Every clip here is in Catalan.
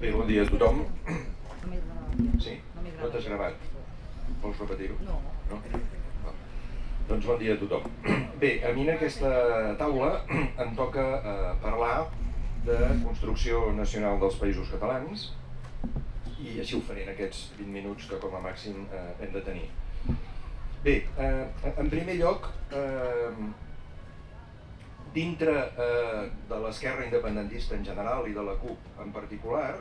Bé, bon dia a tothom. Sí? No t'has gravat? Vols repetir-ho? No. Doncs bon dia a tothom. Bé, a mi en aquesta taula em toca eh, parlar de construcció nacional dels països catalans i així ho faré en aquests 20 minuts que com a màxim eh, hem de tenir. Bé, eh, en primer lloc, eh, dintre eh, de l'esquerra independentista en general i de la CUP en particular,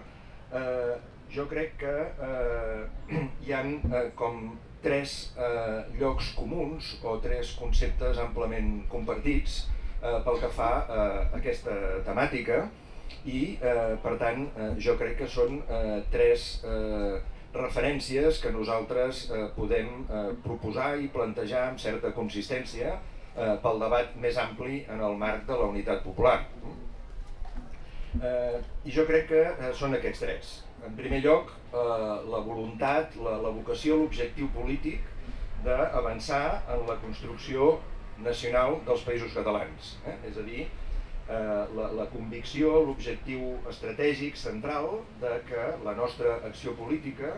eh, jo crec que eh, hi han eh, com tres eh, llocs comuns o tres conceptes amplament compartits eh, pel que fa a eh, aquesta temàtica i eh, per tant eh, jo crec que són eh, tres eh, referències que nosaltres eh, podem eh, proposar i plantejar amb certa consistència eh, pel debat més ampli en el marc de la unitat popular. Eh, I jo crec que eh, són aquests tres. En primer lloc, eh, la voluntat, la, la vocació, l'objectiu polític d'avançar en la construcció nacional dels països catalans. Eh? És a dir, eh, la, la convicció, l'objectiu estratègic central de que la nostra acció política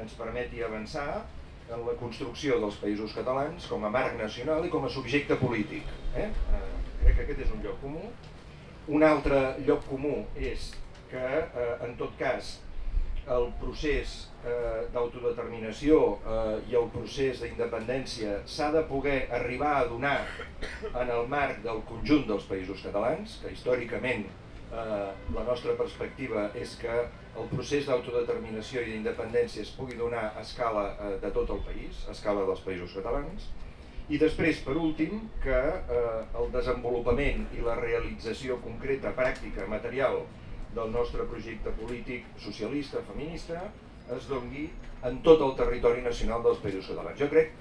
ens permeti avançar en la construcció dels països catalans com a marc nacional i com a subjecte polític. Eh? Eh, crec que aquest és un lloc comú. Un altre lloc comú és que, eh, en tot cas, el procés eh, d'autodeterminació eh, i el procés d'independència s'ha de poder arribar a donar en el marc del conjunt dels països catalans, que històricament eh, la nostra perspectiva és que el procés d'autodeterminació i d'independència es pugui donar a escala eh, de tot el país, a escala dels països catalans, i després, per últim, que eh, el desenvolupament i la realització concreta, pràctica, material del nostre projecte polític socialista, feminista, es dongui en tot el territori nacional dels països catalans. Jo crec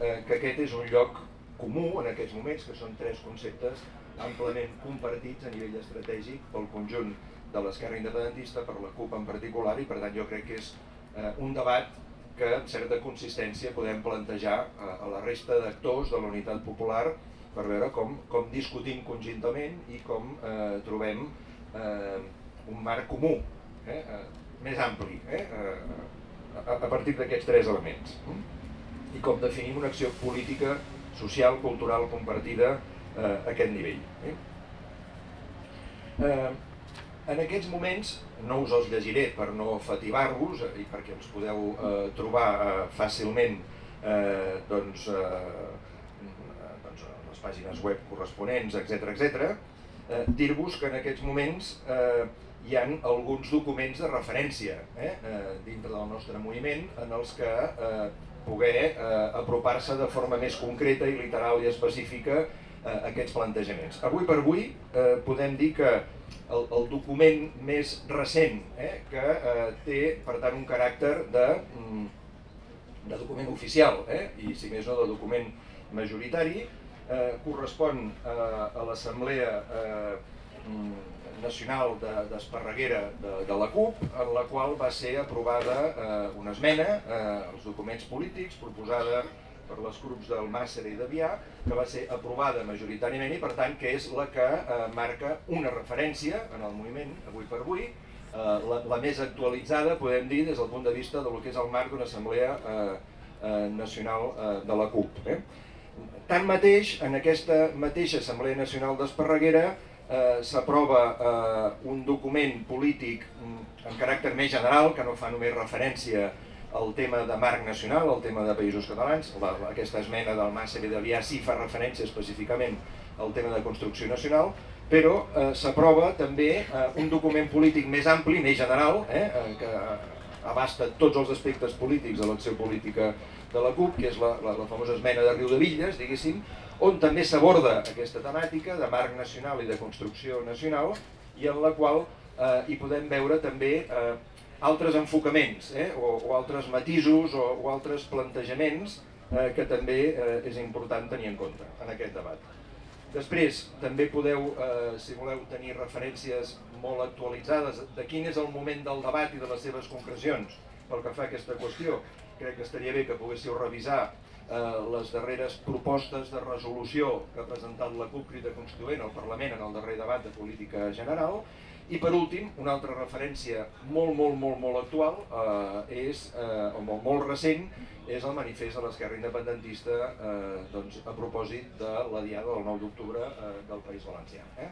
eh, que aquest és un lloc comú en aquests moments, que són tres conceptes amplament compartits a nivell estratègic pel conjunt de l'esquerra independentista, per la CUP en particular, i per tant jo crec que és eh, un debat que amb certa consistència podem plantejar a, a la resta d'actors de la unitat popular per veure com, com discutim conjuntament i com eh, trobem eh, un marc comú, eh, eh, més ampli, eh, eh, a, a partir d'aquests tres elements. I com definim una acció política, social, cultural, compartida eh, a aquest nivell. Eh? Eh, en aquests moments, no us els llegiré per no fativar-vos i perquè els podeu eh, trobar eh, fàcilment eh, doncs, eh, doncs, les pàgines web corresponents, etc etc. Eh, dir-vos que en aquests moments eh, hi han alguns documents de referència eh, eh, dintre del nostre moviment en els que eh, poder eh, apropar-se de forma més concreta i literal i específica eh, aquests plantejaments. Avui per avui eh, podem dir que el, el document més recent, eh, que eh, té per tant un caràcter de, mm, de document oficial, eh, i si més no de document majoritari, eh, correspon eh, a l'Assemblea eh, mm, nacional d'Esparreguera de, de, de la CUP, en la qual va ser aprovada eh, una esmena eh, als documents polítics proposada per les grups del Màcer i de Vià, que va ser aprovada majoritàriament i per tant que és la que eh, marca una referència en el moviment avui per avui, eh, la, la més actualitzada, podem dir, des del punt de vista de lo que és el marc d'una assemblea eh, eh, nacional eh, de la CUP. Eh? Tanmateix, en aquesta mateixa Assemblea Nacional d'Esparreguera eh, s'aprova eh, un document polític mm, en caràcter més general, que no fa només referència al tema de marc nacional, al tema de països catalans, la, aquesta esmena del Màcer i de Vià sí fa referència específicament al tema de construcció nacional, però eh, s'aprova també eh, un document polític més ampli, més general, eh, eh, que abasta tots els aspectes polítics de l'acció política de la CUP, que és la, la, la famosa esmena de Riu de Villes, diguéssim, on també s'aborda aquesta temàtica de marc nacional i de construcció nacional i en la qual eh, hi podem veure també eh, altres enfocaments eh, o, o altres matisos o, o altres plantejaments eh, que també eh, és important tenir en compte en aquest debat. Després, també podeu, eh, si voleu tenir referències molt actualitzades de quin és el moment del debat i de les seves concrecions pel que fa a aquesta qüestió, crec que estaria bé que poguéssiu revisar eh, les darreres propostes de resolució que ha presentat la CUP Crida Constituent al Parlament en el darrer debat de política general I per últim, una altra referència molt, molt, molt, molt actual eh, és, eh, o molt, molt recent, és el manifest de l'esquerra independentista eh, doncs, a propòsit de la diada del 9 d'octubre eh, del País Valencià. Eh?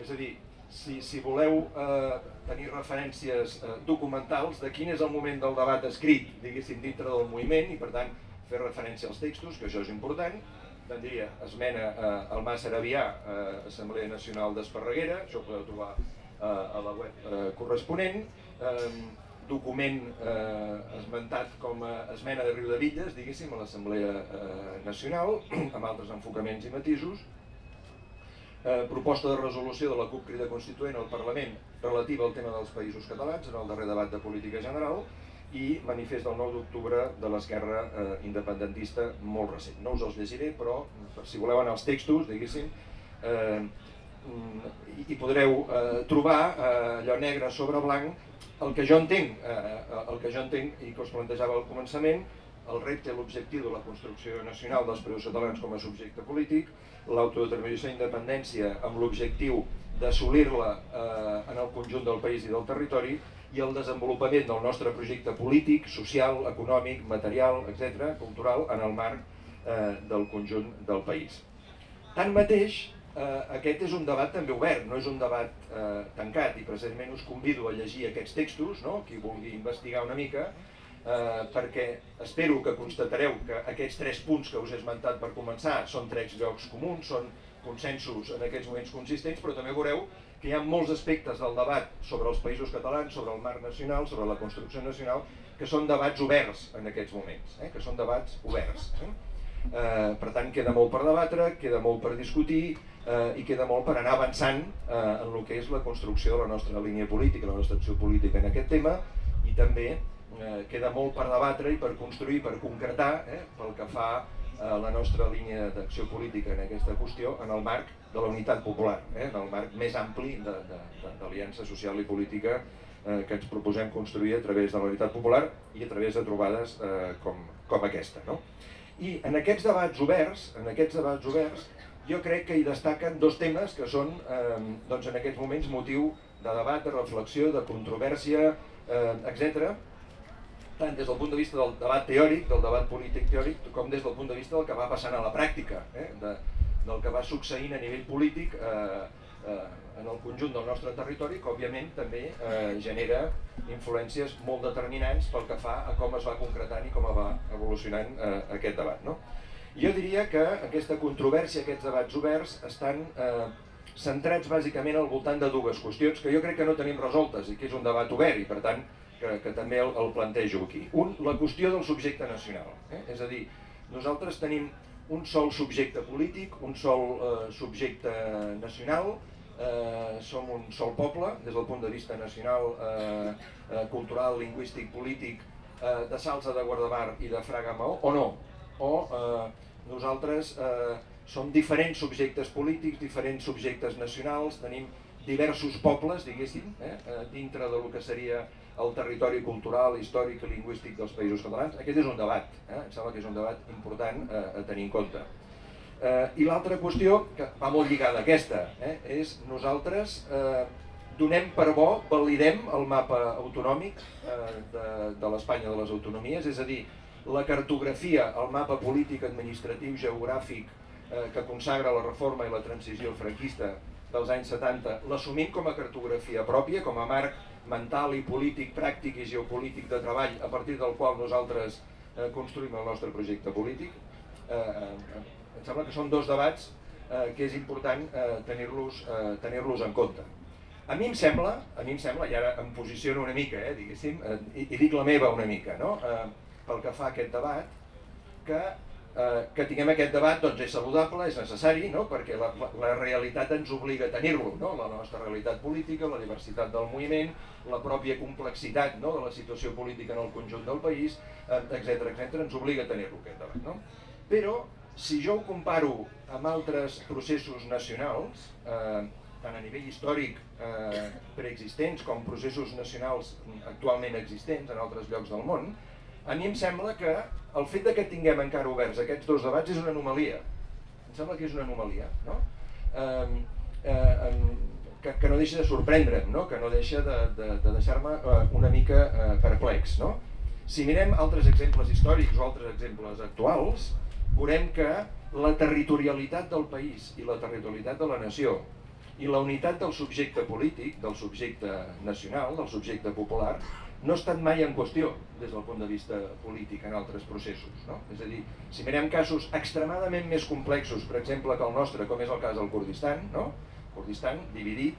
És a dir, si, si voleu eh, tenir referències eh, documentals de quin és el moment del debat escrit, diguéssim, dintre del moviment, i per tant fer referència als textos, que això és important, tindria esmena eh, Màcer Avià, eh, Assemblea Nacional d'Esparreguera, això ho podeu trobar a la web eh, corresponent, eh, document eh, esmentat com a esmena de Riu de Villes, diguéssim, a l'Assemblea eh, Nacional, amb altres enfocaments i matisos, eh, proposta de resolució de la CUP Crida Constituent al Parlament relativa al tema dels països catalans en el darrer debat de política general i manifest del 9 d'octubre de l'esquerra eh, independentista molt recent. No us els llegiré, però per si voleu anar als textos, diguéssim, eh, i, i podreu eh, trobar eh, allò negre sobre blanc el que jo entenc, eh, el que jo entenc i que us plantejava al començament, el repte l'objectiu de la construcció nacional dels països catalans com a subjecte polític, l'autodeterminació i independència amb l'objectiu d'assolir-la eh, en el conjunt del país i del territori i el desenvolupament del nostre projecte polític, social, econòmic, material, etc., cultural, en el marc eh, del conjunt del país. Tanmateix, eh, aquest és un debat també obert, no és un debat eh, tancat i precisament us convido a llegir aquests textos, no? qui vulgui investigar una mica, eh, perquè espero que constatareu que aquests tres punts que us he esmentat per començar són tres llocs comuns, són consensos en aquests moments consistents, però també veureu que hi ha molts aspectes del debat sobre els països catalans, sobre el marc nacional, sobre la construcció nacional, que són debats oberts en aquests moments, eh? que són debats oberts. Eh? Eh, per tant, queda molt per debatre, queda molt per discutir eh, i queda molt per anar avançant eh, en el que és la construcció de la nostra línia política, la nostra acció política en aquest tema i també eh, queda molt per debatre i per construir, per concretar eh, pel que fa a la nostra línia d'acció política en aquesta qüestió en el marc de la unitat popular, eh, en el marc més ampli d'aliança social i política eh, que ens proposem construir a través de la unitat popular i a través de trobades eh, com, com aquesta. No? I en aquests debats oberts, en aquests debats oberts, jo crec que hi destaquen dos temes que són eh, doncs en aquests moments motiu de debat, de reflexió, de controvèrsia, eh, etc tant des del punt de vista del debat teòric, del debat polític teòric, com des del punt de vista del que va passant a la pràctica, eh? de, del que va succeint a nivell polític eh, en el conjunt del nostre territori, que òbviament també eh, genera influències molt determinants pel que fa a com es va concretant i com va evolucionant eh, aquest debat. No? Jo diria que aquesta controvèrsia, aquests debats oberts, estan eh, centrats bàsicament al voltant de dues qüestions que jo crec que no tenim resoltes i que és un debat obert i per tant que, que també el, el plantejo aquí. Un, la qüestió del subjecte nacional. Eh? És a dir, nosaltres tenim un sol subjecte polític, un sol eh, subjecte nacional, eh, som un sol poble des del punt de vista nacional, eh, eh, cultural, lingüístic, polític, eh, de Salsa de Guardamar i de Fraga Maó, o no? O eh, nosaltres eh, som diferents subjectes polítics, diferents subjectes nacionals, tenim diversos pobles, diguéssim, eh, eh dintre del que seria el territori cultural, històric i lingüístic dels països catalans. Aquest és un debat, eh? em sembla que és un debat important eh, a tenir en compte. Eh, I l'altra qüestió, que va molt lligada a aquesta, eh, és nosaltres eh, donem per bo, validem el mapa autonòmic eh, de, de l'Espanya de les autonomies, és a dir, la cartografia, el mapa polític, administratiu, geogràfic eh, que consagra la reforma i la transició franquista dels anys 70, l'assumim com a cartografia pròpia, com a marc mental i polític, pràctic i geopolític de treball a partir del qual nosaltres eh, construïm el nostre projecte polític. Eh, eh, em sembla que són dos debats eh, que és important eh, tenir-los eh, tenir en compte. A mi em sembla, a mi em sembla, i ara em posiciono una mica, eh, diguéssim, eh, i, i dic la meva una mica, no? eh, pel que fa a aquest debat, que eh, que tinguem aquest debat doncs, és saludable, és necessari, no? perquè la, la, realitat ens obliga a tenir-lo, no? la nostra realitat política, la diversitat del moviment, la pròpia complexitat no? de la situació política en el conjunt del país, etc eh, etc ens obliga a tenir-lo aquest debat. No? Però, si jo ho comparo amb altres processos nacionals, eh, tant a nivell històric eh, preexistents com processos nacionals actualment existents en altres llocs del món, a mi em sembla que el fet de que tinguem encara oberts aquests dos debats és una anomalia. Em sembla que és una anomalia. No? Eh, eh, que, que no deixa de sorprendre'm, no? que no deixa de, de, de deixar-me eh, una mica eh, perplex. No? Si mirem altres exemples històrics o altres exemples actuals, veurem que la territorialitat del país i la territorialitat de la nació i la unitat del subjecte polític, del subjecte nacional, del subjecte popular, no ha estat mai en qüestió des del punt de vista polític en altres processos. No? És a dir, si mirem casos extremadament més complexos, per exemple, que el nostre, com és el cas del Kurdistan, no? Kurdistan dividit,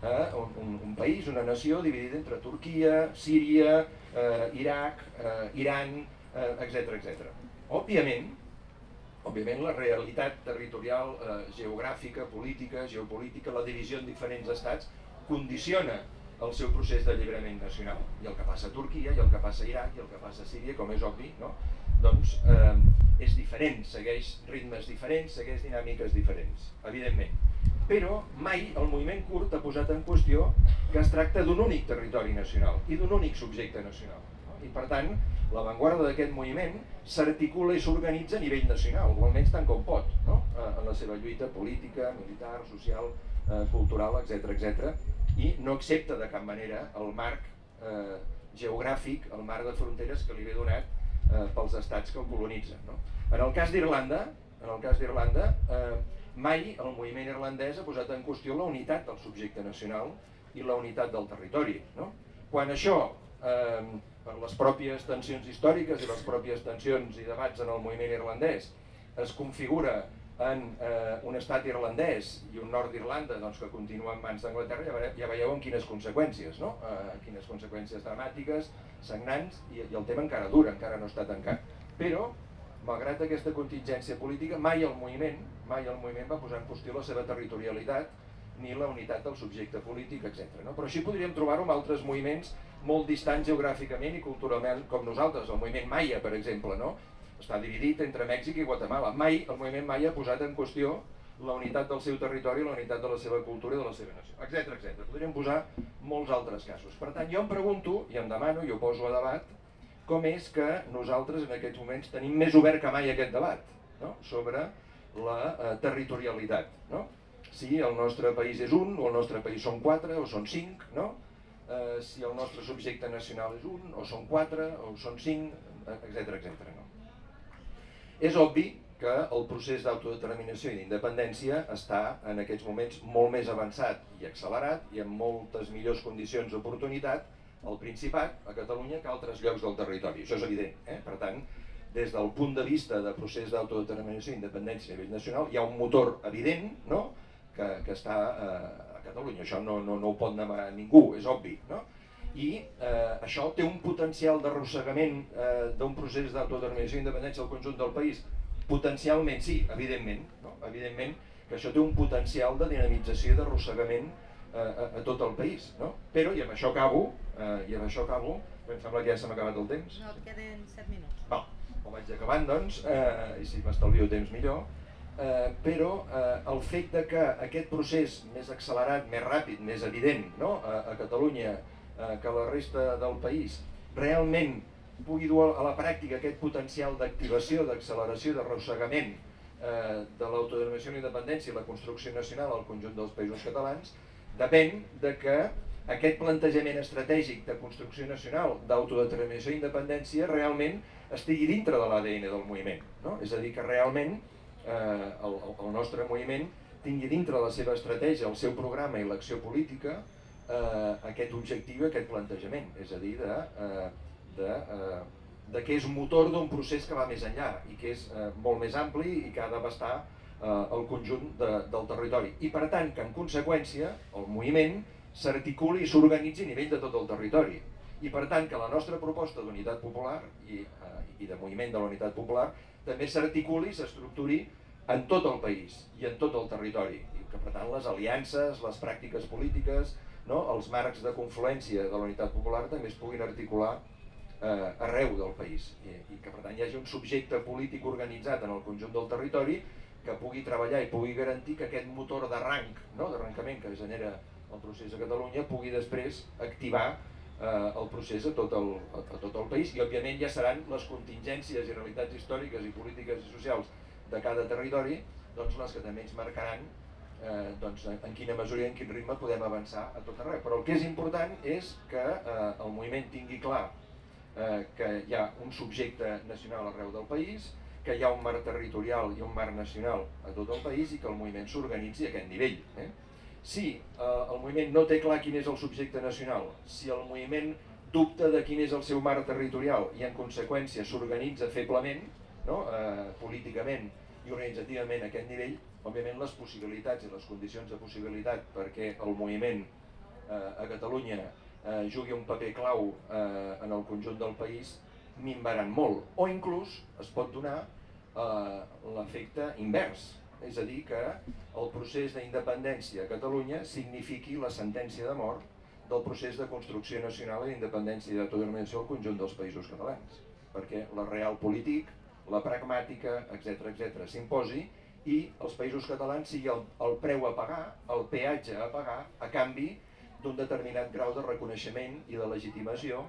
eh, un, un país, una nació dividida entre Turquia, Síria, eh, Iraq, eh, Iran, eh, etc etc. Òbviament, òbviament la realitat territorial, eh, geogràfica, política, geopolítica, la divisió en diferents estats, condiciona el seu procés d'alliberament nacional. I el que passa a Turquia, i el que passa a Iraq, i el que passa a Síria, com és obvi, no? doncs eh, és diferent, segueix ritmes diferents, segueix dinàmiques diferents, evidentment. Però mai el moviment curt ha posat en qüestió que es tracta d'un únic territori nacional i d'un únic subjecte nacional. No? I per tant, l'avantguarda d'aquest moviment s'articula i s'organitza a nivell nacional, o almenys tant com pot, no? Eh, en la seva lluita política, militar, social, eh, cultural, etc etc. i no accepta de cap manera el marc eh, geogràfic, el marc de fronteres que li ve donat eh, pels estats que el colonitzen. No? En el cas d'Irlanda, en el cas d'Irlanda, eh, mai el moviment irlandès ha posat en qüestió la unitat del subjecte nacional i la unitat del territori. No? Quan això eh, per les pròpies tensions històriques i les pròpies tensions i debats en el moviment irlandès, es configura en eh, un estat irlandès i un nord d'Irlanda doncs, que continua en mans d'Anglaterra, ja, veieu, ja veieu en quines conseqüències, no? eh, quines conseqüències dramàtiques, sagnants, i, i el tema encara dura, encara no està tancat. Però, malgrat aquesta contingència política, mai el moviment, mai el moviment va posar en qüestió la seva territorialitat ni la unitat del subjecte polític, etc. No? Però així podríem trobar-ho amb altres moviments molt distants geogràficament i culturalment com nosaltres. El moviment Maia, per exemple, no? està dividit entre Mèxic i Guatemala. Mai el moviment Maia ha posat en qüestió la unitat del seu territori, la unitat de la seva cultura i de la seva nació, etc etc. Podríem posar molts altres casos. Per tant, jo em pregunto, i em demano, i ho poso a debat, com és que nosaltres en aquests moments tenim més obert que mai aquest debat no? sobre la eh, territorialitat. No? Si el nostre país és un, o el nostre país són quatre, o són cinc, no? Eh, si el nostre subjecte nacional és un, o són quatre, o són cinc, etc etc. No? És obvi que el procés d'autodeterminació i d'independència està en aquests moments molt més avançat i accelerat i amb moltes millors condicions d'oportunitat al Principat, a Catalunya, que a altres llocs del territori. Això és evident. Eh? Per tant, des del punt de vista de procés d'autodeterminació i independència a nivell nacional, hi ha un motor evident no? que, que està eh, Catalunya. Això no, no, no ho pot negar ningú, és obvi. No? I eh, això té un potencial d'arrossegament eh, d'un procés d'autodeterminació i independència al conjunt del país? Potencialment sí, evidentment. No? Evidentment que això té un potencial de dinamització i d'arrossegament eh, a, a tot el país. No? Però, i amb això acabo, eh, i amb això acabo, em sembla que ja s'ha acabat el temps. No, et queden 7 minuts. Va, ho vaig acabant doncs, eh, i si m'estalvio temps millor. Eh, però eh, el fet de que aquest procés més accelerat, més ràpid, més evident no? a, a Catalunya eh, que la resta del país realment pugui dur a la pràctica aquest potencial d'activació, d'acceleració, d'arrossegament eh, de l'autodeterminació i independència i la construcció nacional al conjunt dels països catalans, depèn de que aquest plantejament estratègic de construcció nacional, d'autodeterminació i independència realment estigui dintre de l'ADN del moviment. No? És a dir, que realment eh, el, el nostre moviment tingui dintre la seva estratègia, el seu programa i l'acció política eh, aquest objectiu aquest plantejament, és a dir, de, eh, de, eh, de que és motor d'un procés que va més enllà i que és eh, molt més ampli i que ha d'abastar eh, el conjunt de, del territori. I per tant que en conseqüència el moviment s'articuli i s'organitzi a nivell de tot el territori. I per tant que la nostra proposta d'unitat popular i, eh, i de moviment de la unitat popular també s'articuli s'estructuri en tot el país i en tot el territori. I que per tant les aliances, les pràctiques polítiques, no? els marcs de confluència de la unitat popular també es puguin articular eh, arreu del país I, i que per tant hi hagi un subjecte polític organitzat en el conjunt del territori que pugui treballar i pugui garantir que aquest motor d'arranc, no? d'arrencament que genera el procés a Catalunya pugui després activar eh, el procés a tot el, a, a tot el país i òbviament ja seran les contingències i realitats històriques i polítiques i socials de cada territori doncs les que també ens marcaran eh, doncs, en quina mesura i en quin ritme podem avançar a tot arreu. Però el que és important és que eh, el moviment tingui clar eh, que hi ha un subjecte nacional arreu del país, que hi ha un marc territorial i un marc nacional a tot el país i que el moviment s'organitzi a aquest nivell. Eh? Si eh, el moviment no té clar quin és el subjecte nacional, si el moviment dubta de quin és el seu marc territorial i en conseqüència s'organitza feblement, no? eh, políticament i organitzativament a aquest nivell, òbviament les possibilitats i les condicions de possibilitat perquè el moviment eh, a Catalunya eh, jugui un paper clau eh, en el conjunt del país minvaran molt o inclús es pot donar eh, l'efecte invers és a dir que el procés d'independència a Catalunya signifiqui la sentència de mort del procés de construcció nacional i d'independència i d'autodeterminació al conjunt dels països catalans perquè la real polític, la pragmàtica, etc etc s'imposi i els països catalans sigui el, el preu a pagar, el peatge a pagar, a canvi d'un determinat grau de reconeixement i de legitimació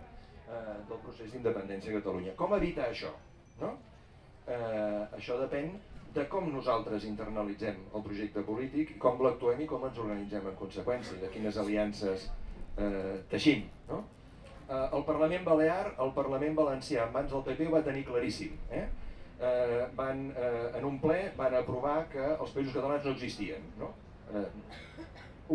eh, del procés d'independència a Catalunya. Com evitar això? No? Eh, això depèn de com nosaltres internalitzem el projecte polític, com l'actuem i com ens organitzem en conseqüència, de quines aliances eh, teixim. No? Eh, el Parlament Balear, el Parlament Valencià, en mans del PP ho va tenir claríssim. Eh? eh, van, eh, en un ple van aprovar que els països catalans no existien. No? Eh,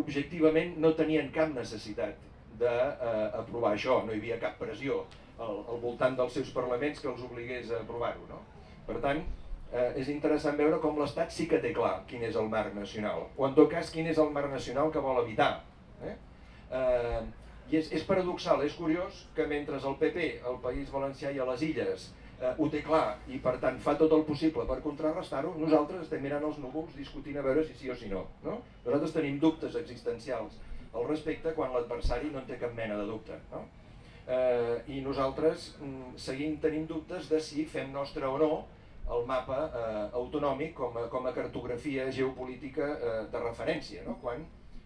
objectivament no tenien cap necessitat d'aprovar eh, això, no hi havia cap pressió al, al voltant dels seus parlaments que els obligués a aprovar-ho. No? Per tant, eh, és interessant veure com l'Estat sí que té clar quin és el marc nacional, o en tot cas quin és el marc nacional que vol evitar. Eh? Eh, I és, és paradoxal, és curiós que mentre el PP, el País Valencià i a les Illes eh, ho té clar i per tant fa tot el possible per contrarrestar-ho, nosaltres estem mirant els núvols discutint a veure si sí o si no. no? Nosaltres tenim dubtes existencials al respecte quan l'adversari no en té cap mena de dubte. No? Eh, I nosaltres mm, seguim tenint dubtes de si fem nostre o no el mapa eh, autonòmic com a, com a cartografia geopolítica eh, de referència, no? quan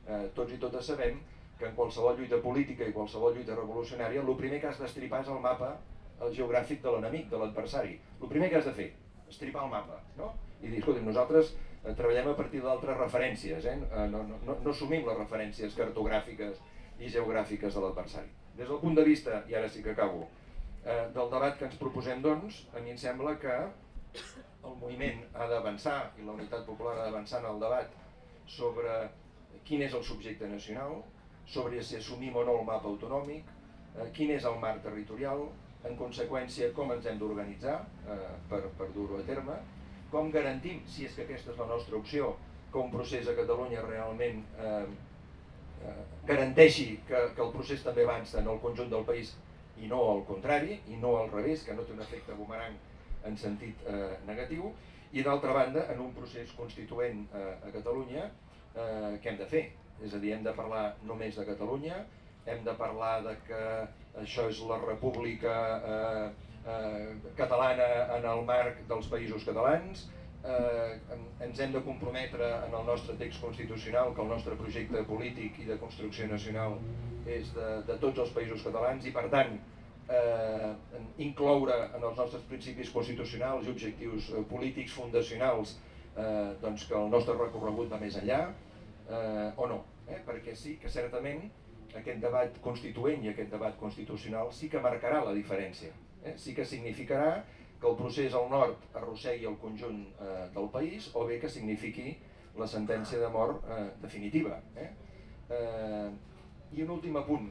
eh, tots i totes sabem que en qualsevol lluita política i qualsevol lluita revolucionària el primer que has d'estripar és el mapa el geogràfic de l'enemic, de l'adversari. El primer que has de fer, estripar el mapa, no? I dir, escolta, nosaltres eh, treballem a partir d'altres referències, eh? eh? no, no, no, no assumim les referències cartogràfiques i geogràfiques de l'adversari. Des del punt de vista, i ara sí que acabo, eh, del debat que ens proposem, doncs, a mi em sembla que el moviment ha d'avançar i la unitat popular ha d'avançar en el debat sobre quin és el subjecte nacional, sobre si assumim o no el mapa autonòmic, eh, quin és el marc territorial, en conseqüència com ens hem d'organitzar eh, per, per dur-ho a terme, com garantim, si és que aquesta és la nostra opció, que un procés a Catalunya realment eh, eh, garanteixi que, que el procés també avança en el conjunt del país i no al contrari, i no al revés, que no té un efecte bumerang en sentit eh, negatiu, i d'altra banda, en un procés constituent eh, a Catalunya, eh, què hem de fer? És a dir, hem de parlar només de Catalunya, hem de parlar de que això és la república eh, eh, catalana en el marc dels països catalans, eh, ens hem de comprometre en el nostre text constitucional que el nostre projecte polític i de construcció nacional és de, de tots els països catalans i per tant eh, incloure en els nostres principis constitucionals i objectius eh, polítics fundacionals eh, doncs que el nostre recorregut va més enllà eh, o no, eh? perquè sí que certament aquest debat constituent i aquest debat constitucional sí que marcarà la diferència. Eh? Sí que significarà que el procés al nord arrossegui el conjunt eh, del país o bé que signifiqui la sentència de mort eh, definitiva. Eh? Eh, I un últim apunt.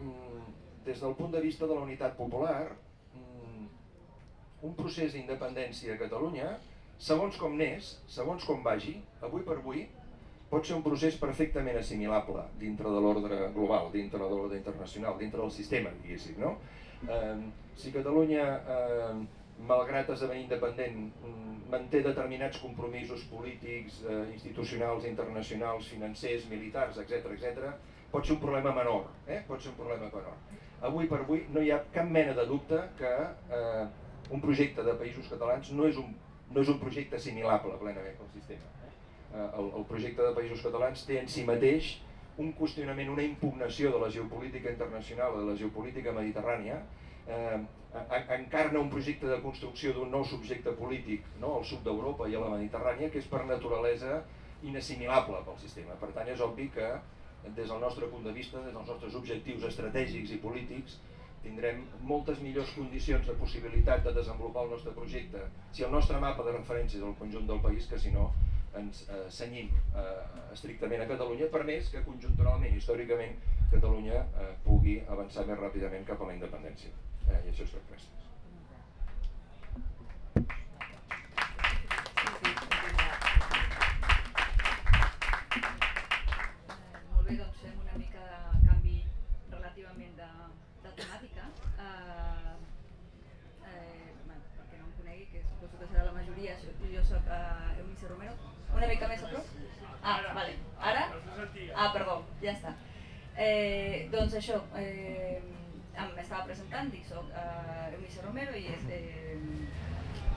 Mm, des del punt de vista de la unitat popular, mm, un procés d'independència a Catalunya, segons com n'és, segons com vagi, avui per avui, pot ser un procés perfectament assimilable dintre de l'ordre global, dintre de l'ordre internacional, dintre del sistema, diguéssim, no? Eh, si Catalunya, eh, malgrat esdevenir independent, mm, manté determinats compromisos polítics, eh, institucionals, internacionals, financers, militars, etc etc, pot ser un problema menor, eh? pot ser un problema menor. Avui per avui no hi ha cap mena de dubte que eh, un projecte de països catalans no és un, no és un projecte assimilable plenament al sistema Eh, el, el projecte de Països Catalans té en si mateix un qüestionament, una impugnació de la geopolítica internacional, de la geopolítica mediterrània, eh, encarna un projecte de construcció d'un nou subjecte polític no? al sud d'Europa i a la Mediterrània que és per naturalesa inassimilable pel sistema. Per tant, és obvi que des del nostre punt de vista, des dels nostres objectius estratègics i polítics, tindrem moltes millors condicions de possibilitat de desenvolupar el nostre projecte si el nostre mapa de referència és el conjunt del país que si no ens eh, senyim eh, estrictament a Catalunya per més que conjunturalment, històricament, Catalunya eh, pugui avançar més ràpidament cap a la independència. Eh, I això és tot. Gràcies. Molt bé, doncs fem una mica de canvi relativament de, de temàtica. Uh, eh, bueno, perquè no em conegui, que suposo que serà la majoria, jo, jo soc uh, Eunice Romero. Una mica més a prop? Ah, vale. Ara? Ah, perdó, ja està. Eh, doncs això, eh, m'estava presentant, dic, soc uh, Eunice Romero i eh,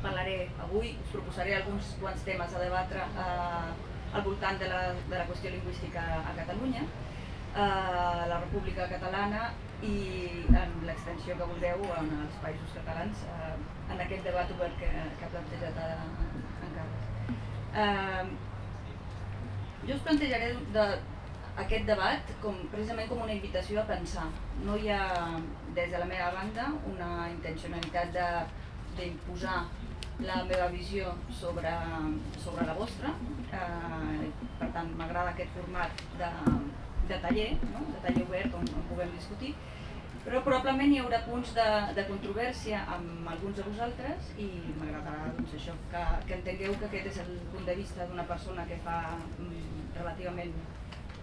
parlaré avui, us proposaré alguns quants temes a debatre eh, al voltant de la, de la qüestió lingüística a Catalunya, eh, la República Catalana i en l'extensió que vulgueu en els països catalans eh, en aquest debat obert que, que ha plantejat a, en Carles. Eh, jo us plantejaré de, aquest debat com, precisament com una invitació a pensar. No hi ha, des de la meva banda, una intencionalitat d'imposar la meva visió sobre, sobre la vostra. Eh, per tant, m'agrada aquest format de, de taller, no? de taller obert on, on puguem discutir, però probablement hi haurà punts de, de controvèrsia amb alguns de vosaltres i m'agradarà doncs, això, que, que entengueu que aquest és el punt de vista d'una persona que fa mm, relativament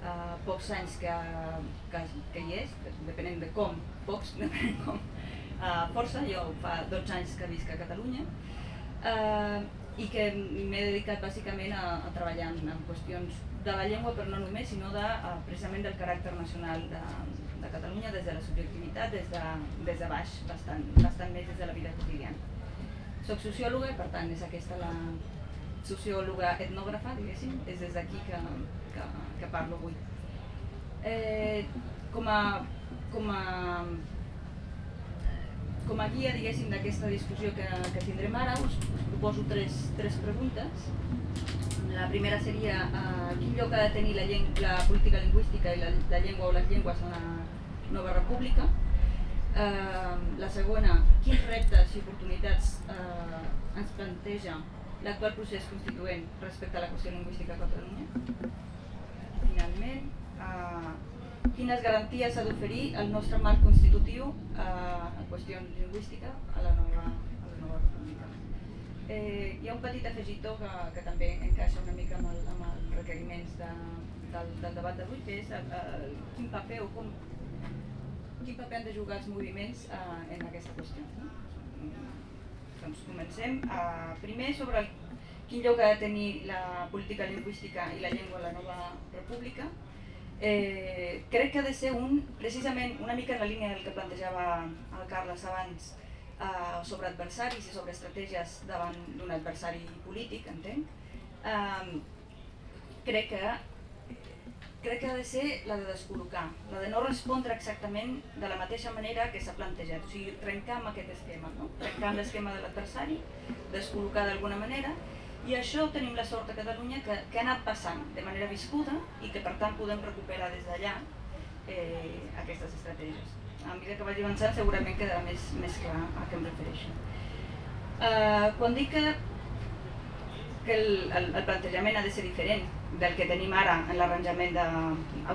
eh, pocs anys que, que, que hi és, depenent de com, pocs, depenent com, eh, força, jo fa 12 anys que visc a Catalunya, eh, i que m'he dedicat bàsicament a, a treballar en, en qüestions de la llengua, però no només, sinó de, uh, precisament del caràcter nacional de, de Catalunya, des de la subjectivitat, des de, des de baix, bastant, bastant més des de la vida quotidiana. Soc sociòloga per tant és aquesta la sociòloga etnògrafa, diguéssim, és des d'aquí que, que, que parlo avui. Eh, com a, com a com a guia, diguéssim, d'aquesta discussió que, que tindrem ara, us, us proposo tres, tres preguntes. La primera seria uh, quin lloc ha de tenir la, la política lingüística i la, la llengua o les llengües en la nova república. Uh, la segona, quins reptes i oportunitats uh, ens planteja l'actual procés constituent respecte a la qüestió lingüística a Catalunya. Finalment, uh, quines garanties s'ha d'oferir el nostre marc constitutiu eh, en qüestió lingüística a la nova, a la nova república. Eh, hi ha un petit afegitó que, que també encaixa una mica amb, el, amb els requeriments de, del, del debat d'avui, que és el, el, quin paper o com, quin paper han de jugar els moviments eh, en aquesta qüestió. No? Doncs comencem. Eh, primer sobre el, quin lloc ha de tenir la política lingüística i la llengua a la nova república eh, crec que ha de ser un, precisament una mica en la línia del que plantejava el Carles abans eh, sobre adversaris i sobre estratègies davant d'un adversari polític, entenc. Eh, crec que crec que ha de ser la de descol·locar, la de no respondre exactament de la mateixa manera que s'ha plantejat, o sigui, trencar amb aquest esquema, no? trencar amb l'esquema de l'adversari, descol·locar d'alguna manera i això tenim la sort a Catalunya que, que ha anat passant de manera viscuda i que per tant podem recuperar des d'allà eh, aquestes estratègies. A mesura que vagi avançant segurament quedarà més, més clar a què em refereixo. Eh, quan dic que, que el, el, el plantejament ha de ser diferent del que tenim ara en l'arranjament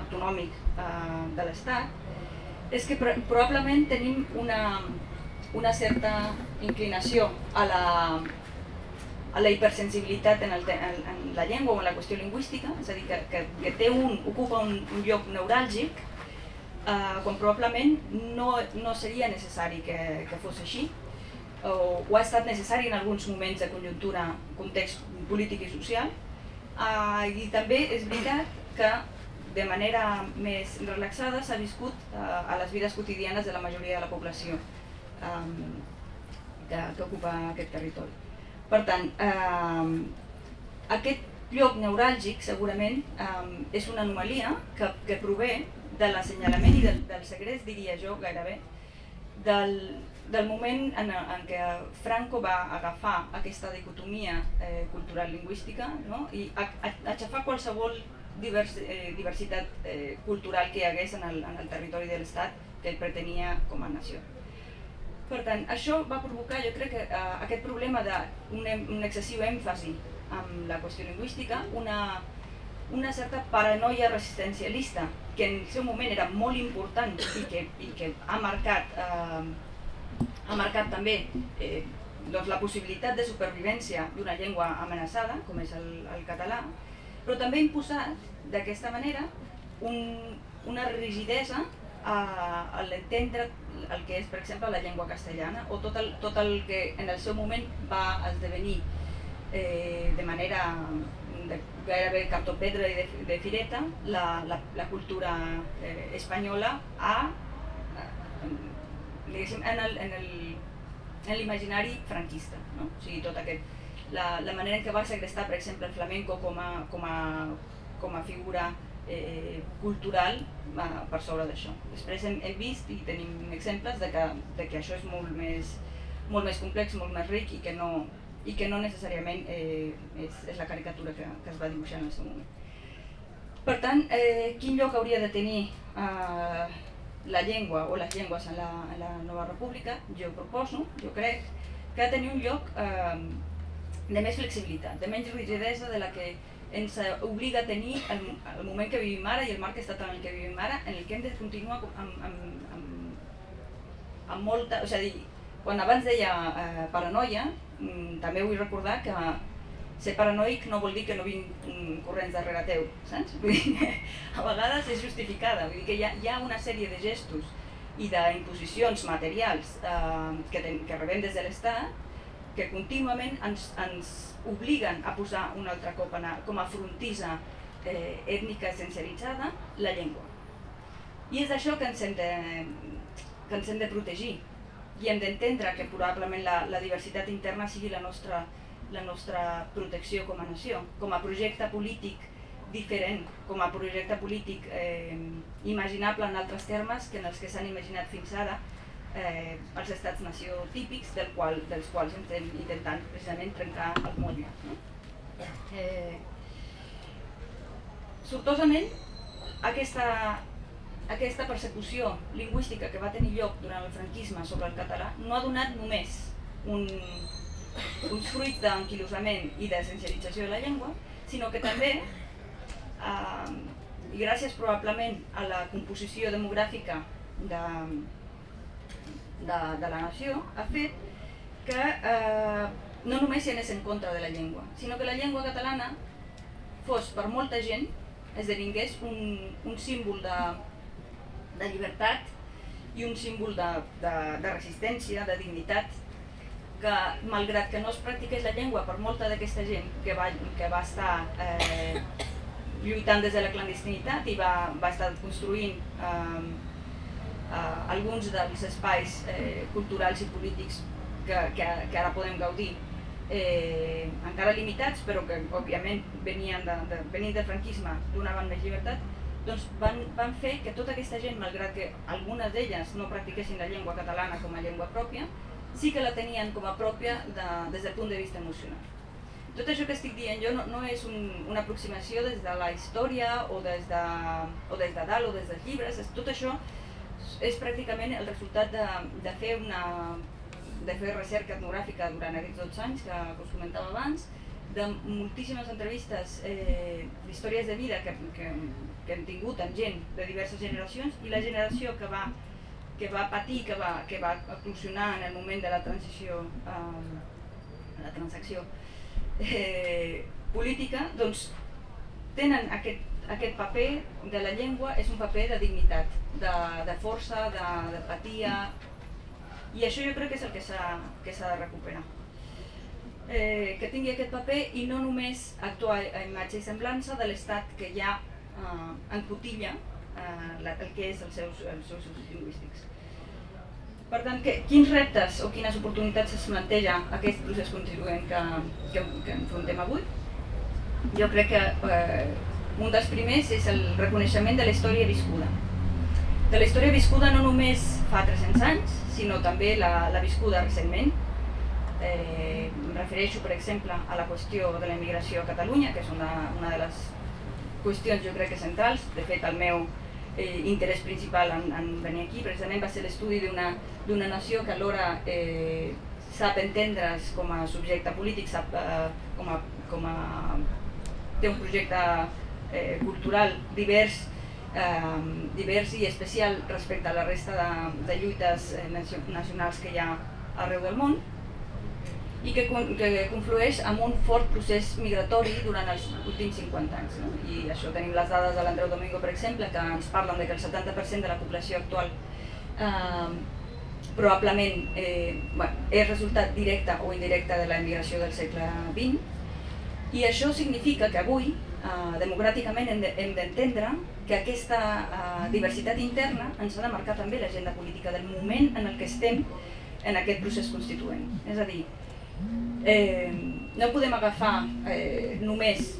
autonòmic eh, de l'Estat, és que probablement tenim una, una certa inclinació a la, a la hipersensibilitat en, el, en, en la llengua o en la qüestió lingüística, és a dir, que, que, que té un, ocupa un, un lloc neuràlgic, eh, quan probablement no, no seria necessari que, que fos així, o, o ha estat necessari en alguns moments de conjuntura, context polític i social, eh, i també és veritat que de manera més relaxada s'ha viscut eh, a les vides quotidianes de la majoria de la població eh, que, que ocupa aquest territori. Per tant, eh, aquest lloc neuràlgic segurament eh, és una anomalia que, que prové de l'assenyalament i del, del segrest, diria jo, gairebé, del, del moment en, en què Franco va agafar aquesta dicotomia eh, cultural-lingüística no? i aixafar qualsevol divers, eh, diversitat eh, cultural que hi hagués en el, en el territori de l'Estat que ell pretenia com a nació. Per tant, això va provocar, jo crec que eh, aquest problema d'un un excessiu èmfasi en la qüestió lingüística, una, una certa paranoia resistencialista, que en el seu moment era molt important i que, i que ha marcat, eh, ha marcat també eh, doncs la possibilitat de supervivència d'una llengua amenaçada, com és el, el català, però també ha imposat d'aquesta manera un, una rigidesa a, a l'entendre el que és, per exemple, la llengua castellana o tot el, tot el que en el seu moment va esdevenir eh, de manera de, gairebé cartopedra i de, de fireta la, la, la cultura eh, espanyola a, a en l'imaginari franquista. No? O sigui, tot aquest, la, la manera en què va segrestar, per exemple, el flamenco com a, com a, com a figura eh, cultural eh, per sobre d'això. Després hem, hem vist i tenim exemples de que, de que això és molt més, molt més complex, molt més ric i que no, i que no necessàriament eh, és, és la caricatura que, que es va dibuixar en el seu moment. Per tant, eh, quin lloc hauria de tenir eh, la llengua o les llengües en la, en la nova república? Jo proposo, jo crec, que ha tenir un lloc eh, de més flexibilitat, de menys rigidesa de la que ens obliga a tenir el, el moment que vivim ara i el marc estatal en el que vivim ara, en el que hem de continuar amb, amb, amb, amb molta... A dir, quan abans deia eh, paranoia, mm, també vull recordar que ser paranoic no vol dir que no vinc corrents darrere teu, saps? Vull dir, a vegades és justificada, vull dir que hi ha, hi ha una sèrie de gestos i d'imposicions materials eh, que, ten, que rebem des de l'Estat que contínuament ens, ens obliguen a posar un altre cop a, com a frontisa eh, ètnica essencialitzada la llengua. I és això que ens hem de, que ens hem de protegir i hem d'entendre que probablement la, la diversitat interna sigui la nostra, la nostra protecció com a nació, com a projecte polític diferent, com a projecte polític eh, imaginable en altres termes que en els que s'han imaginat fins ara, eh, els estats-nació típics del qual, dels quals estem intentant precisament trencar el moll. No? Eh, sortosament, aquesta, aquesta persecució lingüística que va tenir lloc durant el franquisme sobre el català no ha donat només un, uns fruits d'anquilosament i d'essencialització de la llengua, sinó que també, eh, i gràcies probablement a la composició demogràfica de, de, de la nació ha fet que eh, no només s'hi anés en contra de la llengua, sinó que la llengua catalana fos per molta gent, esdevingués un, un símbol de, de llibertat i un símbol de, de, de resistència, de dignitat, que malgrat que no es practiqués la llengua per molta d'aquesta gent que va, que va estar eh, lluitant des de la clandestinitat i va, va estar construint eh, eh, alguns dels espais eh, culturals i polítics que, que, que ara podem gaudir eh, encara limitats però que òbviament venien de, de, venint del franquisme donaven més llibertat doncs van, van fer que tota aquesta gent, malgrat que algunes d'elles no practiquessin la llengua catalana com a llengua pròpia, sí que la tenien com a pròpia de, des del punt de vista emocional. Tot això que estic dient jo no, no és un, una aproximació des de la història o des de, o des de dalt o des dels llibres, és, tot això és pràcticament el resultat de, de fer una de fer recerca etnogràfica durant aquests 12 anys que, que us comentava abans, de moltíssimes entrevistes eh, d'històries de vida que, que, que hem tingut amb gent de diverses generacions i la generació que va, que va patir, que va, que va eclosionar en el moment de la transició, eh, la transacció eh, política, doncs tenen aquest aquest paper de la llengua és un paper de dignitat, de, de força, d'empatia, i això jo crec que és el que s'ha de recuperar. Eh, que tingui aquest paper i no només actuar a imatge i semblança de l'estat que ja eh, encotilla eh, la, el que és els seus, els seus usos lingüístics. Per tant, que, quins reptes o quines oportunitats es planteja aquest procés constituent que, que, que enfrontem avui? Jo crec que eh, un dels primers és el reconeixement de la història viscuda. de la història viscuda no només fa 300 anys, sinó també la, la viscuda recentment. Eh, em refereixo, per exemple, a la qüestió de la immigració a Catalunya, que és una, una de les qüestions jo crec que centrals. De fet, el meu eh, interès principal en, en venir aquí. Precisament va ser l'estudi d'una nació que alhora eh, sap entendre's com a subjecte polític, sap eh, com, a, com a... té un projecte eh, cultural divers eh, divers i especial respecte a la resta de, de lluites eh, nacionals que hi ha arreu del món i que, que conflueix amb un fort procés migratori durant els últims 50 anys. No? I això tenim les dades de l'Andreu Domingo, per exemple, que ens parlen de que el 70% de la població actual eh, probablement eh, bueno, és resultat directe o indirecte de la immigració del segle XX i això significa que avui eh, democràticament hem d'entendre que aquesta eh, diversitat interna ens ha de marcar també l'agenda política del moment en el que estem en aquest procés constituent. És a dir, eh, no podem agafar eh, només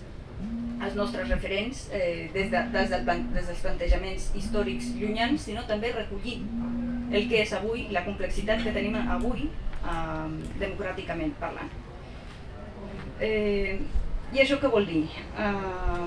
els nostres referents eh, des, de, des, del, des dels plantejaments històrics llunyans, sinó també recollir el que és avui, la complexitat que tenim avui eh, democràticament parlant. Eh, i això què vol dir? Uh,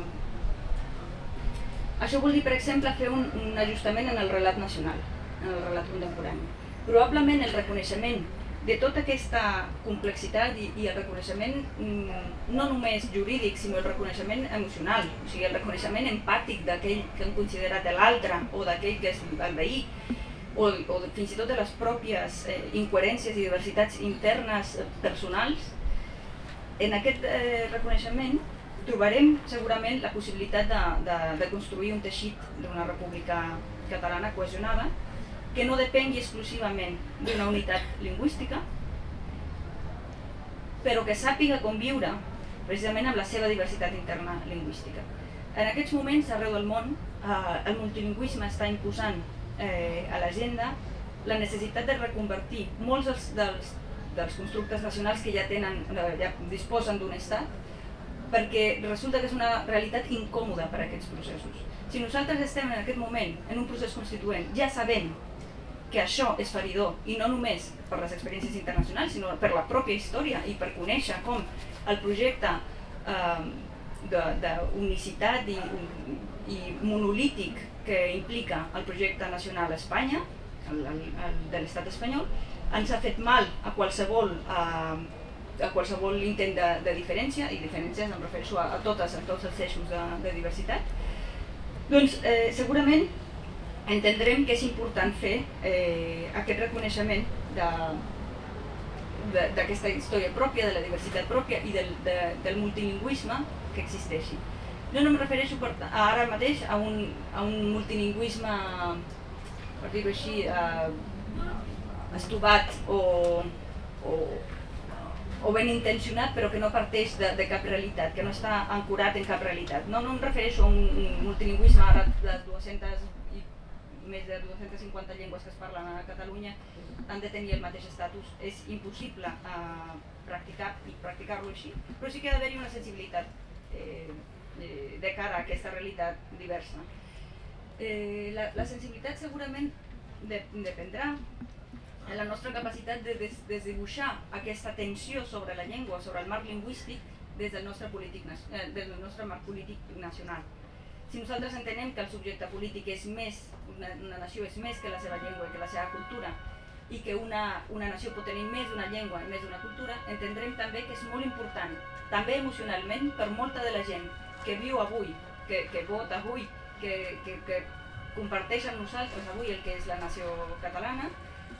això vol dir, per exemple, fer un, un ajustament en el relat nacional, en el relat contemporani. Probablement el reconeixement de tota aquesta complexitat i, i el reconeixement mm, no només jurídic, sinó el reconeixement emocional, o sigui, el reconeixement empàtic d'aquell que han considerat l'altre o d'aquell que és el veí, o, o fins i tot de les pròpies eh, incoherències i diversitats internes personals, en aquest eh, reconeixement trobarem segurament la possibilitat de, de, de construir un teixit d'una república catalana cohesionada que no depengui exclusivament d'una unitat lingüística, però que sàpiga conviure precisament amb la seva diversitat interna lingüística. En aquests moments, arreu del món, eh, el multilingüisme està imposant eh, a l'agenda la necessitat de reconvertir molts dels, dels dels constructes nacionals que ja tenen, eh, ja disposen d'un estat, perquè resulta que és una realitat incòmoda per a aquests processos. Si nosaltres estem en aquest moment en un procés constituent ja sabent que això és feridor, i no només per les experiències internacionals, sinó per la pròpia història i per conèixer com el projecte eh, d'unicitat i, i monolític que implica el projecte nacional a Espanya, el, el, el de l'estat espanyol, ens ha fet mal a qualsevol, a, a qualsevol intent de, de diferència, i diferències em refereixo a, a, totes, a tots els eixos de, de diversitat, doncs eh, segurament entendrem que és important fer eh, aquest reconeixement d'aquesta història pròpia, de la diversitat pròpia i del, de, del multilingüisme que existeixi. Jo no em refereixo per, ara mateix a un, a un multilingüisme, per dir-ho així, eh, estobat o, o, o ben intencionat però que no parteix de, de cap realitat, que no està ancorat en cap realitat. No, no em refereixo a un, un multilingüisme ara de 200 i més de 250 llengües que es parlen a Catalunya han de tenir el mateix estatus. És impossible eh, practicar practicar-lo així, però sí que ha d'haver-hi una sensibilitat eh, de cara a aquesta realitat diversa. Eh, la, la sensibilitat segurament de, dependrà en la nostra capacitat de des desdibuixar aquesta tensió sobre la llengua, sobre el marc lingüístic, des del nostre, polític, eh, del nostre marc polític nacional. Si nosaltres entenem que el subjecte polític és més, una, una nació és més que la seva llengua i que la seva cultura, i que una, una nació pot tenir més d'una llengua i més d'una cultura, entendrem també que és molt important, també emocionalment, per molta de la gent que viu avui, que, que vota avui, que, que, que comparteix amb nosaltres avui el que és la nació catalana,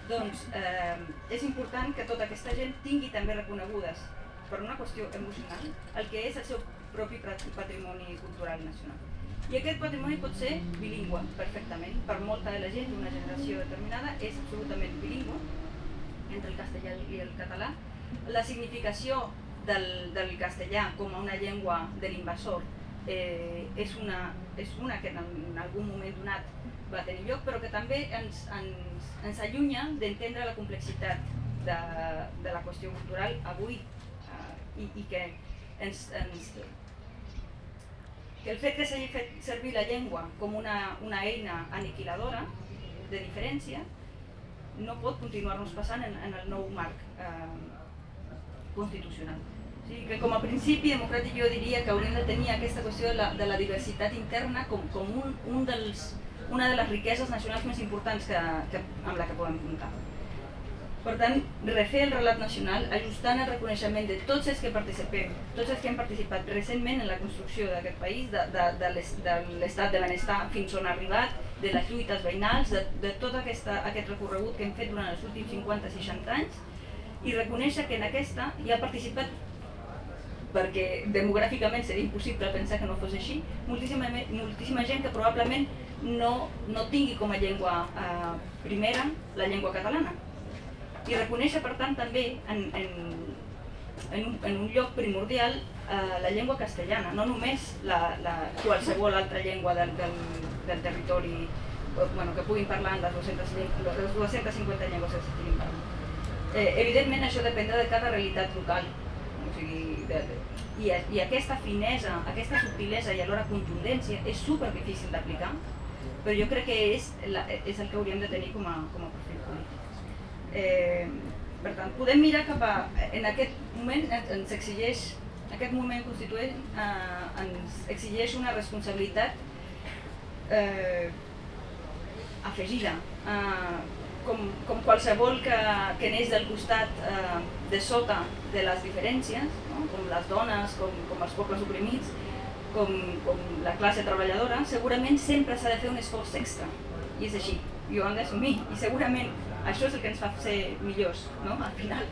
doncs eh, és important que tota aquesta gent tingui també reconegudes per una qüestió emocional el que és el seu propi patrimoni cultural nacional. I aquest patrimoni pot ser bilingüe perfectament, per molta de la gent d'una generació determinada és absolutament bilingüe entre el castellà i el català. La significació del, del castellà com a una llengua de l'invasor eh, és, una, és una que en, en algun moment donat va tenir lloc, però que també ens, ens, ens allunya d'entendre la complexitat de, de la qüestió cultural avui eh, i, i que ens, ens que el fet que s'hagi fet servir la llengua com una, una eina aniquiladora de diferència no pot continuar-nos passant en, en el nou marc eh, constitucional. O sigui que com a principi democràtic jo diria que hauríem de tenir aquesta qüestió de la, de la diversitat interna com, com un, un dels, una de les riqueses nacionals més importants que, que, amb la que podem comptar. Per tant, refer el relat nacional ajustant el reconeixement de tots els que participem, tots els que han participat recentment en la construcció d'aquest país, de, de, de l'estat de benestar fins on ha arribat, de les lluites veïnals, de, de tot aquesta, aquest recorregut que hem fet durant els últims 50-60 anys i reconèixer que en aquesta hi ha participat perquè demogràficament seria impossible pensar que no fos així, moltíssima, moltíssima gent que probablement no, no tingui com a llengua eh, primera la llengua catalana i reconèixer per tant també en, en, en, un, en un lloc primordial eh, la llengua castellana, no només la, la, qualsevol altra llengua del, del, del territori eh, bueno, que puguin parlar en les, 200, les 250 llengües que s'estiguin parlant. Eh, evidentment això dependrà de cada realitat local, o sigui, de, de, i, i aquesta finesa, aquesta subtilesa i alhora contundència és super difícil d'aplicar, però jo crec que és, la, és el que hauríem de tenir com a, com a perfil polític. Eh, per tant, podem mirar cap a... En aquest moment ens exigeix, aquest moment constituent eh, ens exigeix una responsabilitat eh, afegida, eh, com, com qualsevol que, que neix del costat eh, de sota de les diferències, no? com les dones, com, com els pobles oprimits, com, com la classe treballadora, segurament sempre s'ha de fer un esforç extra. I és així, i ho han d'assumir. I segurament això és el que ens fa ser millors, no? Al final,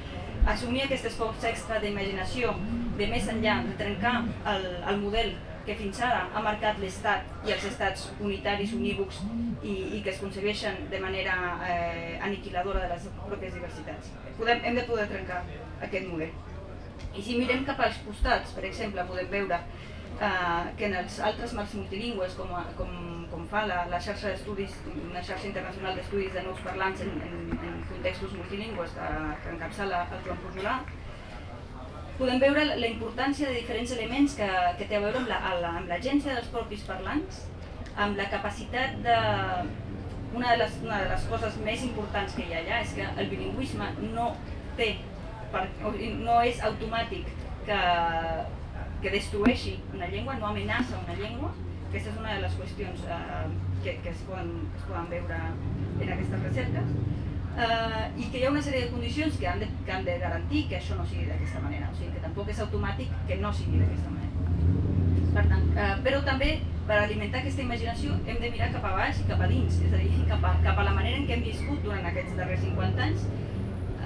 assumir aquest esforç extra d'imaginació, de més enllà, de trencar el, el model que fins ara ha marcat l'Estat i els estats unitaris unívocs i, i que es concebeixen de manera eh, aniquiladora de les pròpies diversitats. Podem, hem de poder trencar aquest model. I si mirem cap als costats, per exemple, podem veure eh, que en els altres marcs multilingües, com, com, com fa la, la xarxa d'estudis, una xarxa internacional d'estudis de nous parlants en, en, en contextos multilingües que, que encapçala el Joan Pujolà, podem veure la importància de diferents elements que, que té a veure amb l'agència la, dels propis parlants, amb la capacitat de... Una de, les, una de les coses més importants que hi ha allà és que el bilingüisme no té, per, no és automàtic que que destrueixi una llengua, no amenaça una llengua. Aquesta és una de les qüestions eh, que, que, es poden, que es poden veure en aquestes recerques. Eh, I que hi ha una sèrie de condicions que han de, que han de garantir que això no sigui d'aquesta manera, o sigui que tampoc és automàtic que no sigui d'aquesta manera. Per tant, eh, però també per alimentar aquesta imaginació hem de mirar cap a baix i cap a dins, és a dir, cap a, cap a la manera en què hem viscut durant aquests darrers 50 anys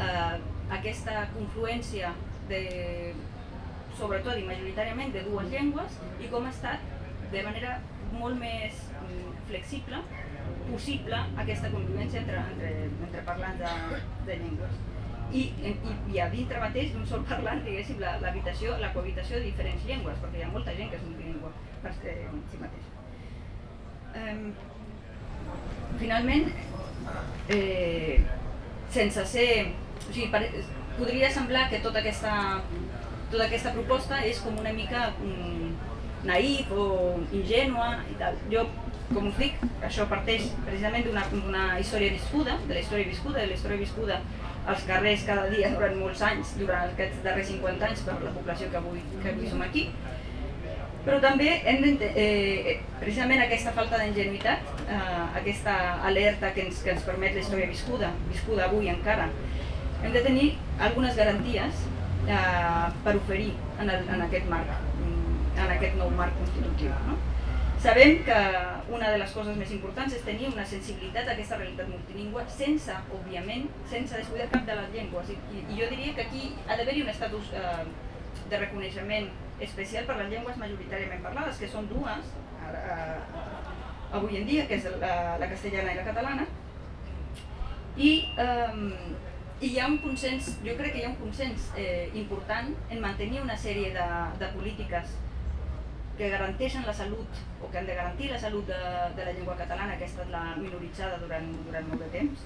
eh, aquesta confluència de sobretot i majoritàriament de dues llengües i com ha estat de manera molt més mm, flexible possible aquesta convivència entre, entre, entre parlants de, de llengües. I, i, i a dintre mateix d'un sol parlant, diguéssim, l'habitació, la, la cohabitació de diferents llengües, perquè hi ha molta gent que és multilingüe per en si mateix. Um, finalment, eh, sense ser... O sigui, podria semblar que tota aquesta tota aquesta proposta és com una mica mm, naïf o ingènua i tal. Jo, com us dic, això parteix precisament d'una història viscuda, de la història viscuda, de la història viscuda als carrers cada dia durant molts anys, durant aquests darrers 50 anys per la població que avui, que avui som aquí. Però també hem eh, precisament aquesta falta d'ingenuïtat, eh, aquesta alerta que ens, que ens permet la història viscuda, viscuda avui encara, hem de tenir algunes garanties eh, per oferir en, el, en aquest marc, mm, en aquest nou marc constitutiu. No? Sabem que una de les coses més importants és tenir una sensibilitat a aquesta realitat multilingüe sense, òbviament, sense descuidar cap de les llengües. I, i, jo diria que aquí ha d'haver-hi un estatus eh, de reconeixement especial per les llengües majoritàriament parlades, que són dues eh, avui en dia, que és la, la castellana i la catalana, i eh, i hi ha un consens, jo crec que hi ha un consens eh, important en mantenir una sèrie de, de polítiques que garanteixen la salut o que han de garantir la salut de, de la llengua catalana que ha estat la minoritzada durant, durant molt de temps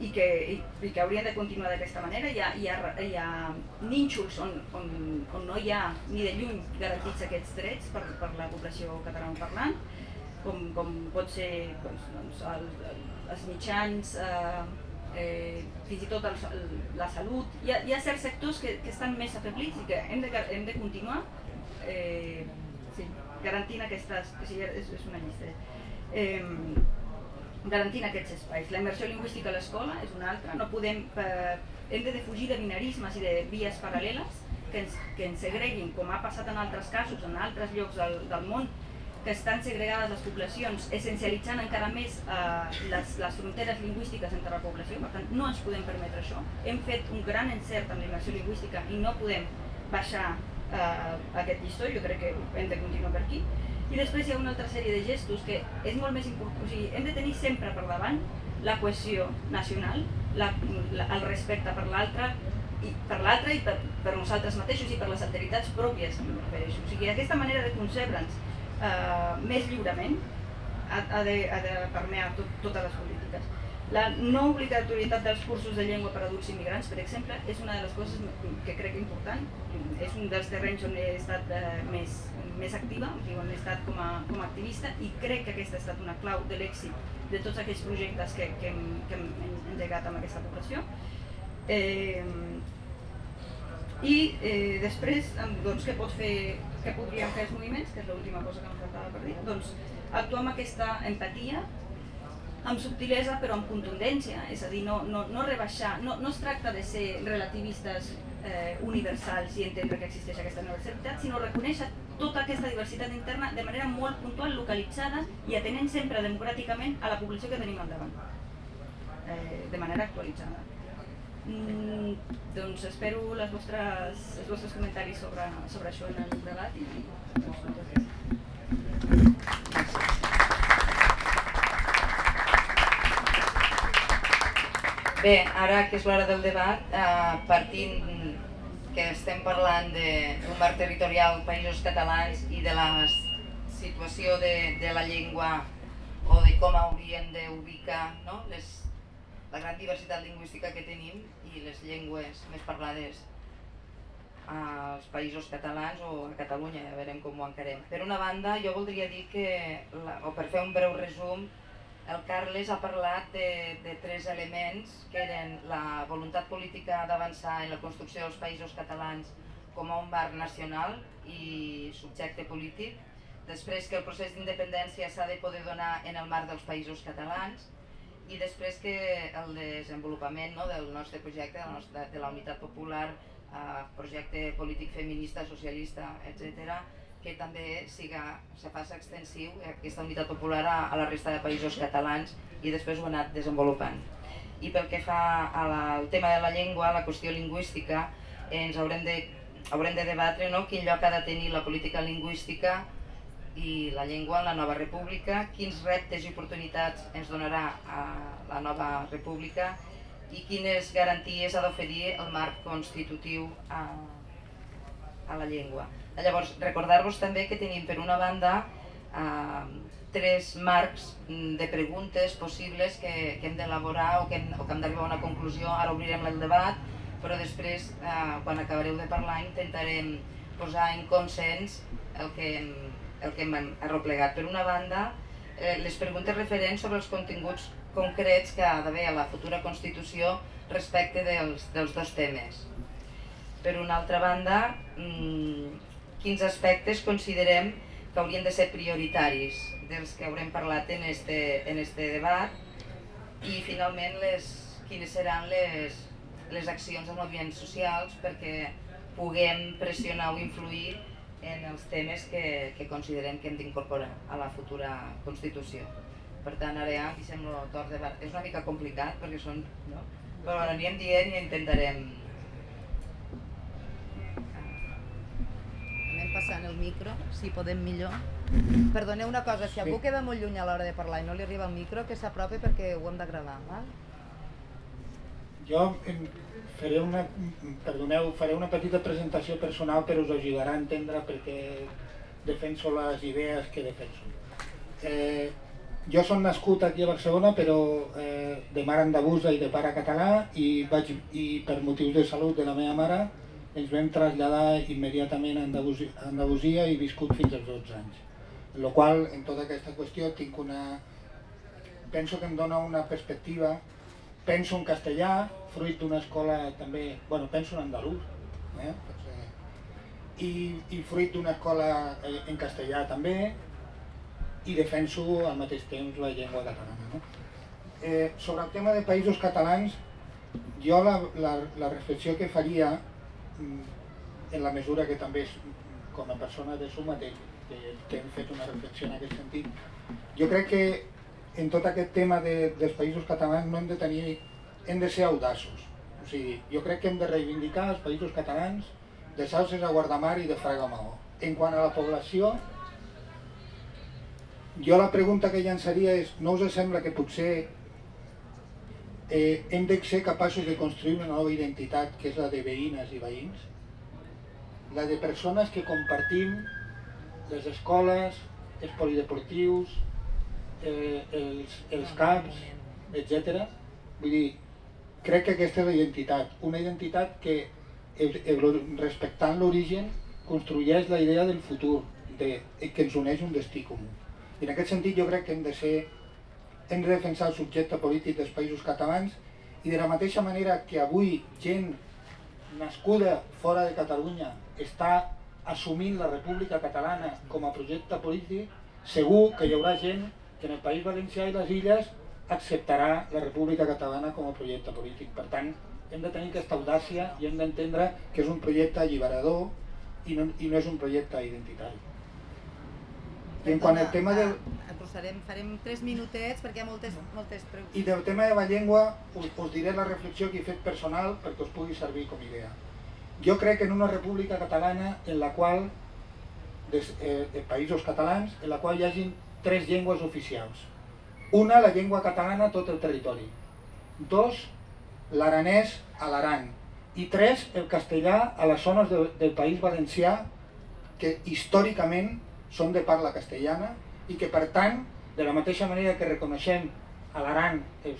i que, i, i que haurien de continuar d'aquesta manera. Hi ha, hi ha, hi ha nínxols on, on, on no hi ha ni de lluny garantits aquests drets per, per la població catalana parlant, com, com pot ser doncs, doncs, el, el els mitjans, eh, eh, fins i tot el, la salut. Hi ha, hi ha certs sectors que, que estan més afeblits i que hem de, hem de continuar eh, sí, garantint aquestes... Sí, és, és una llista. Eh, garantint aquests espais. La immersió lingüística a l'escola és una altra. No podem, eh, hem de defugir de binarismes i de vies paral·leles que ens, que ens segreguin, com ha passat en altres casos, en altres llocs del, del món, que estan segregades les poblacions, essencialitzant encara més eh, les, les fronteres lingüístiques entre la població, per tant no ens podem permetre això. Hem fet un gran encert en la lingüística i no podem baixar eh, aquest llistó, jo crec que hem de continuar per aquí. I després hi ha una altra sèrie de gestos que és molt més important, o sigui, hem de tenir sempre per davant la cohesió nacional, la, la, el respecte per l'altre, i per l'altre i per, per nosaltres mateixos i per les alteritats pròpies, O sigui, aquesta manera de concebre'ns eh, més lliurement ha, ha, de, ha de permear tot, totes les polítiques. La no obligatorietat dels cursos de llengua per a adults immigrants, per exemple, és una de les coses que crec important. És un dels terrenys on he estat eh, més, més activa, on he estat com a, com a activista i crec que aquesta ha estat una clau de l'èxit de tots aquells projectes que, que, hem, que hem engegat amb aquesta població. Eh, I eh, després, doncs, què, pot fer, què podrien fer els moviments, que és l'última cosa que em faltava per dir, doncs actuar amb aquesta empatia, amb subtilesa però amb contundència, és a dir, no, no, no rebaixar, no, no es tracta de ser relativistes eh, universals i entendre que existeix aquesta universalitat, sinó reconèixer tota aquesta diversitat interna de manera molt puntual, localitzada i atenent sempre democràticament a la població que tenim al davant, eh, de manera actualitzada. Mm, doncs espero les vostres, els vostres comentaris sobre, sobre això en el debat i doncs. Bé, ara que és l'hora del debat, eh, partint que estem parlant d'un marc territorial països catalans i de la situació de, de la llengua o de com hauríem d'ubicar no? Les, la gran diversitat lingüística que tenim i les llengües més parlades als països catalans o a Catalunya, ja veurem com ho encarem. Per una banda, jo voldria dir que, o per fer un breu resum, el Carles ha parlat de, de tres elements que eren la voluntat política d'avançar en la construcció dels països catalans com a un marc nacional i subjecte polític, després que el procés d'independència s'ha de poder donar en el marc dels països catalans i després que el desenvolupament no, del nostre projecte, de la, nostra, de la Unitat Popular, eh, projecte polític feminista, socialista, etc., que també siga, se faci extensiu aquesta unitat popular a, a la resta de països catalans i després ho ha anat desenvolupant. I pel que fa al tema de la llengua, la qüestió lingüística, ens haurem de, haurem de debatre no, quin lloc ha de tenir la política lingüística i la llengua en la nova república, quins reptes i oportunitats ens donarà a la nova república i quines garanties ha d'oferir el marc constitutiu a, a la llengua. Llavors, recordar-vos també que tenim per una banda eh, tres marcs de preguntes possibles que, que hem d'elaborar o que hem, o que hem d'arribar a una conclusió, ara obrirem el debat, però després, eh, quan acabareu de parlar, intentarem posar en consens el que hem, el que hem arroplegat. Per una banda, eh, les preguntes referents sobre els continguts concrets que ha d'haver a la futura Constitució respecte dels, dels dos temes. Per una altra banda, mmm, quins aspectes considerem que haurien de ser prioritaris dels que haurem parlat en este, en este debat i finalment les, quines seran les, les accions dels moviments socials perquè puguem pressionar o influir en els temes que, que considerem que hem d'incorporar a la futura Constitució. Per tant, ara ja deixem el torn de... És una mica complicat perquè són... No? Però anirem dient i intentarem anem passant el micro, si podem millor. Perdoneu una cosa, si algú queda molt lluny a l'hora de parlar i no li arriba el micro, que s'apropi perquè ho hem de gravar. Val? Jo faré una, perdoneu, faré una petita presentació personal però us ajudarà a entendre perquè defenso les idees que defenso. Eh, jo som nascut aquí a Barcelona però eh, de mare andalusa i de pare català i, vaig, i per motius de salut de la meva mare ens vam traslladar immediatament a Andalusia, a Andalusia i viscut fins als 12 anys. En la qual, en tota aquesta qüestió, tinc una penso que em dona una perspectiva, penso en castellà, fruit d'una escola també, bueno, penso en andalús, eh? i, i fruit d'una escola eh, en castellà també, i defenso al mateix temps la llengua catalana. No? Eh, sobre el tema de països catalans, jo la, la, la reflexió que faria, mm, en la mesura que també és, com a persona de suma que, hem fet una reflexió en aquest sentit, jo crec que en tot aquest tema de, dels països catalans no hem de tenir, hem de ser audaços. O sigui, jo crec que hem de reivindicar els països catalans de Salses a Guardamar i de Fraga Maó. En quant a la població, jo la pregunta que llançaria és, no us sembla que potser eh, hem de ser capaços de construir una nova identitat que és la de veïnes i veïns? La de persones que compartim les escoles, els polideportius, eh, els, els camps, etc. Vull dir, crec que aquesta és la identitat, una identitat que respectant l'origen construeix la idea del futur, de, que ens uneix un destí comú. I en aquest sentit jo crec que hem de ser hem de defensar el subjecte polític dels països catalans i de la mateixa manera que avui gent nascuda fora de Catalunya està assumint la República Catalana com a projecte polític, segur que hi haurà gent que en el País Valencià i les Illes acceptarà la República Catalana com a projecte polític. Per tant, hem de tenir aquesta audàcia i hem d'entendre que és un projecte alliberador i no, i no és un projecte identitari. I en quant al tema del... Farem, farem tres minutets perquè hi ha moltes, moltes preguntes. I del tema de la llengua us, us diré la reflexió que he fet personal perquè us pugui servir com a idea. Jo crec en una república catalana en la qual, des, eh, de països catalans, en la qual hi hagin tres llengües oficials. Una, la llengua catalana a tot el territori. Dos, l'aranès a l'Aran. I tres, el castellà a les zones de, del País Valencià que històricament són de parla castellana i que per tant, de la mateixa manera que reconeixem a l'Aran, eh,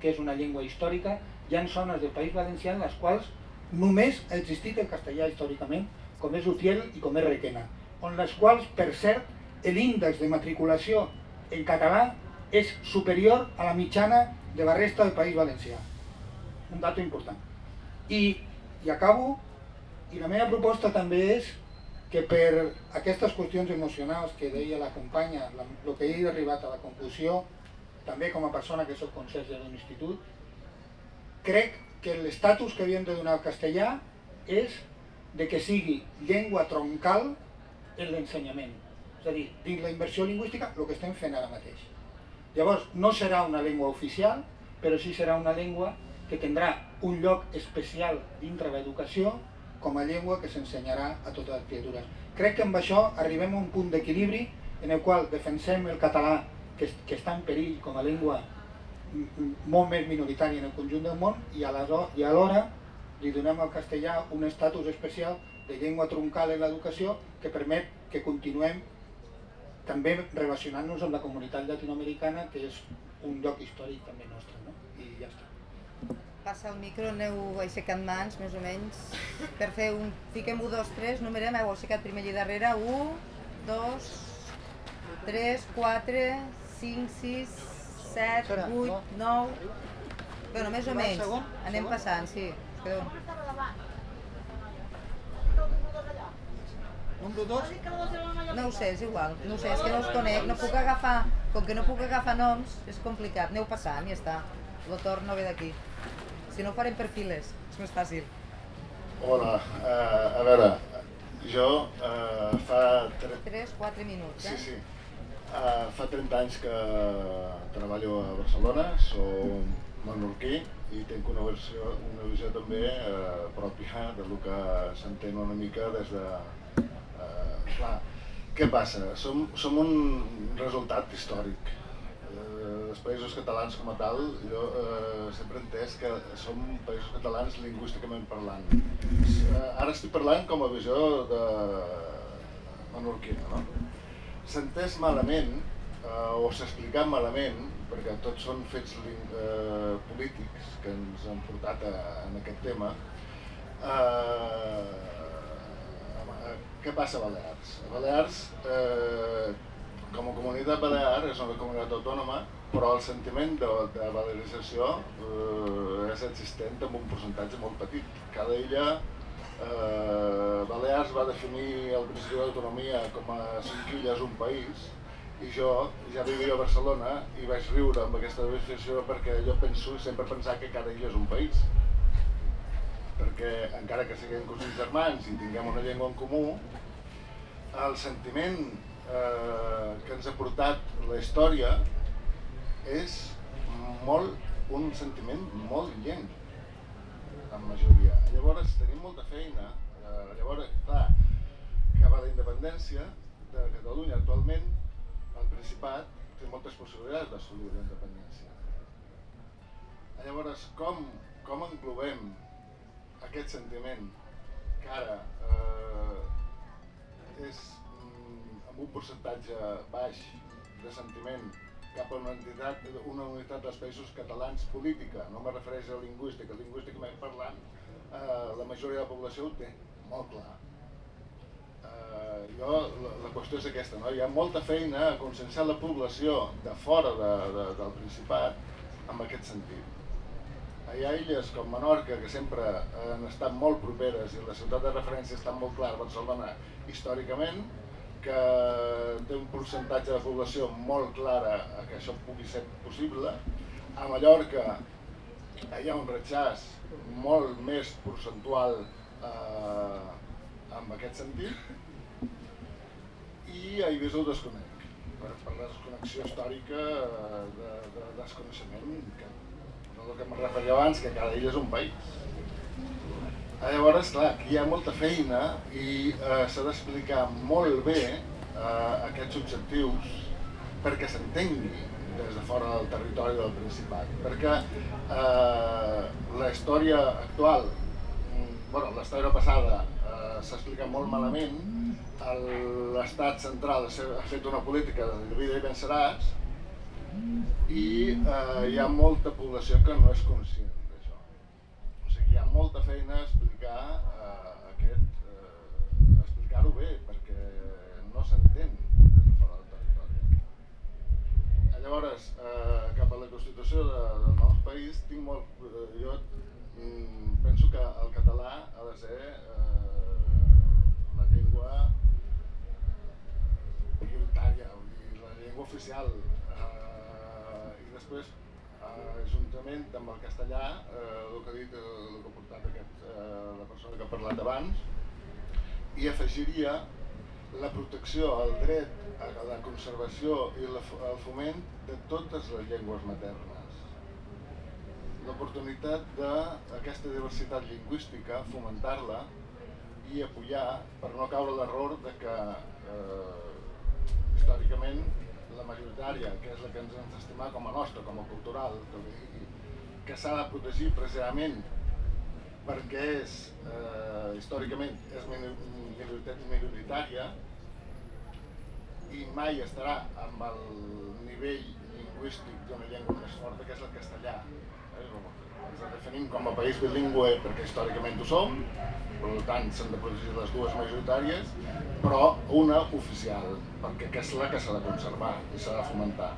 que és una llengua històrica, hi ha zones del País Valencià en les quals només ha existit el castellà històricament, com és Utiel i com és Requena, on les quals, per cert, l'índex de matriculació en català és superior a la mitjana de la resta del País Valencià. Un dato important. I, i acabo, i la meva proposta també és que per aquestes qüestions emocionals que deia la companya, el que he arribat a la conclusió, també com a persona que sóc conserge d'un institut, crec que l'estatus que havíem de donar al castellà és de que sigui llengua troncal en l'ensenyament. A dir, dins la inversió lingüística, el que estem fent ara mateix. Llavors, no serà una llengua oficial, però sí serà una llengua que tindrà un lloc especial dintre l'educació com a llengua que s'ensenyarà a totes les criatures. Crec que amb això arribem a un punt d'equilibri en el qual defensem el català que, que està en perill com a llengua molt més minoritària en el conjunt del món i alhora li donem al castellà un estatus especial de llengua troncal en l'educació que permet que continuem també relacionant-nos amb la comunitat llatinoamericana que és un lloc històric també nostre no? i ja està passa el micro, aneu aixecant mans, més o menys, per fer un... Fiquem 1, 2, 3, numerem, heu aixecat primer allà darrere, 1, 2, 3, 4, 5, 6, 7, 8, 9... Bueno, més o menys, anem passant, sí. Quedeu. Número 2? No ho sé, és igual. No ho sé, és que no els conec. No puc agafar... Com que no puc agafar noms, és complicat. Aneu passant i ja està. El torn no ve d'aquí. Si no ho farem per files, és més fàcil. Hola, uh, a veure, jo uh, fa... 3-4 minuts, eh? Sí, sí. Uh, fa 30 anys que treballo a Barcelona, soc menorquí i tinc una versió, una visió també uh, pròpia de lo que s'entén una mica des de... Uh, clar, què passa? Som, som un resultat històric els països catalans com a tal, jo eh, sempre he entès que som països catalans lingüísticament parlant. Eh, ara estic parlant com a visió de menorquina, no? S'ha entès malament, eh, o s'ha explicat malament, perquè tots són fets eh, polítics que ens han portat a, en aquest tema, eh, què passa a Balears? A Balears, eh, com a comunitat balear, és una comunitat autònoma però el sentiment de, de valorització eh, és existent amb un percentatge molt petit. Cada illa, eh, Balears va definir el principi d'autonomia com a cinc illes un país, i jo ja vivia a Barcelona i vaig riure amb aquesta definició perquè jo penso sempre pensar que cada illa és un país perquè encara que siguem cosins germans i tinguem una llengua en comú, el sentiment eh, que ens ha portat la història és molt, un sentiment molt llenc, en majoria. Llavors tenim molta feina, eh, llavors, clar, a la independència de Catalunya actualment, el Principat té moltes possibilitats d'assolir la independència. Llavors, com, com englobem aquest sentiment que ara eh, és mm, amb un percentatge baix de sentiment cap a una entitat, una unitat dels països catalans política, no me refereix a lingüística, lingüísticament parlant, eh, la majoria de la població ho té molt clar. Eh, jo, la, la qüestió és aquesta, no? hi ha molta feina a conscienciar la població de fora de, de, del Principat en aquest sentit hi ha illes com Menorca, que sempre han estat molt properes i la ciutat de referència està molt clara, Barcelona, històricament, que té un percentatge de població molt clara que això pugui ser possible. A Mallorca hi ha un rechaç molt més percentual eh, en aquest sentit i a Eivissa ho desconec per, per la desconnexió històrica eh, de, de desconeixement que el que em referia abans, que cada illa és un país. Ah, llavors, clar, aquí hi ha molta feina i eh, s'ha d'explicar molt bé eh, aquests objectius perquè s'entengui des de fora del territori del Principat. Perquè eh, la història actual, mm, bueno, la història passada eh, s'explica molt malament, l'estat central ha fet una política de divida i venceràs, i eh, hi ha molta població que no és conscient d'això. O sigui, hi ha molta feina a explicar eh, aquest, eh, explicar-ho bé, perquè no s'entén des de fora del territori. Llavors, eh, cap a la Constitució de, del nostre país, tinc molt, eh, jo mm, penso que el català ha de ser eh, la llengua prioritària, la llengua oficial després, eh, juntament amb el castellà, eh, el que ha dit, el que ha portat aquest, eh, la persona que ha parlat abans, i afegiria la protecció, el dret a la conservació i el foment de totes les llengües maternes. L'oportunitat d'aquesta diversitat lingüística, fomentar-la i apoyar per no caure l'error de que eh, històricament la majoritària, que és la que ens hem d'estimar com a nostra, com a cultural, que s'ha de protegir precisament perquè és, eh, històricament, és minoritària i mai estarà amb el nivell lingüístic d'una llengua més forta, que és el castellà. Definim com a país bilingüe perquè històricament ho som, per tant s'han de protegir les dues majoritàries, però una oficial, perquè que és la que s'ha de conservar i s'ha de fomentar.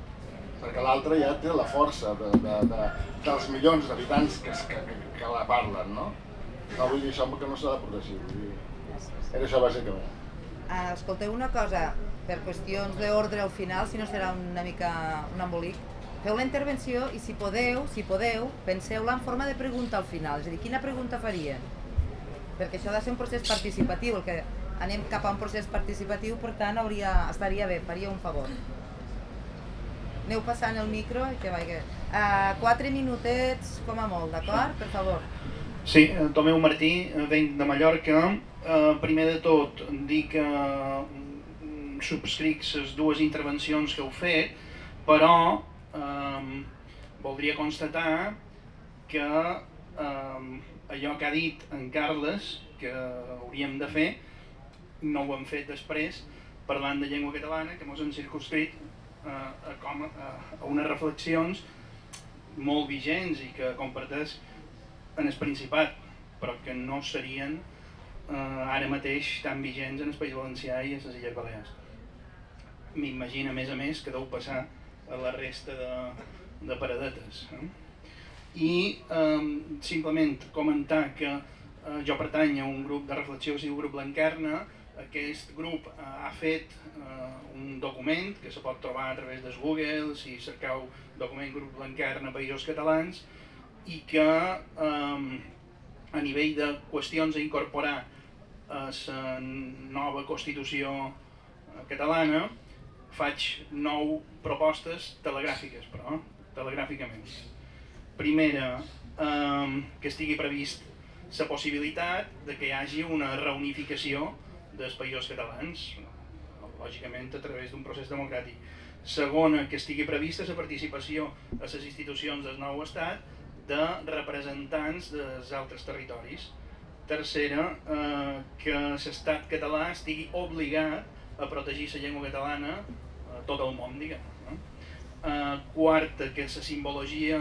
Perquè l'altra ja té la força de, de, de, dels milions d'habitants que, que, que, que la parlen, no? No vull dir això que no s'ha de protegir, vull dir... Era això bàsicament. Ah, escolteu una cosa, per qüestions d'ordre al final, si no serà una mica un embolic, feu la intervenció i si podeu, si podeu, penseu-la en forma de pregunta al final, és a dir, quina pregunta farien? perquè això ha de ser un procés participatiu, el que anem cap a un procés participatiu, per tant hauria, estaria bé, faria un favor. Aneu passant el micro i que vagi. Uh, quatre minutets com a molt, d'acord? Per favor. Sí, eh, Tomeu Martí, eh, venc de Mallorca. Uh, primer de tot, dir que mm, subscric les dues intervencions que heu fet, però um, voldria constatar que um, allò que ha dit en Carles, que hauríem de fer, no ho hem fet després, parlant de llengua catalana, que ens han circunscrit eh, a, com, a, a unes reflexions molt vigents i que comparteix en el Principat, però que no serien eh, ara mateix tan vigents en el País Valencià i a les Illes Balears. M'imagino, a més a més, que deu passar a la resta de, de paradetes. Eh? I eh, simplement comentar que eh, jo pertany a un grup de reflexió que es diu Grup Blancarna, aquest grup eh, ha fet eh, un document que se pot trobar a través del Google, si cercau document Grup Blancarna Països Catalans, i que eh, a nivell de qüestions a incorporar a la nova Constitució catalana faig nou propostes telegràfiques, però telegràficament. Primera, eh, que estigui previst la possibilitat de que hi hagi una reunificació dels països catalans, lògicament a través d'un procés democràtic. Segona, que estigui prevista la participació a les institucions del nou estat de representants dels altres territoris. Tercera, eh, que l'estat català estigui obligat a protegir la llengua catalana a tot el món, diguem. No? Eh, quarta, que la simbologia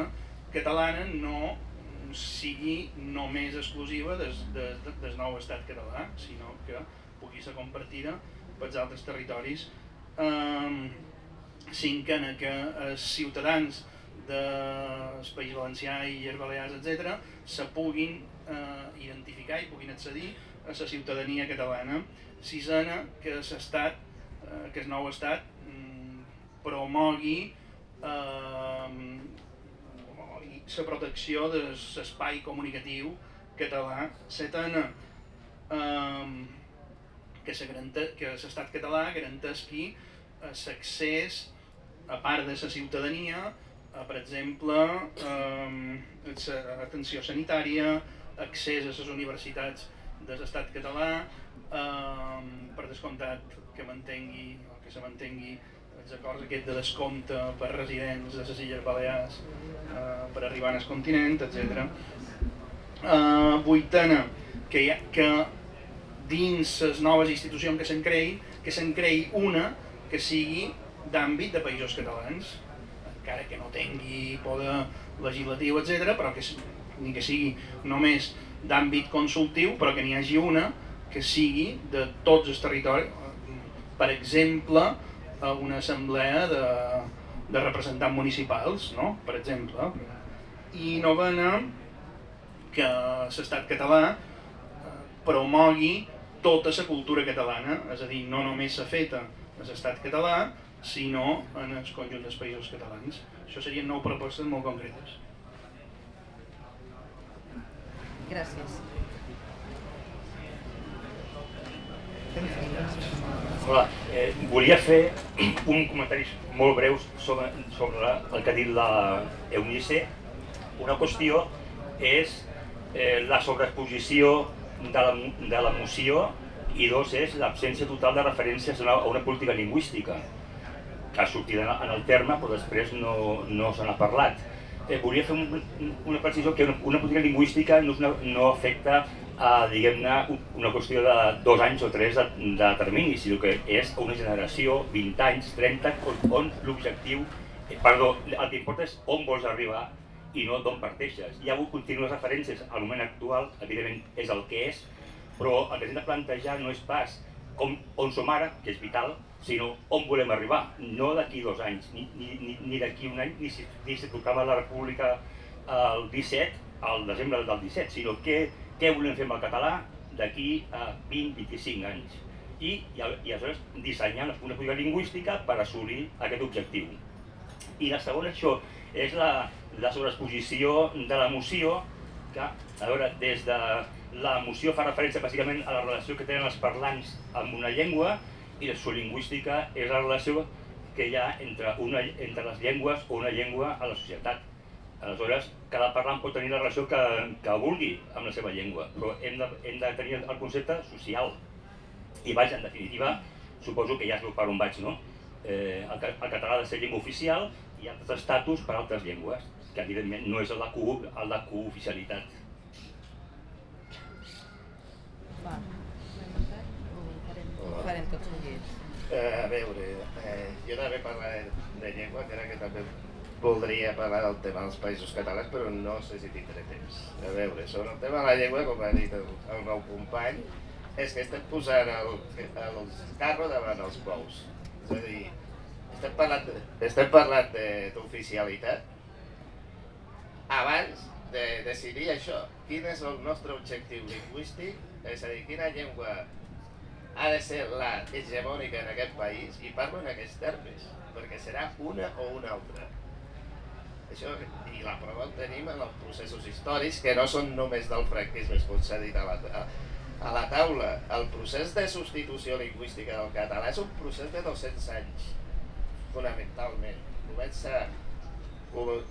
catalana no sigui només exclusiva des, des, des nou estat català, sinó que pugui ser compartida pels altres territoris. Eh, cinquena, que els ciutadans del País Valencià i les Balears, etc., se puguin eh, identificar i puguin accedir a la ciutadania catalana. Sisena, que l'estat, eh, que el nou estat mm, promogui eh, la protecció de l'espai comunicatiu català. Setena, eh, que l'estat català garanteixi l'accés a part de la ciutadania a, per exemple, eh, atenció sanitària, accés a les universitats de l'estat català, eh, per descomptat que mantengui o que se mantengui els acords aquest de descompte per residents de les Illes Balears eh, per arribar al continent, etc. Eh, vuitena, que, ha, que dins les noves institucions que se'n creï, que se'n creï una que sigui d'àmbit de països catalans, encara que no tingui poder legislatiu, etc, però que ni que sigui només d'àmbit consultiu, però que n'hi hagi una que sigui de tots els territoris, per exemple, a una assemblea de, de representants municipals, no? per exemple. I novena, que l'estat català eh, promogui tota la cultura catalana, és a dir, no només s'ha feta a l'estat català, sinó en el conjunt dels països catalans. Això serien nou propostes molt concretes. Gràcies. Hola, eh, volia fer un comentari molt breu sobre, sobre el que ha dit la Eunice. Una qüestió és eh, la sobreexposició de la, de la moció i dos és l'absència total de referències a una, a una política lingüística que ha sortit en el terme però després no, no se n'ha parlat. Eh, volia fer un, una precisió que una, una política lingüística no, una, no afecta a, diguem-ne, una qüestió de dos anys o tres de, de termini, sinó que és una generació, 20 anys, 30, on, on l'objectiu, eh, perdó, el que importa és on vols arribar i no d'on parteixes. Hi ha hagut contínues referències al moment actual, evidentment és el que és, però el que hem de plantejar no és pas com, on som ara, que és vital, sinó on volem arribar, no d'aquí dos anys, ni, ni, ni, d'aquí un any, ni si, ni si tocava la República el 17, al desembre del 17, sinó què, què volem fer amb el català d'aquí a 20-25 anys. I, i, i aleshores dissenyar una política lingüística per assolir aquest objectiu. I la segona, això, és la, la sobreexposició de la moció, que, a veure, des de la moció fa referència bàsicament a la relació que tenen els parlants amb una llengua i la sociolingüística és la relació que hi ha entre, una, entre les llengües o una llengua a la societat. Aleshores, cada parlant pot tenir la relació que, que vulgui amb la seva llengua, però hem de, hem de tenir el concepte social. I vaja, en definitiva, suposo que ja és per on vaig, no? Eh, el, el català ha de ser llengua oficial i altres estatus per altres llengües, que evidentment no és el de, co, cooficialitat. Va farem tots seguits. Eh, a veure, eh, jo també parlaré de llengua, que era que també voldria parlar del tema dels països catalans, però no sé si tindré temps. A veure, sobre el tema de la llengua, com ha dit el, el nou company, és que estem posant el, el carro davant els bous. És a dir, estem parlant d'oficialitat, abans de decidir això, quin és el nostre objectiu lingüístic, és a dir, quina llengua ha de ser la hegemònica en aquest país, i parlo en aquests termes, perquè serà una o una altra. Això, I la prova el tenim en els processos històrics, que no són només del franquisme, com s'ha dit a la, a, a la taula. El procés de substitució lingüística del català és un procés de 200 anys, fonamentalment. Comença, co-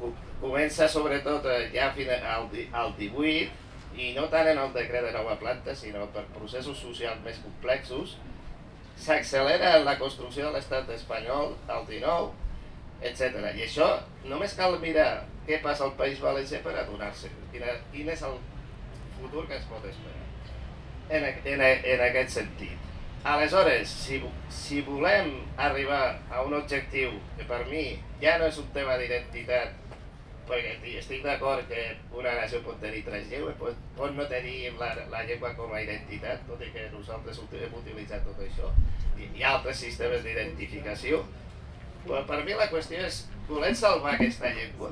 co- comença sobretot eh, ja al 18, i no tant en el decret de nova planta, sinó per processos socials més complexos, s'accelera la construcció de l'estat espanyol al 19, etc. I això només cal mirar què passa al País Valencià per adonar-se quin, quin és el futur que es pot esperar en, en, en aquest sentit. Aleshores, si, si volem arribar a un objectiu que per mi ja no és un tema d'identitat, perquè ti- estic d'acord que una nació pot tenir tres llengües, pot, pot no tenir la, la llengua com a identitat, tot i que nosaltres hem utilitzat tot això, i hi ha altres sistemes d'identificació, però per mi la qüestió és, volem salvar aquesta llengua,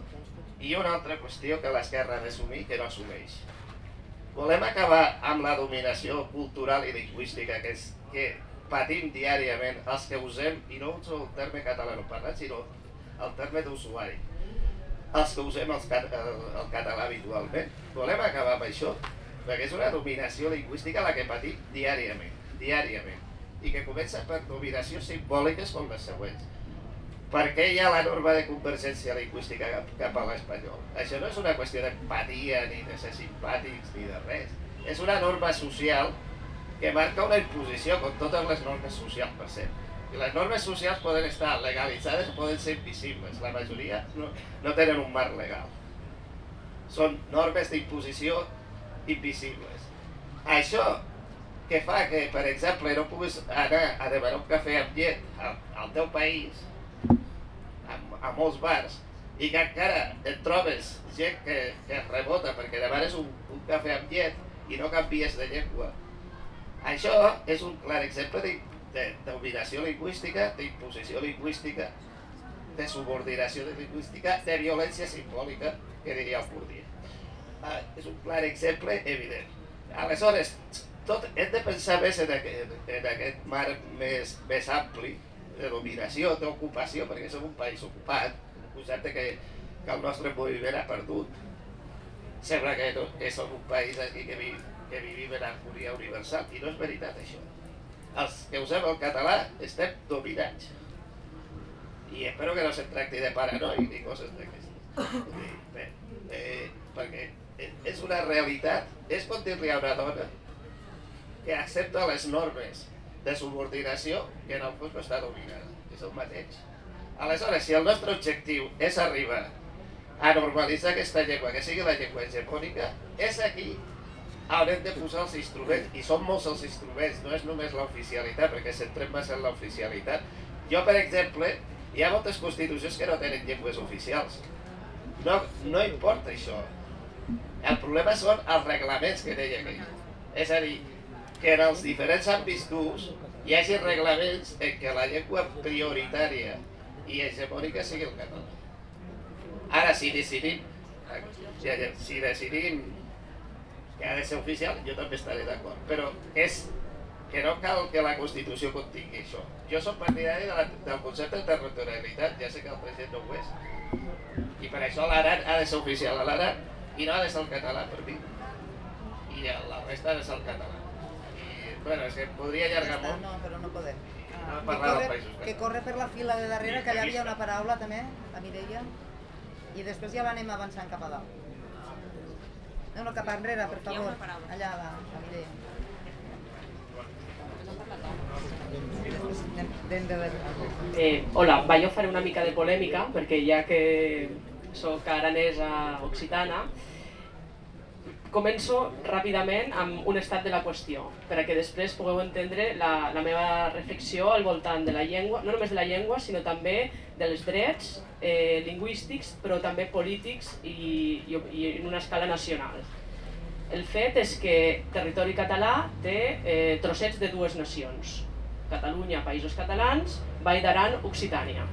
i una altra qüestió que l'esquerra ha d'assumir que no assumeix. Volem acabar amb la dominació cultural i lingüística que, és, que patim diàriament els que usem, i no el terme catalanoparlant, sinó el terme d'usuari. Els que usem els cat el, català habitualment. Volem acabar amb això, perquè és una dominació lingüística la que patim diàriament, diàriament, i que comença per dominacions simbòliques com les següents. Per què hi ha la norma de convergència lingüística cap, a l'espanyol? Això no és una qüestió d'empatia, ni de ser simpàtics, ni de res. És una norma social que marca una imposició, com totes les normes socials, per cert. Les normes socials poden estar legalitzades o poden ser invisibles. La majoria no, no tenen un marc legal. Són normes d'imposició invisibles. Això que fa que, per exemple, no puguis anar a demanar un cafè amb llet al, al teu país, a, a molts bars, i que encara et trobes gent que, que es rebota perquè demanes un, un cafè amb llet i no canvies de llengua. Això és un clar exemple dominació lingüística, d'imposició lingüística, de subordinació de lingüística, de violència simbòlica, que diria el Bourdieu. Ah, és un clar exemple evident. Aleshores, tot, hem de pensar més en aquest, en aquest marc més, més ampli de dominació, d'ocupació, perquè som un país ocupat, un que, que el nostre moviment ha perdut. Sembla que, no, que som un país aquí que, vi, que vivim en harmonia universal, i no és veritat això. Els que usem el català estem dominats. I espero que no se'n tracti de paranoi ni coses d'aquestes. Bé, eh, perquè és una realitat, és com dir-li a una dona que accepta les normes de subordinació que en el fons no està dominada, és el mateix. Aleshores, si el nostre objectiu és arribar a normalitzar aquesta llengua, que sigui la llengua hegemònica, és aquí hem de posar els instruments, i són molts els instruments, no és només l'oficialitat, perquè centrem massa en l'oficialitat. Jo, per exemple, hi ha moltes constitucions que no tenen llengües oficials. No, no importa això. El problema són els reglaments que deia aquell. És a dir, que en els diferents àmbits d'ús hi hagi reglaments en què la llengua prioritària i hegemònica sigui el català. Ara, si decidim, si decidim que ha de ser oficial, jo també estaré d'acord, però és que no cal que la Constitució contingui això. Jo soc partidari de la, del concepte de territorialitat, ja sé que el president no ho és, i per això l'Aran ha de ser oficial a l'Aran i no ha de ser el català per mi. I la resta ha de ser el català. I, bueno, és que podria allargar molt. No, però no podem. No Que parlar dels corre, que corre per la fila de darrere, que allà hi havia una paraula també, la Mireia, i després ja l'anem avançant cap a dalt. No, no, cap enrere, per favor. Allà, de les- Eh, hola, va, jo faré una mica de polèmica, perquè ja que sóc aranesa occitana, començo ràpidament amb un estat de la qüestió, perquè després pugueu entendre la, la meva reflexió al voltant de la llengua, no només de la llengua, sinó també dels drets eh, lingüístics, però també polítics i, i, i en una escala nacional. El fet és que territori català té eh, trossets de dues nacions, Catalunya, Països Catalans, Vall d'Aran, Occitània.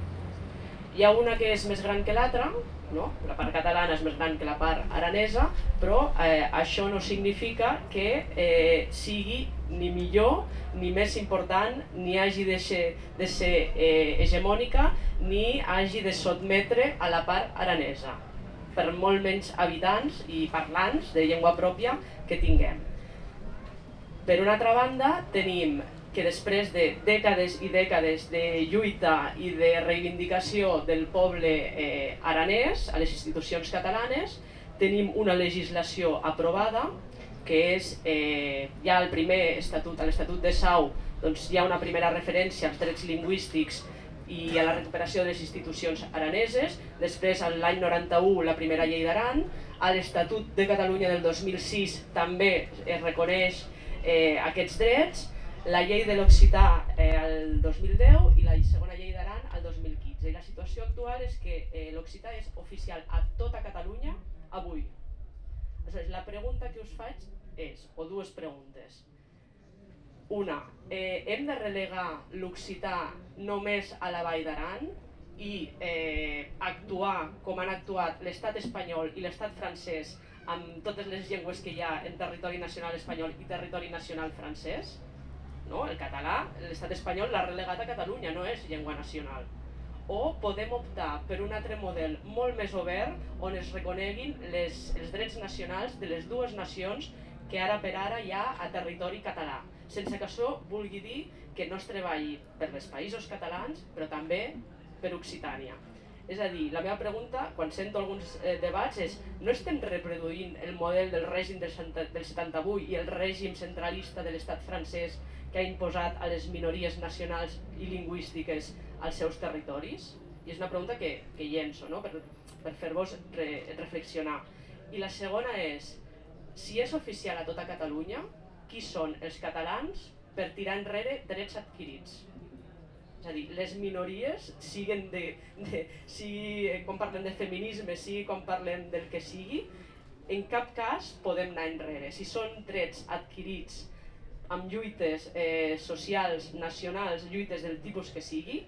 Hi ha una que és més gran que l'altra, no? la part catalana és més gran que la part aranesa, però eh, això no significa que eh, sigui ni millor, ni més important, ni hagi de ser, de ser eh, hegemònica, ni hagi de sotmetre a la part aranesa, per molt menys habitants i parlants de llengua pròpia que tinguem. Per una altra banda, tenim que després de dècades i dècades de lluita i de reivindicació del poble eh, aranès a les institucions catalanes, tenim una legislació aprovada que és eh, ja el primer estatut, l'Estatut de Sau, doncs hi ha una primera referència als drets lingüístics i a la recuperació de les institucions araneses, després l'any 91 la primera llei d'Aran, a l'Estatut de Catalunya del 2006 també es reconeix eh, aquests drets, la llei de l'Occità eh, el 2010 i la segona llei d'Aran el 2015. I la situació actual és que eh, l'Occità és oficial a tota Catalunya avui. Aleshores, la pregunta que us faig és, o dues preguntes. Una, eh, hem de relegar l'Occità només a la Vall d'Aran i eh, actuar com han actuat l'estat espanyol i l'estat francès amb totes les llengües que hi ha en territori nacional espanyol i territori nacional francès? No? El català, l'estat espanyol l'ha relegat a Catalunya, no és llengua nacional. O podem optar per un altre model molt més obert on es reconeguin les, els drets nacionals de les dues nacions que ara per ara hi ha a territori català, sense que això vulgui dir que no es treballi per els països catalans, però també per Occitània. És a dir, la meva pregunta, quan sento alguns eh, debats, és no estem reproduint el model del règim del, del 78 i el règim centralista de l'estat francès que ha imposat a les minories nacionals i lingüístiques als seus territoris? I és una pregunta que, que llenço no? per, per fer-vos re, reflexionar. I la segona és, si és oficial a tota Catalunya, qui són els catalans per tirar enrere drets adquirits? És a dir, les minories, siguen de, de, sigui quan parlem de feminisme, sigui quan parlem del que sigui, en cap cas podem anar enrere. Si són drets adquirits amb lluites eh, socials, nacionals, lluites del tipus que sigui,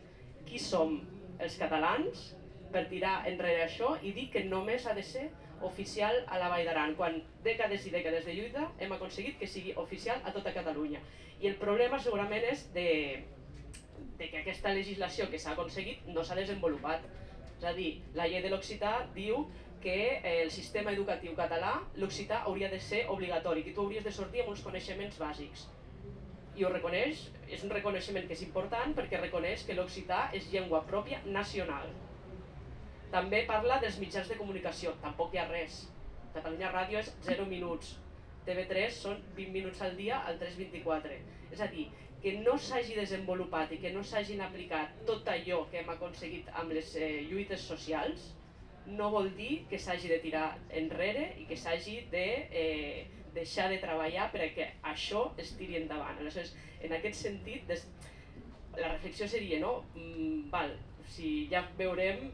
qui som els catalans per tirar enrere això i dir que només ha de ser oficial a la Vall d'Aran, quan dècades i dècades de lluita hem aconseguit que sigui oficial a tota Catalunya. I el problema segurament és de, de que aquesta legislació que s'ha aconseguit no s'ha desenvolupat. És a dir, la llei de l'Occità diu que el sistema educatiu català, l'occità hauria de ser obligatori, que tu hauries de sortir amb uns coneixements bàsics. I ho reconeix, és un reconeixement que és important perquè reconeix que l'occità és llengua pròpia nacional. També parla dels mitjans de comunicació, tampoc hi ha res. Catalunya Ràdio és 0 minuts, TV3 són 20 minuts al dia al 324. És a dir, que no s'hagi desenvolupat i que no s'hagin aplicat tot allò que hem aconseguit amb les eh, lluites socials, no vol dir que s'hagi de tirar enrere i que s'hagi de eh, deixar de treballar perquè això es tiri endavant. Aleshores, en aquest sentit, des... la reflexió seria, no? Mm, val, si ja veurem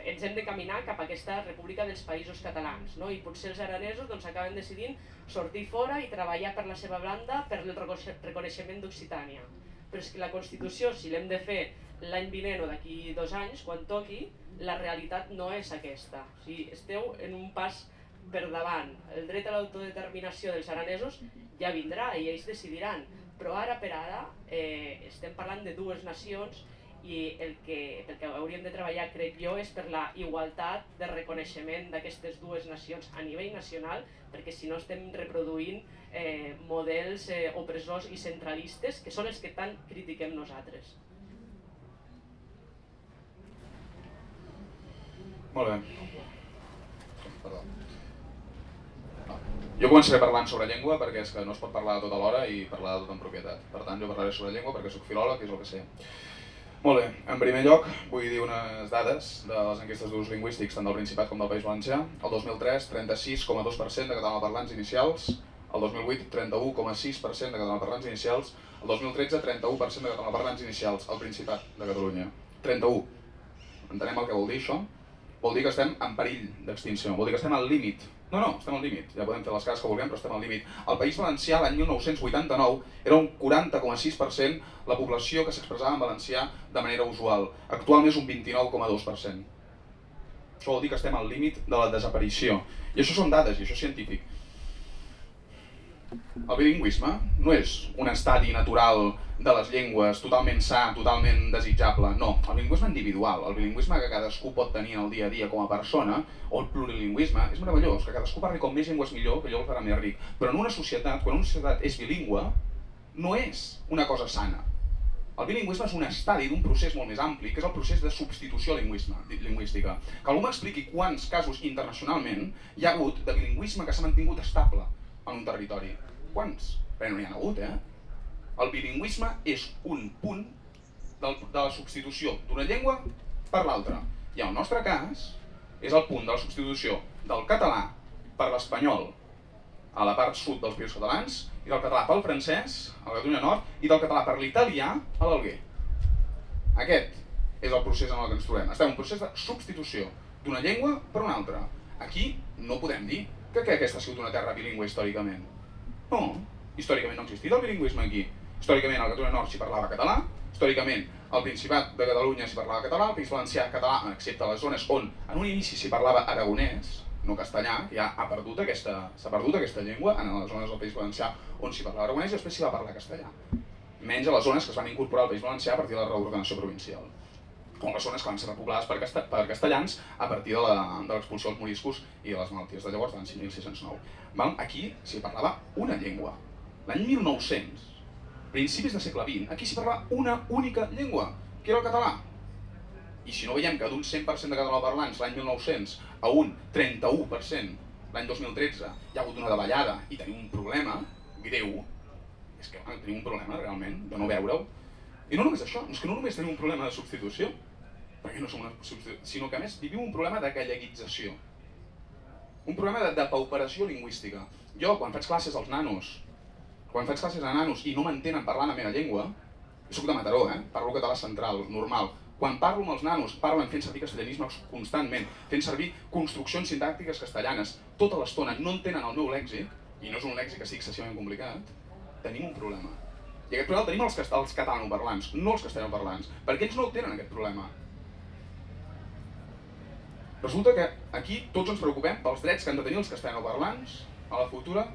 ens hem de caminar cap a aquesta república dels països catalans, no? i potser els aranesos doncs, acaben decidint sortir fora i treballar per la seva banda per el reconeixement d'Occitània. Però és que la Constitució, si l'hem de fer l'any vinent o d'aquí dos anys, quan toqui, la realitat no és aquesta. O sigui, esteu en un pas per davant. El dret a l'autodeterminació dels aranesos ja vindrà i ells decidiran, però ara per ara eh, estem parlant de dues nacions i el que, el que hauríem de treballar, crec jo, és per la igualtat de reconeixement d'aquestes dues nacions a nivell nacional, perquè si no estem reproduint eh, models eh, opressors i centralistes que són els que tant critiquem nosaltres. Molt bé. Perdó. No. Jo començaré parlant sobre llengua perquè és que no es pot parlar tota l'hora i parlar de tot en propietat. Per tant, jo parlaré sobre llengua perquè sóc filòleg i és el que sé. Molt bé, en primer lloc vull dir unes dades de les enquestes d'ús lingüístics tant del Principat com del País Valencià. El 2003, 36,2% de catalanoparlants inicials, el 2008, 31,6% de catalanoparlants inicials, el 2013, 31% de catalanoparlants inicials al Principat de Catalunya. 31. Entenem el que vol dir això? Vol dir que estem en perill d'extinció, vol dir que estem al límit No, no, estem al límit, ja podem fer les cases que vulguem, però estem al límit. Al País Valencià l'any 1989 era un 40,6% la població que s'expressava en valencià de manera usual. Actualment és un 29,2%. Això vol dir que estem al límit de la desaparició. I això són dades, i això és científic. El bilingüisme no és un estadi natural de les llengües totalment sa, totalment desitjable. No, el bilingüisme individual, el bilingüisme que cadascú pot tenir en el dia a dia com a persona, o el plurilingüisme, és meravellós, que cadascú parli com més llengües millor, que allò el farà més ric. Però en una societat, quan una societat és bilingüe, no és una cosa sana. El bilingüisme és un estadi d'un procés molt més ampli, que és el procés de substitució lingüística. Que algú m'expliqui quants casos internacionalment hi ha hagut de bilingüisme que s'ha mantingut estable en un territori. Quants? Perquè no n'hi ha hagut, eh? El bilingüisme és un punt del, de la substitució d'una llengua per l'altra. I el nostre cas és el punt de la substitució del català per l'espanyol a la part sud dels països catalans i del català pel francès a la Catalunya Nord i del català per l'italià a l'Alguer. Aquest és el procés en el que ens trobem. Estem en un procés de substitució d'una llengua per una altra. Aquí no podem dir que, que aquesta ha sigut una terra bilingüe històricament. No, històricament no ha existit el bilingüisme aquí. Històricament al Catalunya Nord s'hi parlava català, històricament al Principat de Catalunya s'hi parlava català, al País Valencià català, excepte les zones on en un inici s'hi parlava aragonès, no castellà, ja ha perdut aquesta, s'ha perdut aquesta llengua en les zones del País Valencià on s'hi parlava aragonès i després s'hi va parlar castellà. Menys a les zones que es van incorporar al País Valencià a partir de la reordenació provincial com les zones que van ser repoblades per, casta per castellans a partir de l'expulsió dels moriscos i de les malalties de llavors, l'any 1609. Val? Aquí s'hi parlava una llengua. L'any 1900, principis del segle XX, aquí s'hi parlava una única llengua, que era el català. I si no veiem que d'un 100% de català parlants l'any 1900 a un 31% l'any 2013 hi ha hagut una davallada i tenim un problema greu, és que tenim un problema realment de no veure-ho, i no només això, és que no només tenim un problema de substitució, perquè no som una sinó que a més vivim un problema de galleguització. Un problema de, de pauperació lingüística. Jo, quan faig classes als nanos, quan faig classes a nanos i no m'entenen parlar la meva llengua, soc de Mataró, eh? parlo català central, normal, quan parlo amb els nanos, parlen fent servir castellanisme constantment, fent servir construccions sintàctiques castellanes, tota l'estona no entenen el meu lèxic, i no és un lèxic que sigui excessivament complicat, tenim un problema. I aquest problema el tenim els, els catalanoparlants, no els castellanoparlants, perquè ells no el tenen aquest problema. Resulta que aquí tots ens preocupem pels drets que han de tenir els castellanoparlants a la futura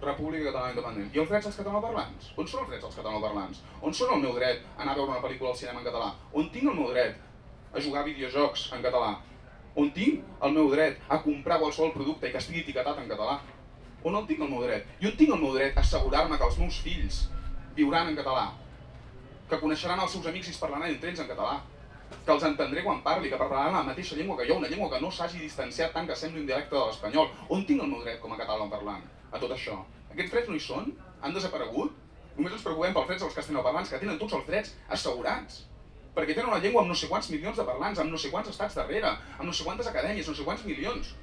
República Catalana Independent. I els drets dels catalanoparlants? On són els drets dels catalanoparlants? On són el meu dret a anar a veure una pel·lícula al cinema en català? On tinc el meu dret a jugar a videojocs en català? On tinc el meu dret a comprar qualsevol producte i que estigui etiquetat en català? On el tinc el meu dret? I on tinc el meu dret a assegurar-me que els meus fills viuran en català? Que coneixeran els seus amics i es parlaran entre ells en català? Que els entendré quan parli, que parlaran la mateixa llengua que jo, una llengua que no s'hagi distanciat tant que sembli un dialecte de l'espanyol. On tinc el meu dret com a català parlant a tot això? Aquests drets no hi són? Han desaparegut? Només ens preocupem pels drets dels castellanoparlants que tenen tots els drets assegurats. Perquè tenen una llengua amb no sé quants milions de parlants, amb no sé quants estats darrere, amb no sé quantes acadèmies, no sé quants milions.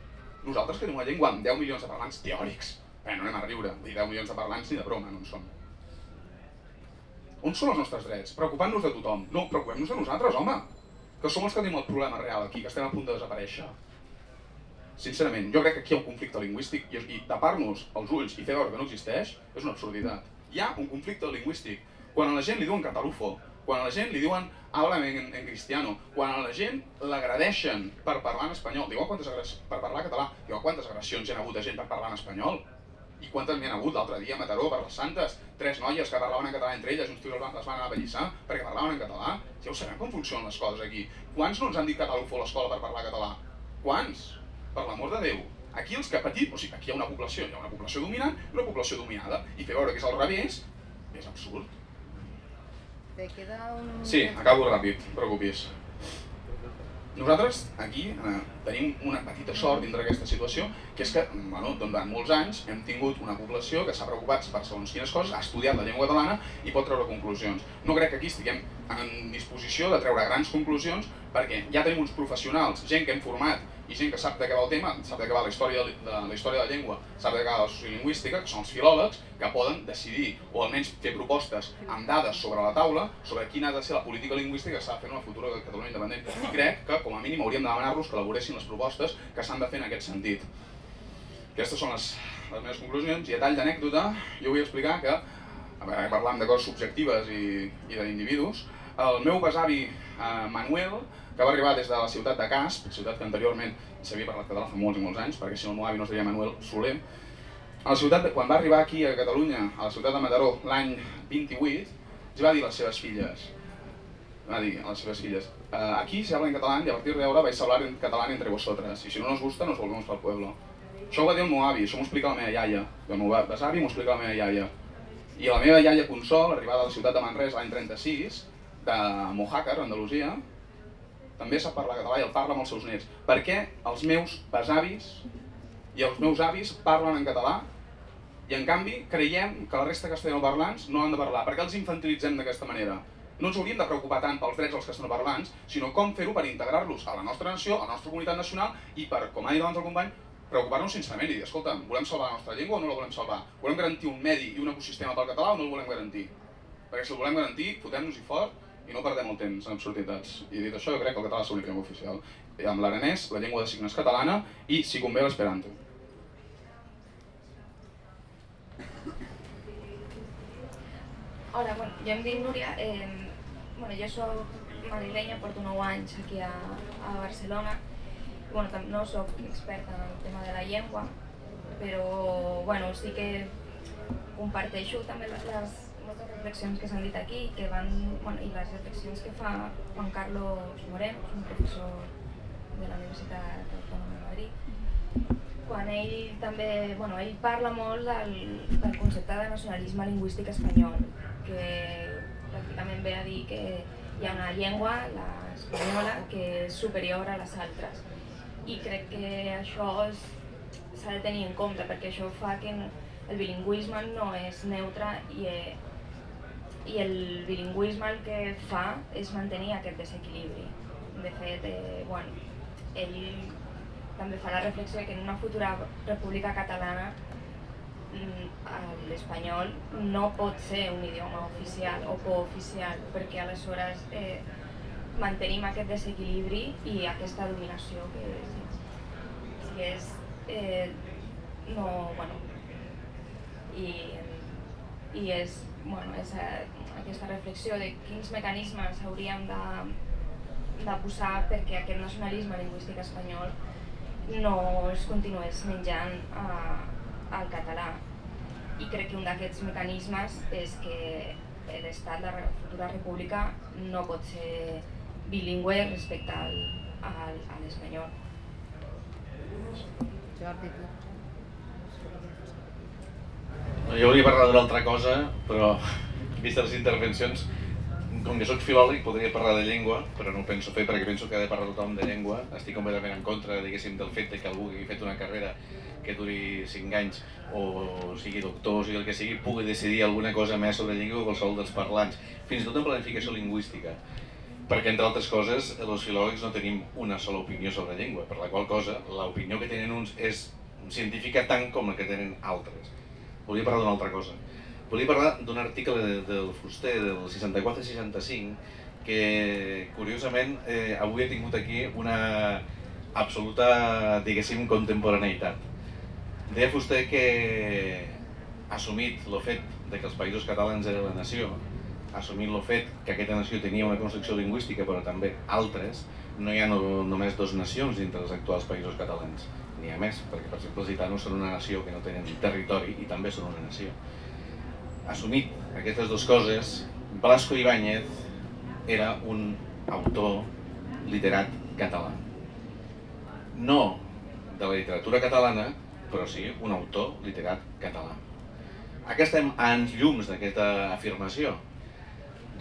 Nosaltres que tenim una llengua amb 10 milions de parlants teòrics. Eh, no anem a riure, dir 10 milions de parlants ni de broma, no en som. On són els nostres drets? Preocupant-nos de tothom. No, preocupem-nos de nosaltres, home que som els que tenim el problema real aquí, que estem a punt de desaparèixer. Sincerament, jo crec que aquí hi ha un conflicte lingüístic i, i tapar-nos els ulls i fer veure que no existeix és una absurditat. Hi ha un conflicte lingüístic. Quan a la gent li diuen catalufo, quan a la gent li diuen háblame en, en cristiano, quan a la gent l'agradeixen per parlar en espanyol, diu quantes per parlar català, diu quantes agressions hi ha hagut de gent per parlar en espanyol? I quantes n'hi ha hagut l'altre dia a Mataró per les Santes? Tres noies que parlaven en català entre elles, uns tios les van anar a bellissar perquè parlaven en català. Ja ho sabem com funcionen les coses aquí. Quants no ens han dit catalufo a l'escola per parlar català? Quants? Per l'amor de Déu. Aquí els que patim, o sigui, aquí hi ha una població, hi ha una població dominant i una població dominada. I fer veure que és al revés és absurd. Te queda un... Sí, acabo ràpid, preocupis. Nosaltres aquí eh, tenim una petita sort dintre d'aquesta situació, que és que bueno, durant molts anys hem tingut una població que s'ha preocupat per segons quines coses, ha estudiat la llengua catalana i pot treure conclusions. No crec que aquí estiguem en disposició de treure grans conclusions perquè ja tenim uns professionals, gent que hem format i gent que sap de què va el tema, sap de què va la història de, de, la història de la llengua, sap de què va la sociolingüística, que són els filòlegs, que poden decidir o almenys fer propostes amb dades sobre la taula sobre quina ha de ser la política lingüística que s'ha de fer en una futura Catalunya independent. I crec que, com a mínim, hauríem de demanar-los que elaboressin les propostes que s'han de fer en aquest sentit. Aquestes són les, les meves conclusions i a tall d'anècdota jo vull explicar que, parlam de coses subjectives i, i d'individus, el meu besavi eh, Manuel, que va arribar des de la ciutat de Casp, ciutat que anteriorment s'havia parlat català fa molts i molts anys, perquè si no el meu avi no seria Manuel Soler, a la ciutat, quan va arribar aquí a Catalunya, a la ciutat de Mataró, l'any 28, els va dir a les seves filles, va dir a les seves filles, eh, aquí se habla en catalán y a partir de ahora vais a hablar en catalán entre vosotras, y si no nos gusta nos volvemos al pueblo. Això ho va dir el meu avi, això m'ho explica la meva iaia, el meu besavi m'ho explica la meva iaia. I la meva iaia Consol, arribada a la ciutat de Manresa l'any 36, de Mojácar, Andalusia, també sap parlar català i el parla amb els seus nets. Per què els meus besavis i els meus avis parlen en català i en canvi creiem que la resta castellanoparlants no han de parlar? Per què els infantilitzem d'aquesta manera? No ens hauríem de preocupar tant pels drets dels castellanoparlants, sinó com fer-ho per integrar-los a la nostra nació, a la nostra comunitat nacional i per, com ha dit abans el company, preocupar-nos sincerament i dir, escolta, volem salvar la nostra llengua o no la volem salvar? Volem garantir un medi i un ecosistema pel català o no el volem garantir? Perquè si el volem garantir, fotem-nos-hi fort i no perdem el temps en absurditats. I dit això, jo crec que el català és l'única llengua oficial. I amb l'aranès, la llengua de signes catalana i, si convé, l'esperanto. Hola, bueno, jo em dic Núria, eh, bueno, jo soc madrilenya, porto 9 anys aquí a, a Barcelona bueno, no sóc experta en el tema de la llengua, però bueno, sí que comparteixo també les, reflexions que s'han dit aquí que van, bueno, i les reflexions que fa Juan Carlos Moreno, un professor de la Universitat Autònoma de Madrid, quan ell també, bueno, ell parla molt del, del concepte de nacionalisme lingüístic espanyol, que pràcticament ve a dir que hi ha una llengua, l'espanyola, que és superior a les altres. I crec que això s'ha de tenir en compte perquè això fa que el bilingüisme no és neutre i, eh, i el bilingüisme el que fa és mantenir aquest desequilibri. De fet, eh, bueno, ell també fa la reflexió que en una futura república catalana mm, l'espanyol no pot ser un idioma oficial o cooficial perquè aleshores eh, mantenim aquest desequilibri i aquesta dominació que si és eh, no, bueno, i, i és, bueno, és eh, aquesta reflexió de quins mecanismes hauríem de, de posar perquè aquest nacionalisme lingüístic espanyol no es continués menjant eh, al català. I crec que un d'aquests mecanismes és que l'estat la futura república no pot ser bilingüe respecte al, al, a l'espanyol. Jordi, tu. Jo volia parlar d'una altra cosa, però vistes les intervencions, com que sóc filòleg podria parlar de llengua, però no ho penso fer perquè penso que ha de parlar tothom de llengua. Estic completament en contra, diguéssim, del fet de que algú que hagi fet una carrera que duri 5 anys o sigui doctor o sigui el que sigui, pugui decidir alguna cosa més sobre llengua o qualsevol dels parlants, fins i tot en planificació lingüística perquè entre altres coses els filòlegs no tenim una sola opinió sobre llengua, per la qual cosa l'opinió que tenen uns és científica tant com la que tenen altres. Volia parlar d'una altra cosa. Volia parlar d'un article de, del Fuster del 64-65 que curiosament eh, avui he tingut aquí una absoluta, diguéssim, contemporaneïtat. Deia Fuster que assumit el fet de que els països catalans eren la nació, assumint el fet que aquesta nació tenia una construcció lingüística però també altres, no hi ha no, només dues nacions dintre dels actuals països catalans. N'hi ha més, perquè per exemple els gitanos són una nació que no tenen territori i també són una nació. Assumit aquestes dues coses, Blasco Ibáñez era un autor literat català. No de la literatura catalana, però sí un autor literat català. Aquí estem a anys llums d'aquesta afirmació,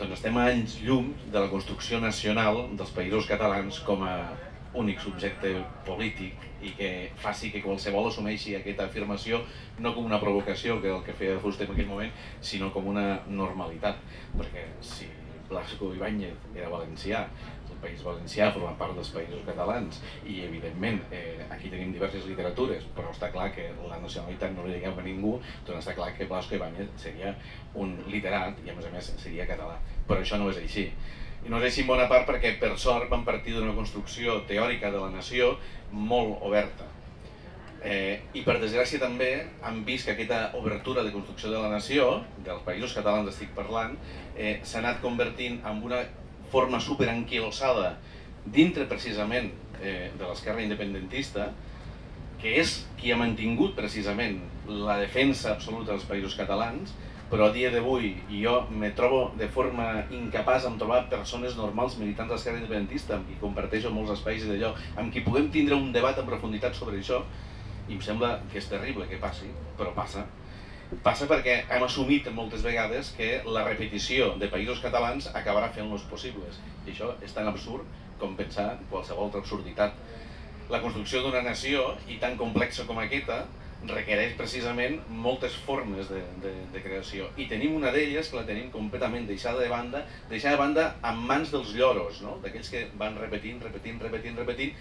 doncs estem a anys llum de la construcció nacional dels països catalans com a únic subjecte polític i que faci que qualsevol assumeixi aquesta afirmació no com una provocació, que el que feia Fuster en aquell moment, sinó com una normalitat. Perquè si Blasco Ibáñez era valencià País Valencià forma part dels països catalans i evidentment eh, aquí tenim diverses literatures però està clar que la nacionalitat no li diguem a ningú doncs està clar que Blasco Ibáñez seria un literat i a més a més seria català però això no és així i no és així en bona part perquè per sort van partir d'una construcció teòrica de la nació molt oberta. Eh, I per desgràcia també han vist que aquesta obertura de construcció de la nació, dels països catalans estic parlant, eh, s'ha anat convertint en una forma superanquilosada dintre precisament eh, de l'esquerra independentista, que és qui ha mantingut precisament la defensa absoluta dels països catalans, però a dia d'avui jo me trobo de forma incapaç en trobar persones normals militants de l'esquerra independentista qui comparteixo molts espais d'allò, amb qui puguem tindre un debat en profunditat sobre això, i em sembla que és terrible que passi, però passa. Passa perquè hem assumit moltes vegades que la repetició de països catalans acabarà fent-los possibles. I això és tan absurd com pensar qualsevol altra absurditat. La construcció d'una nació, i tan complexa com aquesta, requereix precisament moltes formes de, de, de creació i tenim una d'elles que la tenim completament deixada de banda, deixada de banda en mans dels lloros, no? d'aquells que van repetint, repetint, repetint, repetint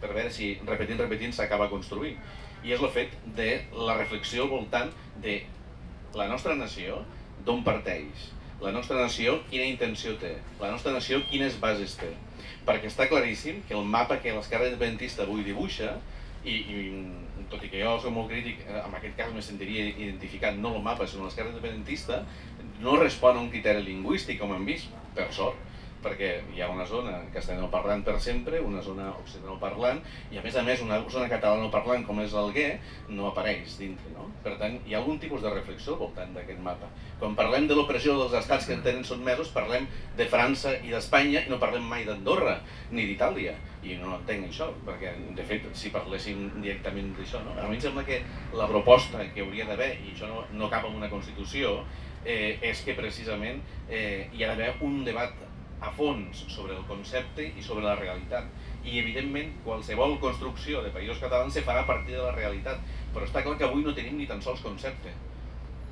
per veure si repetint, repetint s'acaba construint. I és el fet de la reflexió al voltant de la nostra nació, d'on parteix, la nostra nació quina intenció té, la nostra nació quines bases té. Perquè està claríssim que el mapa que l'esquerra independentista avui dibuixa, i, i tot i que jo soc molt crític, eh, en aquest cas me sentiria identificat no el mapa, sinó l'esquerra independentista, no respon a un criteri lingüístic, com hem vist, per sort, perquè hi ha una zona castellanoparlant per sempre, una zona occidentaloparlant, i a més a més una zona catalanoparlant com és l'Alguer no apareix dintre. No? Per tant, hi ha algun tipus de reflexió al voltant d'aquest mapa. Quan parlem de l'opressió dels estats que en tenen sotmesos, parlem de França i d'Espanya i no parlem mai d'Andorra ni d'Itàlia. I no entenc això, perquè de fet, si parléssim directament d'això, no? a mi em sembla que la proposta que hauria d'haver, i això no, no cap en una Constitució, eh, és que precisament eh, hi ha d'haver un debat a fons sobre el concepte i sobre la realitat. I evidentment qualsevol construcció de països catalans se farà a partir de la realitat, però està clar que avui no tenim ni tan sols concepte.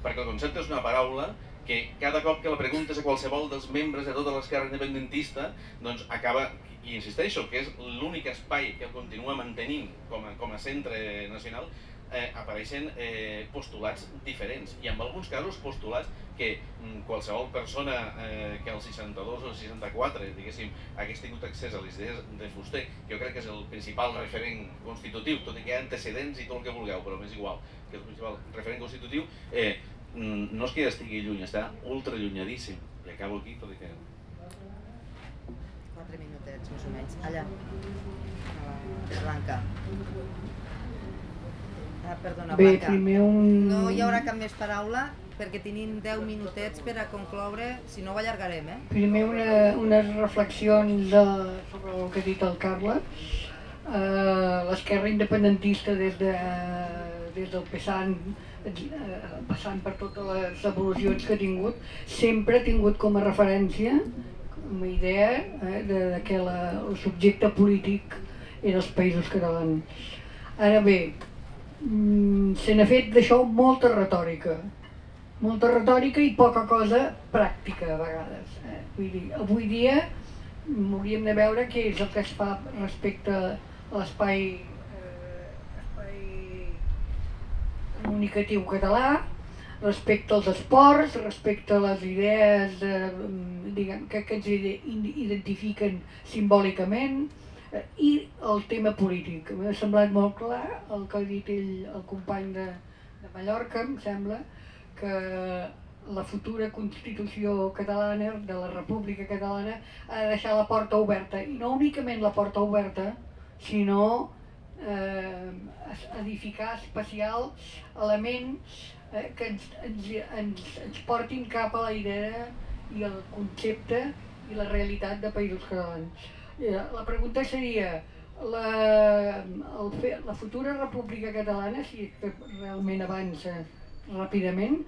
Perquè el concepte és una paraula que cada cop que la preguntes a qualsevol dels membres de tota l'esquerra independentista, doncs acaba, i insisteixo, que és l'únic espai que el continua mantenint com a, com a centre nacional, eh, apareixen eh, postulats diferents. I en alguns casos postulats que mm, qualsevol persona eh, que al 62 o al 64 diguéssim hagués tingut accés a les idees de Fuster que jo crec que és el principal referent constitutiu tot i que hi ha antecedents i tot el que vulgueu però m'és igual que el principal referent constitutiu eh, mm, no és que estigui lluny està ultra llunyadíssim i acabo aquí tot i que 4 minutets més o menys. Allà. A la Blanca Ah, perdona, Bé, Blanca. primer un... No hi haurà cap més paraula perquè tenim 10 minutets per a concloure, si no ho allargarem, eh? Primer una, unes reflexions de, sobre el que ha dit el Carles. Uh, L'esquerra independentista des, de, des del PSAN, eh, passant per totes les evolucions que ha tingut, sempre ha tingut com a referència, com a idea, eh, de, de que la, el subjecte polític era els països catalans. Ara bé, se n'ha fet d'això molta retòrica, molta retòrica i poca cosa pràctica a vegades. Eh? Vull dir, avui dia hauríem de veure què és el que es fa respecte a l'espai eh, comunicatiu català, respecte als esports, respecte a les idees eh, diguem, que, que ens ide- identifiquen simbòlicament, i el tema polític. M'ha semblat molt clar el que ha dit ell, el company de, de Mallorca, em sembla, que la futura Constitució catalana, de la República Catalana, ha de deixar la porta oberta, i no únicament la porta oberta, sinó eh, edificar especials elements eh, que ens, ens, ens, ens portin cap a la idea i el concepte i la realitat de països catalans. Eh, La pregunta seria, la, el, fe- la futura República Catalana, si és que realment avança ràpidament,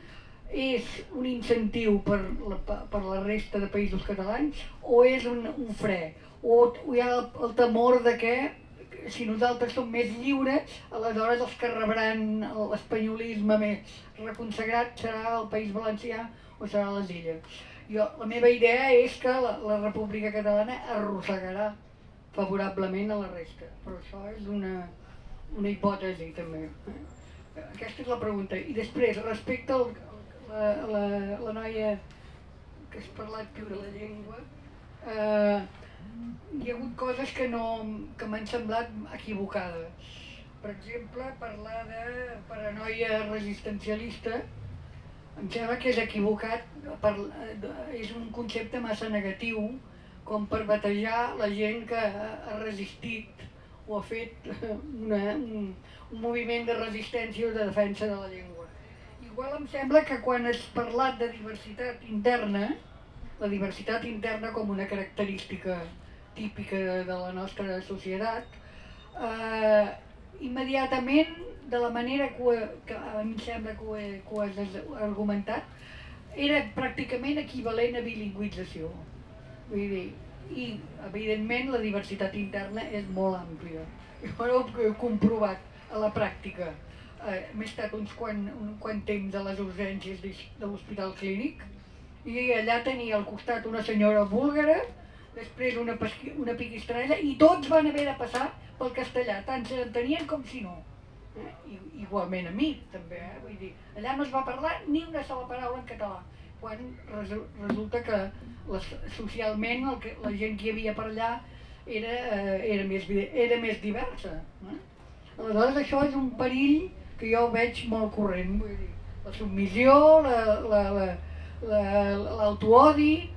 és un incentiu per la, per la resta de països catalans o és un, un fre? O hi ha el, el temor de que si nosaltres som més lliures, aleshores els que rebran l'espanyolisme més reconsagrat serà el País Valencià o serà les Illes. Jo, la meva idea és que la, la República Catalana arrossegarà favorablement a la resta, però això és una, una hipòtesi també. Aquesta és la pregunta. I després, respecte al, la, la, la noia que has parlat de la llengua, eh, hi ha hagut coses que, no, que m'han semblat equivocades. per exemple, parlar de paranoia resistencialista em sembla que és equivocat, per, és un concepte massa negatiu com per batejar la gent que ha resistit o ha fet una, un, un moviment de resistència o de defensa de la llengua. Igual em sembla que quan has parlat de diversitat interna, la diversitat interna com una característica típica de la nostra societat, eh, immediatament de la manera que, ho, que a mi em sembla que ho, he, que ho has argumentat, era pràcticament equivalent a bilingüització. Vull dir, i evidentment la diversitat interna és molt àmplia. Jo ho he comprovat a la pràctica. Eh, M'he estat uns quant, un quant temps a les urgències de l'Hospital Clínic i allà tenia al costat una senyora búlgara, després una, una piquistrella i tots van haver de passar pel castellà, tant se l'entenien com si no. Eh? Igualment a mi, també, eh? vull dir, allà no es va parlar ni una sola paraula en català, quan res, resulta que socialment el que, la gent que hi havia per allà era, eh, era, més, era més diversa. Eh? Aleshores això és un perill que jo veig molt corrent, vull dir, la submissió, l'autoodi, la, la, la,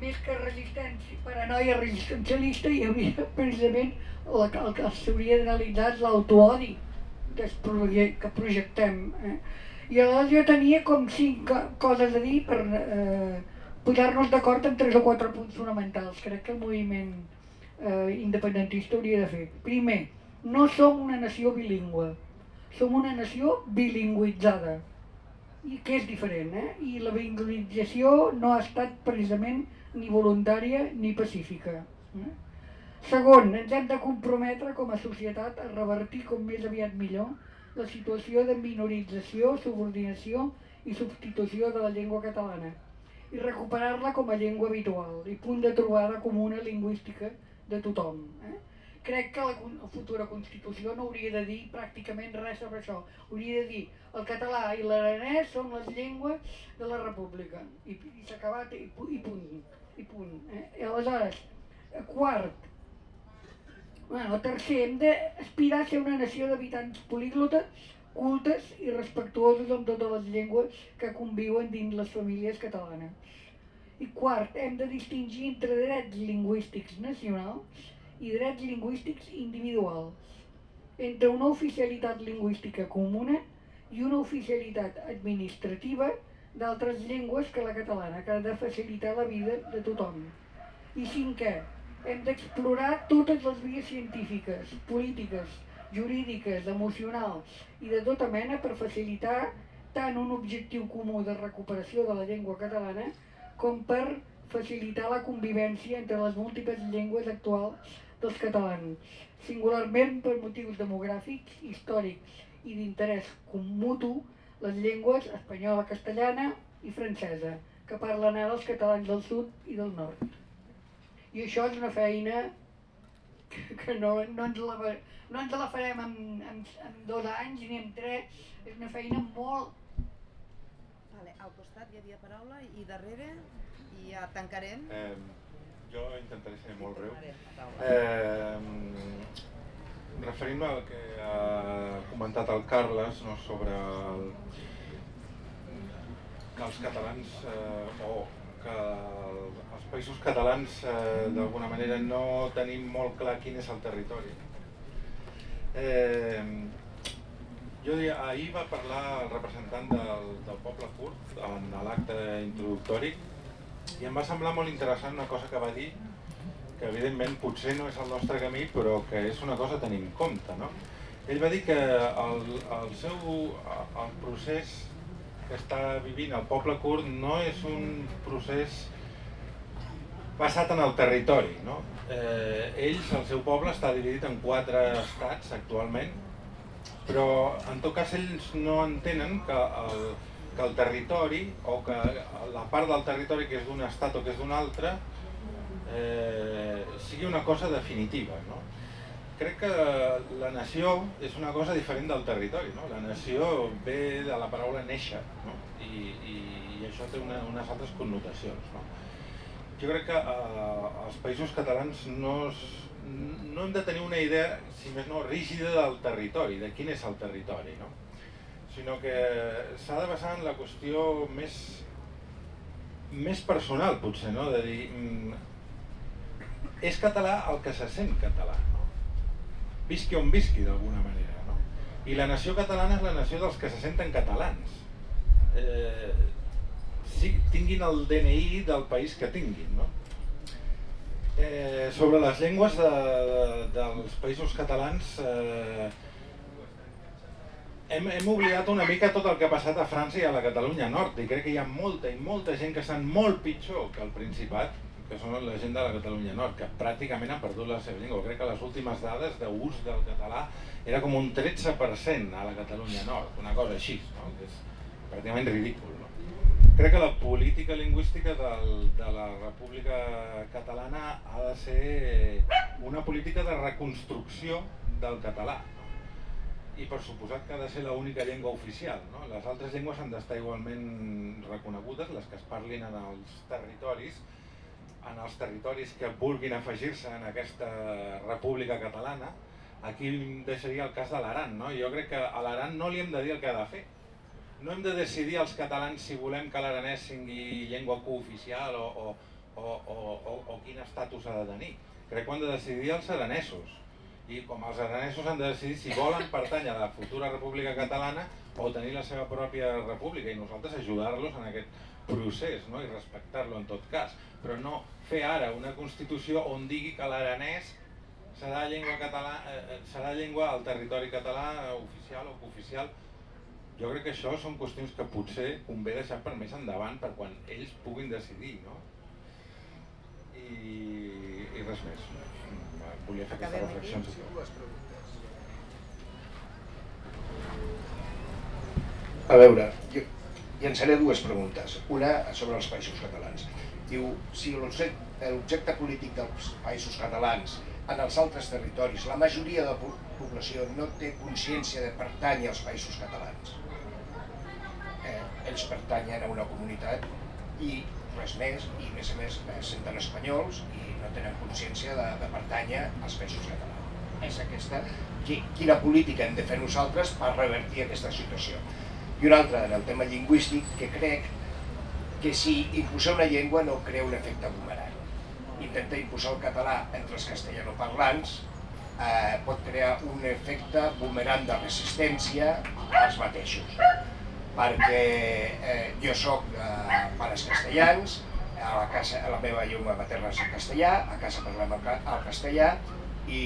més que resistència, paranoia resistencialista hi havia precisament que, el que s'hauria d'analitzar l'autoodi que, que projectem. Eh? I aleshores jo tenia com cinc coses a dir per eh, posar-nos d'acord en tres o quatre punts fonamentals. Crec que el moviment eh, independentista hauria de fer. Primer, no som una nació bilingüe, som una nació bilingüitzada, i que és diferent, eh? i la bilingüització no ha estat precisament ni voluntària ni pacífica. Eh? Segon, ens hem de comprometre com a societat a revertir com més aviat millor la situació de minorització, subordinació i substitució de la llengua catalana i recuperar-la com a llengua habitual i punt de trobada comuna lingüística de tothom. Eh? Crec que la futura Constitució no hauria de dir pràcticament res sobre això. Hauria de dir el català i l'aranès són les llengües de la República. I, i s'ha acabat i, i punt. I punt eh? I aleshores, quart, Bueno, tercer, hem d'aspirar a ser una nació d'habitants políglotes, cultes i respectuosos amb totes les llengües que conviuen dins les famílies catalanes. I quart, hem de distingir entre drets lingüístics nacionals i drets lingüístics individuals, entre una oficialitat lingüística comuna i una oficialitat administrativa d'altres llengües que la catalana, que ha de facilitar la vida de tothom. I cinquè, hem d'explorar totes les vies científiques, polítiques, jurídiques, emocionals i de tota mena per facilitar tant un objectiu comú de recuperació de la llengua catalana com per facilitar la convivència entre les múltiples llengües actuals dels catalans, singularment per motius demogràfics, històrics i d'interès mutu les llengües espanyola, castellana i francesa, que parlen ara els catalans del sud i del nord. I això és una feina que, que no, no, ens la, no ens la farem en, en, en dos anys ni en tres, és una feina molt... Vale, al costat hi havia paraula i darrere i ja tancarem. Eh, jo intentaré ser molt breu. Eh, referint-me al que ha comentat el Carles no, sobre el, que els catalans eh, o que els països catalans eh, d'alguna manera no tenim molt clar quin és el territori. Eh, jo diria, ahir va parlar el representant del, del poble kurd en l'acte introductori i em va semblar molt interessant una cosa que va dir que evidentment potser no és el nostre camí però que és una cosa a tenir en compte. No? Ell va dir que el, el seu el procés que està vivint el poble kurd no és un procés basat en el territori. No? Eh, ells, el seu poble, està dividit en quatre estats actualment, però en tot cas ells no entenen que el, que el territori o que la part del territori que és d'un estat o que és d'un altre eh, sigui una cosa definitiva. No? crec que la nació és una cosa diferent del territori. No? La nació ve de la paraula néixer no? I, i, i això té una, unes altres connotacions. No? Jo crec que eh, els països catalans no, no hem de tenir una idea, si més no, rígida del territori, de quin és el territori, no? sinó que s'ha de basar en la qüestió més, més personal, potser, no? de dir, mm, és català el que se sent català, no? visqui on visqui d'alguna manera. No? I la nació catalana és la nació dels que se senten catalans. Eh, sí, tinguin el DNI del país que tinguin. No? Eh, sobre les llengües de, de, dels països catalans eh, hem, hem oblidat una mica tot el que ha passat a França i a la Catalunya Nord i crec que hi ha molta i molta gent que estan molt pitjor que el Principat que són la gent de la Catalunya Nord, que pràcticament han perdut la seva llengua. Crec que les últimes dades d'ús del català era com un 13% a la Catalunya Nord, una cosa així, no? que és pràcticament ridícul. No? Crec que la política lingüística del, de la República Catalana ha de ser una política de reconstrucció del català. I per suposat que ha de ser l'única llengua oficial. No? Les altres llengües han d'estar igualment reconegudes, les que es parlin en els territoris, en els territoris que vulguin afegir-se en aquesta República Catalana, aquí deixaria el cas de l'Aran. No? Jo crec que a l'Aran no li hem de dir el que ha de fer, no hem de decidir els catalans si volem que l'aranès tingui llengua cooficial o, o, o, o, o quin estatus ha de tenir. Crec que ho han de decidir els aranesos. I com els aranesos han de decidir si volen pertànyer a la futura República Catalana o tenir la seva pròpia república i nosaltres ajudar-los en aquest procés no? i respectar-lo en tot cas. Però no fer ara una Constitució on digui que l'aranès serà llengua català, eh, eh serà llengua al territori català eh, oficial o cooficial jo crec que això són qüestions que potser convé deixar per més endavant per quan ells puguin decidir, no? I, i res més. Volia fer aquesta reflexió. A veure, jo llançaré dues preguntes. Una sobre els països catalans. Diu, si l'objecte polític dels països catalans en els altres territoris, la majoria de la població no té consciència de pertànyer als països catalans ells pertanyen a una comunitat i res més, i a més a més eh, senten espanyols i no tenen consciència de, de pertànyer als països catalans. És aquesta, quina política hem de fer nosaltres per revertir aquesta situació. I una altra, en el tema lingüístic, que crec que si imposar una llengua no crea un efecte boomerang. Intentar imposar el català entre els castellanoparlants eh, pot crear un efecte boomerang de resistència als mateixos perquè eh, jo sóc eh, pares castellans, a la, casa, a la meva llengua materna és el castellà, a casa parlem el, el castellà i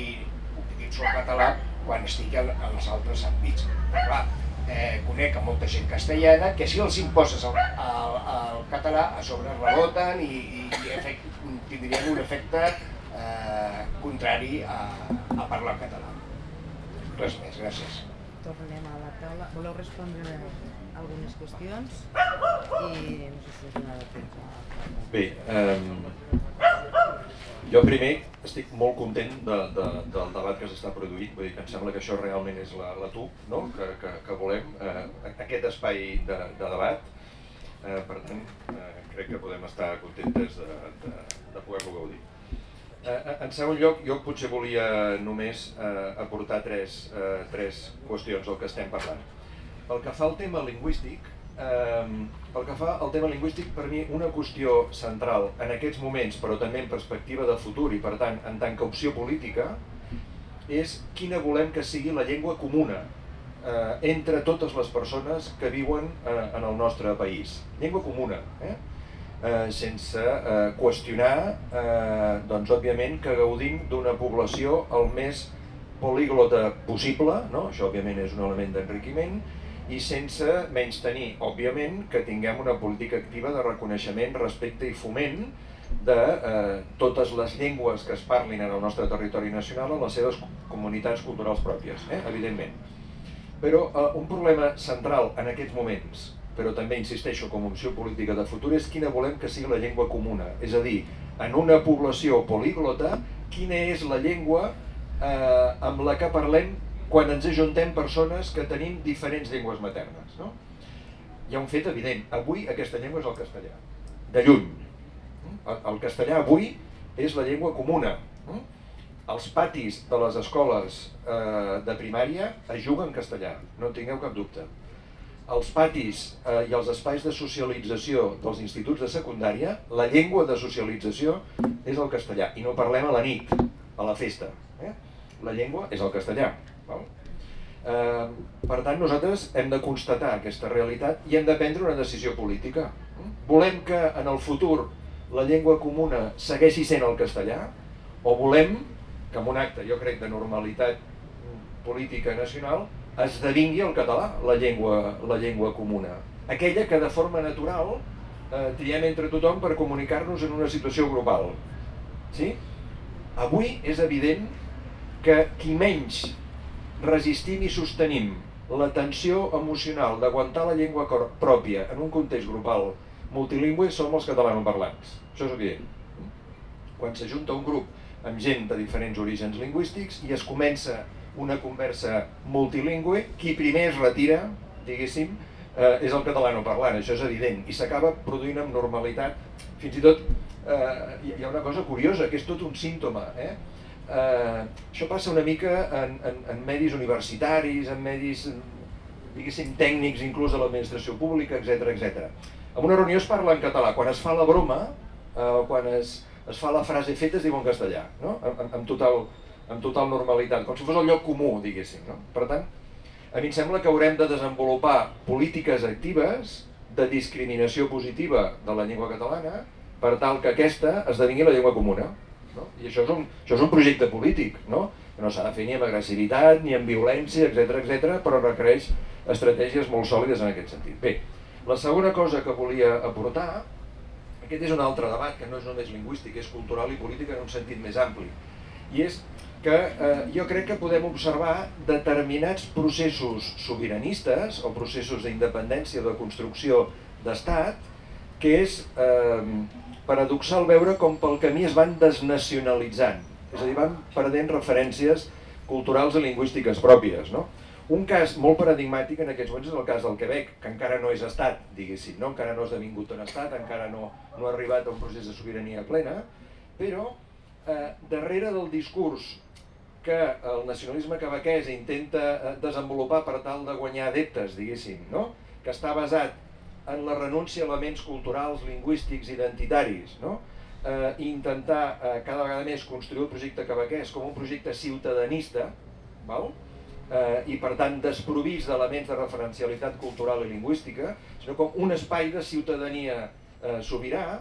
utilitzo el català quan estic en, en els altres àmbits. Però clar, eh, conec a molta gent castellana que si els imposes el, el, el català a sobre reboten i, i, i efect, tindrien un efecte eh, contrari a, a parlar català. Res més, gràcies. Tornem a la taula. Voleu respondre algunes qüestions i no sé si es donarà temps a... Bé, eh, jo primer estic molt content de, de, del debat que s'està produint, vull dir que em sembla que això realment és la, la tu no? que, que, que volem, eh, aquest espai de, de debat, eh, per tant eh, crec que podem estar contentes de, de, de poder-lo gaudir. Eh, en segon lloc, jo potser volia només eh, aportar tres, eh, tres qüestions al que estem parlant. Pel que fa al tema lingüístic, eh, pel que fa al tema lingüístic, per mi una qüestió central en aquests moments, però també en perspectiva de futur i per tant en tant que opció política, és quina volem que sigui la llengua comuna eh, entre totes les persones que viuen eh, en el nostre país. Llengua comuna, eh? Eh, sense eh, qüestionar, eh, doncs òbviament que gaudim d'una població el més políglota possible, no? això òbviament és un element d'enriquiment, i sense menys tenir, òbviament, que tinguem una política activa de reconeixement, respecte i foment de eh, totes les llengües que es parlin en el nostre territori nacional en les seves comunitats culturals pròpies, eh, evidentment. Però eh, un problema central en aquests moments, però també insisteixo com a opció política de futur, és quina volem que sigui la llengua comuna. És a dir, en una població políglota, quina és la llengua eh, amb la que parlem quan ens ajuntem persones que tenim diferents llengües maternes. No? Hi ha un fet evident, avui aquesta llengua és el castellà, de lluny. El, el castellà avui és la llengua comuna. els patis de les escoles eh, de primària es juga en castellà, no en tingueu cap dubte. Els patis eh, i els espais de socialització dels instituts de secundària, la llengua de socialització és el castellà, i no parlem a la nit, a la festa. Eh? La llengua és el castellà. Val? Eh, per tant, nosaltres hem de constatar aquesta realitat i hem de prendre una decisió política. Volem que en el futur la llengua comuna segueixi sent el castellà o volem que en un acte, jo crec, de normalitat política nacional esdevingui el català la llengua, la llengua comuna. Aquella que de forma natural eh, triem entre tothom per comunicar-nos en una situació global. Sí? Avui és evident que qui menys resistim i sostenim la tensió emocional d'aguantar la llengua pròpia en un context global multilingüe som els catalanoparlants. Això és evident. Quan s'ajunta un grup amb gent de diferents orígens lingüístics i es comença una conversa multilingüe, qui primer es retira, diguéssim, eh, és el catalanoparlant, això és evident, i s'acaba produint amb normalitat. Fins i tot eh, hi ha una cosa curiosa, que és tot un símptoma. Eh? Eh, això passa una mica en, en, en medis universitaris, en medis diguéssim tècnics inclús de l'administració pública, etc etc. En una reunió es parla en català, quan es fa la broma, eh, quan es, es fa la frase feta es diu en castellà, no? amb, amb, total, amb total normalitat, com si fos el lloc comú, diguéssim. No? Per tant, a mi em sembla que haurem de desenvolupar polítiques actives de discriminació positiva de la llengua catalana per tal que aquesta esdevingui la llengua comuna. No? I això és, un, això és un projecte polític, no? que no s'ha de fer ni amb agressivitat, ni amb violència, etc etc, però requereix estratègies molt sòlides en aquest sentit. Bé, la segona cosa que volia aportar, aquest és un altre debat que no és només lingüístic, és cultural i polític en un sentit més ampli, i és que eh, jo crec que podem observar determinats processos sobiranistes o processos d'independència o de construcció d'estat que és eh, paradoxal veure com pel camí es van desnacionalitzant, és a dir, van perdent referències culturals i lingüístiques pròpies. No? Un cas molt paradigmàtic en aquests moments és el cas del Quebec, que encara no és estat, diguéssim, no? encara no ha esdevingut un estat, encara no, no ha arribat a un procés de sobirania plena, però eh, darrere del discurs que el nacionalisme quebequès intenta eh, desenvolupar per tal de guanyar adeptes, diguéssim, no? que està basat en la renúncia a elements culturals, lingüístics, identitaris, no? eh, intentar eh, cada vegada més construir el projecte quebequès com un projecte ciutadanista, val? Eh, i per tant desprovís d'elements de referencialitat cultural i lingüística, sinó com un espai de ciutadania eh, sobirà,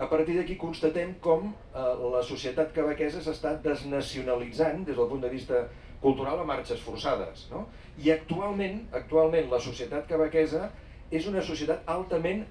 a partir d'aquí constatem com eh, la societat quebequesa s'està desnacionalitzant des del punt de vista cultural a marxes forçades. No? I actualment, actualment la societat quebequesa és una societat altament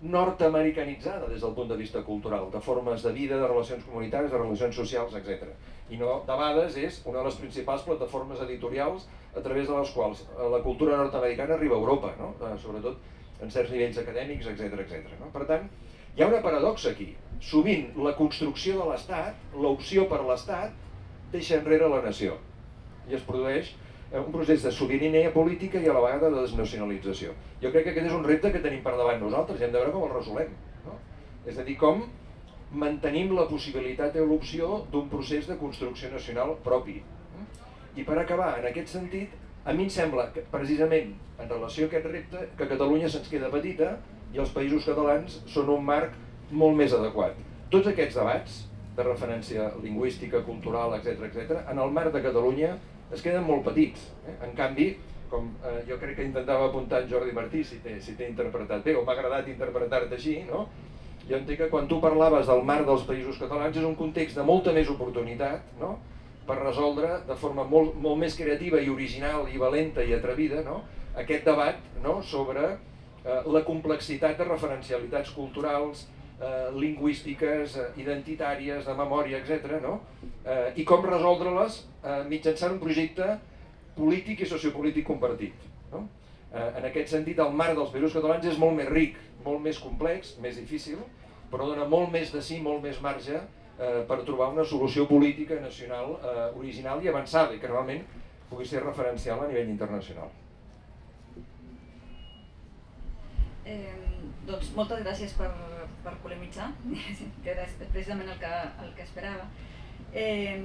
nord-americanitzada des del punt de vista cultural, de formes de vida, de relacions comunitàries, de relacions socials, etc. I no, de vegades és una de les principals plataformes editorials a través de les quals eh, la cultura nord-americana arriba a Europa, no? Eh, sobretot en certs nivells acadèmics, etc etc. No? Per tant, hi ha una paradoxa aquí. Sovint la construcció de l'Estat, l'opció per l'Estat, deixa enrere la nació. I es produeix un procés de sobirania política i a la vegada de desnacionalització. Jo crec que aquest és un repte que tenim per davant nosaltres i hem de veure com el resolem. No? És a dir, com mantenim la possibilitat o l'opció d'un procés de construcció nacional propi. I per acabar, en aquest sentit, a mi em sembla que precisament en relació a aquest repte que Catalunya se'ns queda petita i els països catalans són un marc molt més adequat. Tots aquests debats de referència lingüística, cultural, etc etc, en el marc de Catalunya es queden molt petits. Eh? En canvi, com eh, jo crec que intentava apuntar en Jordi Martí, si t'he si interpretat bé, o m'ha agradat interpretar-te així, no? jo entenc que quan tu parlaves del mar dels països catalans és un context de molta més oportunitat no? per resoldre de forma molt, molt més creativa i original i valenta i atrevida no? aquest debat no? sobre eh, la complexitat de referencialitats culturals, eh, lingüístiques, eh, identitàries, de memòria, etc. No? Eh, I com resoldre-les eh, mitjançant un projecte polític i sociopolític compartit. No? Eh, en aquest sentit, el marc dels països catalans és molt més ric, molt més complex, més difícil, però dona molt més de sí, molt més marge eh, per trobar una solució política nacional eh, original i avançada, i que realment pugui ser referencial a nivell internacional. Eh, doncs moltes gràcies per, per polemitzar, que era precisament el que, el que esperava. Eh,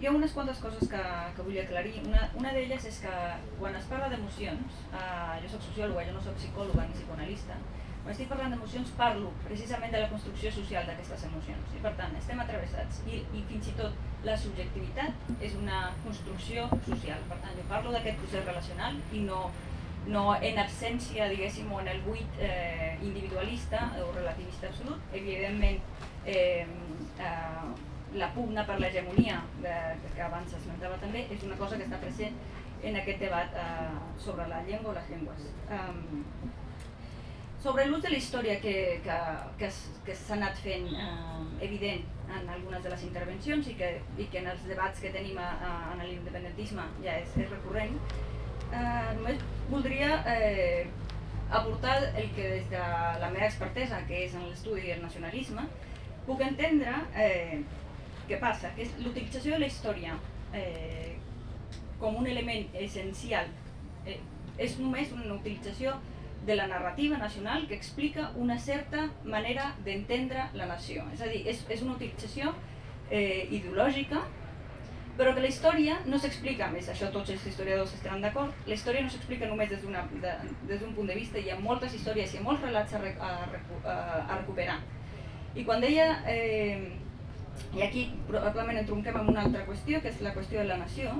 hi ha unes quantes coses que, que vull aclarir. Una, una d'elles és que quan es parla d'emocions, eh, jo sóc sociòloga, jo no sóc psicòloga ni psicoanalista, quan estic parlant d'emocions parlo precisament de la construcció social d'aquestes emocions i per tant estem atravessats i, i fins i tot la subjectivitat és una construcció social, per tant jo parlo d'aquest procés relacional i no, no en absència, diguéssim, o en el buit eh, individualista o relativista absolut, evidentment eh, eh, la pugna per l'hegemonia que abans s'esmentava també és una cosa que està present en aquest debat eh, sobre la llengua o les llengües. Um, sobre l'ús de la història que, que, que, que s'ha anat fent eh, evident en algunes de les intervencions i que, i que en els debats que tenim a, a, en l'independentisme ja és, és recurrent, eh, només voldria eh, aportar el que des de la meva expertesa, que és en l'estudi del nacionalisme, puc entendre eh, què passa? Que és l'utilització de la història eh, com un element essencial eh, és només una utilització de la narrativa nacional que explica una certa manera d'entendre la nació. És a dir, és, és una utilització eh, ideològica, però que la història no s'explica, més això tots els historiadors estaran d'acord, la història no s'explica només des d'un punt de vista, hi ha moltes històries, hi ha molts relats a, a, a, a recuperar. I quan deia eh, i aquí probablement entronquem amb una altra qüestió, que és la qüestió de la nació.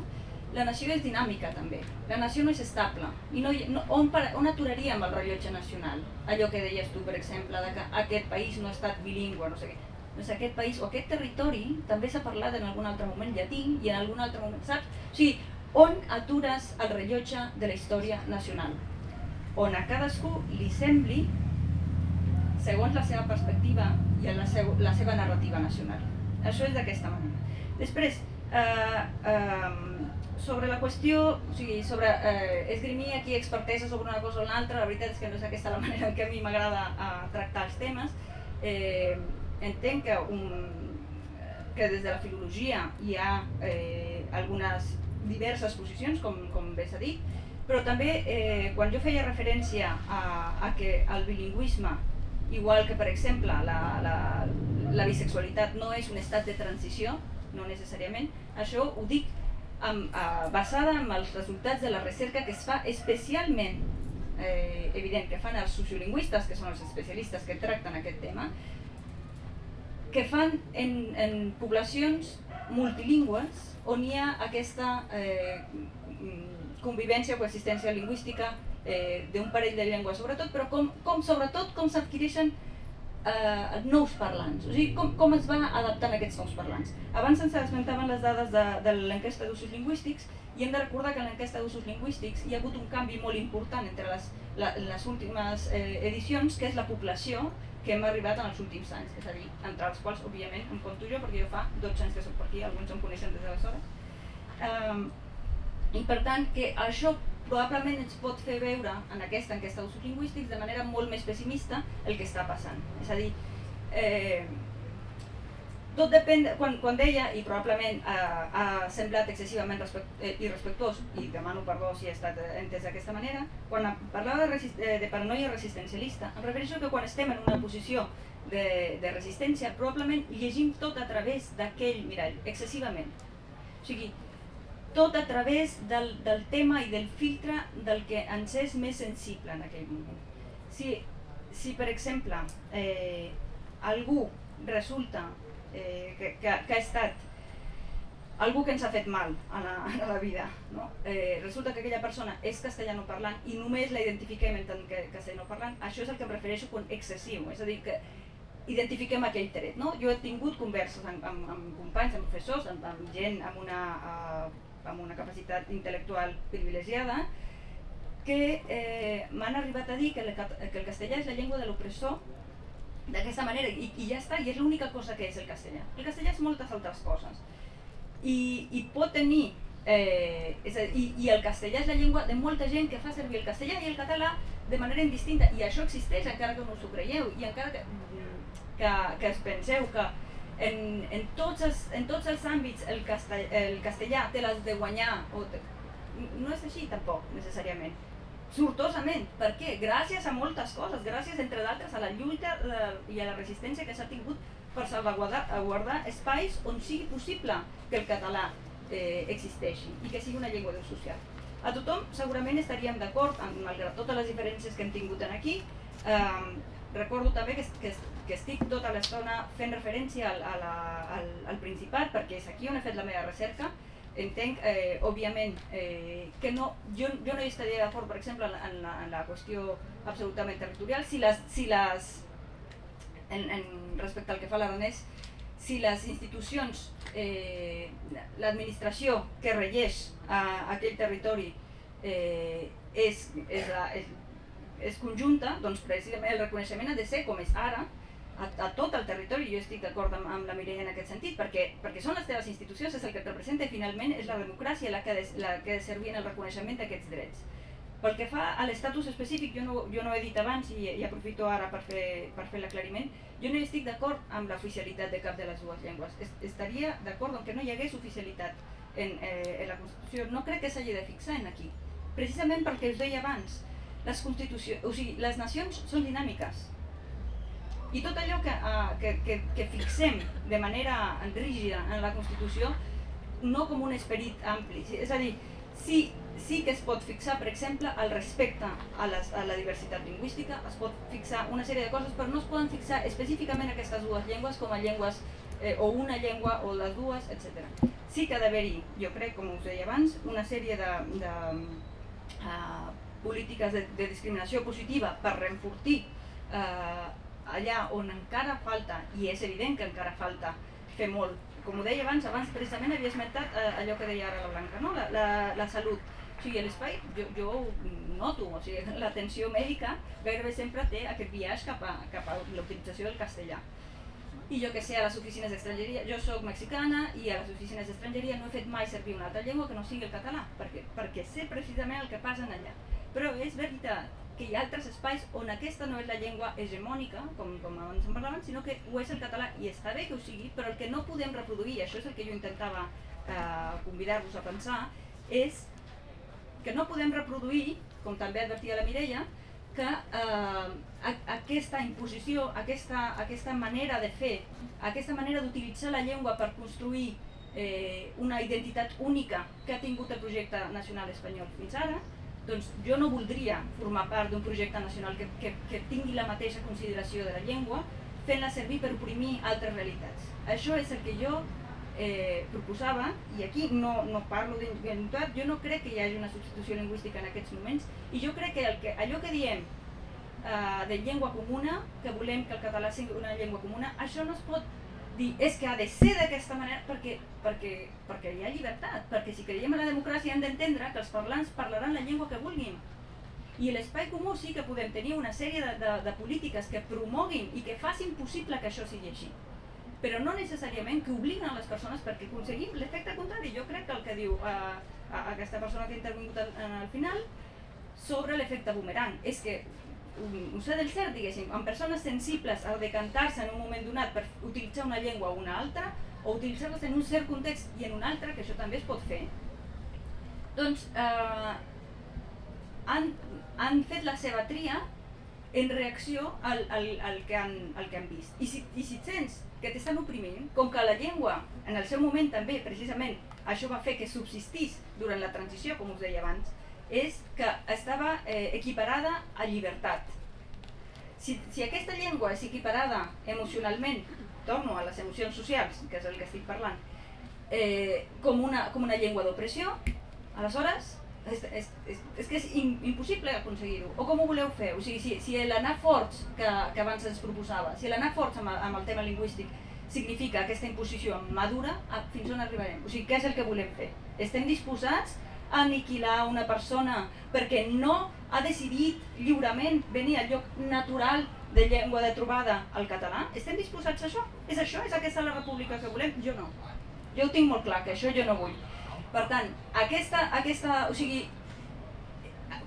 La nació és dinàmica també, la nació no és estable. I no, no, on, on aturaríem el rellotge nacional? Allò que deies tu, per exemple, de que aquest país no ha estat bilingüe, no sé què. Doncs aquest país o aquest territori també s'ha parlat en algun altre moment llatí i en algun altre moment, saps? O sigui, on atures el rellotge de la història nacional? On a cadascú li sembli segons la seva perspectiva i la, seu, la seva narrativa nacional. Això és d'aquesta manera. Després, eh, eh, sobre la qüestió, o sigui, sobre eh, esgrimir aquí expertesa sobre una cosa o una altra, la veritat és que no és aquesta la manera que a mi m'agrada eh, tractar els temes. Eh, entenc que, un, que des de la filologia hi ha eh, algunes diverses posicions, com, com bé s'ha dit, però també eh, quan jo feia referència a, a que el bilingüisme igual que per exemple la, la, la bisexualitat no és un estat de transició, no necessàriament, això ho dic amb, uh, basada en els resultats de la recerca que es fa especialment eh, evident que fan els sociolingüistes, que són els especialistes que tracten aquest tema, que fan en, en poblacions multilingües on hi ha aquesta eh, convivència o coexistència lingüística eh, d'un parell de llengües sobretot, però com, com sobretot com s'adquireixen eh, nous parlants, o sigui, com, com es va adaptant aquests nous parlants. Abans ens esmentaven les dades de, de l'enquesta d'usos lingüístics i hem de recordar que en l'enquesta d'usos lingüístics hi ha hagut un canvi molt important entre les, la, les últimes eh, edicions, que és la població que hem arribat en els últims anys, és a dir, entre els quals, òbviament, em compto jo, perquè jo fa 12 anys que soc per aquí, alguns em coneixen des d'aleshores. Um, I per tant, que això probablement ens pot fer veure en aquesta enquesta d'usos lingüístics de manera molt més pessimista el que està passant. És a dir, eh, tot depèn, de, quan, quan deia, i probablement ha, ha semblat excessivament eh, irrespectuós, i demano perdó si ha estat entès d'aquesta manera, quan parlava de, eh, de paranoia resistencialista, em refereixo que quan estem en una posició de, de resistència, probablement llegim tot a través d'aquell mirall, excessivament. O sigui, tot a través del, del tema i del filtre del que ens és més sensible en aquell moment. Si, si per exemple, eh, algú resulta eh, que, que, que ha estat algú que ens ha fet mal a la, a la vida, no? eh, resulta que aquella persona és castellano parlant i només la identifiquem en tant que castellano parlant, això és el que em refereixo con excessiu, és a dir, que identifiquem aquell tret. No? Jo he tingut converses amb, amb, amb companys, amb professors, amb, amb gent amb una uh, amb una capacitat intel·lectual privilegiada, que eh, m'han arribat a dir que el, que el castellà és la llengua de l'opressor d'aquesta manera, i, i ja està, i és l'única cosa que és el castellà. El castellà és moltes altres coses. I, i pot tenir, eh, és a, i, i el castellà és la llengua de molta gent que fa servir el castellà i el català de manera indistinta, i això existeix encara que no us ho creieu, i encara que, que, que es penseu que en, en, tots els, en tots els àmbits el, castell, el castellà té les de guanyar, o te, no és així tampoc necessàriament. Sortosament, per què? Gràcies a moltes coses, gràcies entre d'altres a la lluita la, i a la resistència que s'ha tingut per salvaguardar guardar espais on sigui possible que el català eh, existeixi i que sigui una llengua d'ús social. A tothom segurament estaríem d'acord, malgrat totes les diferències que hem tingut en aquí, eh, recordo també que, que, que estic tota l'estona fent referència al, a la, al, al Principat perquè és aquí on he fet la meva recerca entenc, eh, òbviament, eh, que no, jo, jo no hi estaria d'acord, per exemple, en la, en la qüestió absolutament territorial, si les, si les en, en, respecte al que fa l'Aranès, si les institucions, eh, l'administració que regeix a, a aquell territori eh, és, és, la, és, és conjunta, doncs precisament el reconeixement ha de ser com és ara, a, a tot el territori, jo estic d'acord amb, amb la Mireia en aquest sentit, perquè, perquè són les teves institucions, és el que et representa i finalment és la democràcia la que ha de, la que de servir en el reconeixement d'aquests drets. Pel que fa a l'estatus específic, jo no, jo no he dit abans i, i aprofito ara per fer, per fer l'aclariment, jo no estic d'acord amb l'oficialitat de cap de les dues llengües. Estaria d'acord que no hi hagués oficialitat en, eh, en la Constitució. No crec que s'hagi de fixar en aquí. Precisament pel que us deia abans, les, constitucions, o sigui, les nacions són dinàmiques i tot allò que, uh, que, que, que fixem de manera rígida en la Constitució, no com un esperit ampli. És a dir, sí, sí que es pot fixar, per exemple, el respecte a, les, a la diversitat lingüística, es pot fixar una sèrie de coses, però no es poden fixar específicament aquestes dues llengües com a llengües eh, o una llengua o les dues, etc. Sí que ha d'haver-hi, jo crec, com us deia abans, una sèrie de, de uh, polítiques de, de discriminació positiva per reenfortir uh, allà on encara falta, i és evident que encara falta fer molt, com ho deia abans, abans precisament havia esmentat eh, allò que deia ara la Blanca, no? la, la, la salut. O sigui, l'espai, jo, jo ho noto, o sigui, l'atenció mèdica gairebé sempre té aquest viatge cap a, cap a l'utilització del castellà. I jo que sé, a les oficines d'estrangeria, jo sóc mexicana i a les oficines d'estrangeria no he fet mai servir una altra llengua que no sigui el català, perquè, perquè sé precisament el que passa allà. Però és veritat que hi ha altres espais on aquesta no és la llengua hegemònica, com, com abans en parlàvem, sinó que ho és el català, i està bé que ho sigui, però el que no podem reproduir, això és el que jo intentava eh, convidar-vos a pensar, és que no podem reproduir, com també advertia la Mireia, que eh, aquesta imposició, aquesta, aquesta manera de fer, aquesta manera d'utilitzar la llengua per construir eh, una identitat única que ha tingut el projecte nacional espanyol fins ara, doncs jo no voldria formar part d'un projecte nacional que, que, que tingui la mateixa consideració de la llengua fent-la servir per oprimir altres realitats. Això és el que jo eh, proposava, i aquí no, no parlo d'ingenuïtat, jo no crec que hi hagi una substitució lingüística en aquests moments, i jo crec que, el que allò que diem eh, de llengua comuna, que volem que el català sigui una llengua comuna, això no es pot dir és que ha de ser d'aquesta manera perquè, perquè, perquè hi ha llibertat, perquè si creiem en la democràcia hem d'entendre que els parlants parlaran la llengua que vulguin. I l'espai comú sí que podem tenir una sèrie de, de, de polítiques que promoguin i que facin possible que això sigui així. Però no necessàriament que obliguen a les persones perquè aconseguim l'efecte contrari. Jo crec que el que diu eh, aquesta persona que ha intervingut al, al final sobre l'efecte boomerang és que un sé del cert, diguéssim, amb persones sensibles a decantar-se en un moment donat per utilitzar una llengua o una altra, o utilitzar-les en un cert context i en un altre, que això també es pot fer, doncs eh, han, han fet la seva tria en reacció al, al, al, que, han, al que han vist. I si, i si et sents que t'estan oprimint, com que la llengua en el seu moment també, precisament, això va fer que subsistís durant la transició, com us deia abans, és que estava eh, equiparada a llibertat. Si, si aquesta llengua és equiparada emocionalment, torno a les emocions socials, que és el que estic parlant, eh, com, una, com una llengua d'opressió, aleshores és, és, és, és que és impossible aconseguir-ho. O com ho voleu fer? O sigui, si, si l'anar forts que, que abans ens proposava, si l'anar forts amb, amb el tema lingüístic significa aquesta imposició madura, fins on arribarem? O sigui, què és el que volem fer? Estem disposats aniquilar una persona perquè no ha decidit lliurement venir al lloc natural de llengua de trobada al català? Estem disposats a això? És això? És aquesta la república que volem? Jo no. Jo ho tinc molt clar, que això jo no vull. Per tant, aquesta, aquesta, o sigui,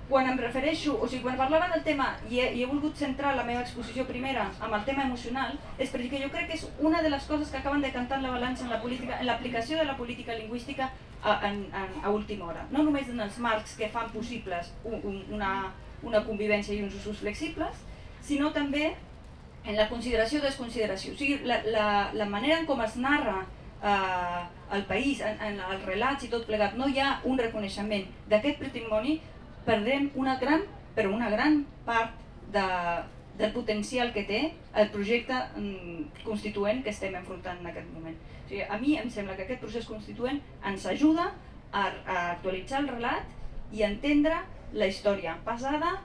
quan em refereixo, o sigui, quan parlava del tema i he, i he volgut centrar la meva exposició primera amb el tema emocional, és perquè jo crec que és una de les coses que acaben decantant la balança en la política, en l'aplicació de la política lingüística a, en, en, a última hora. No només en els marcs que fan possibles un, un, una, una convivència i uns usos flexibles, sinó també en la consideració o desconsideració. O sigui, la, la, la manera en com es narra eh, el país, en, en els relats i tot plegat, no hi ha un reconeixement d'aquest patrimoni, perdem una gran, però una gran part de, del potencial que té el projecte mm, constituent que estem enfrontant en aquest moment. Sigui, a mi em sembla que aquest procés constituent ens ajuda a, a actualitzar el relat i a entendre la història passada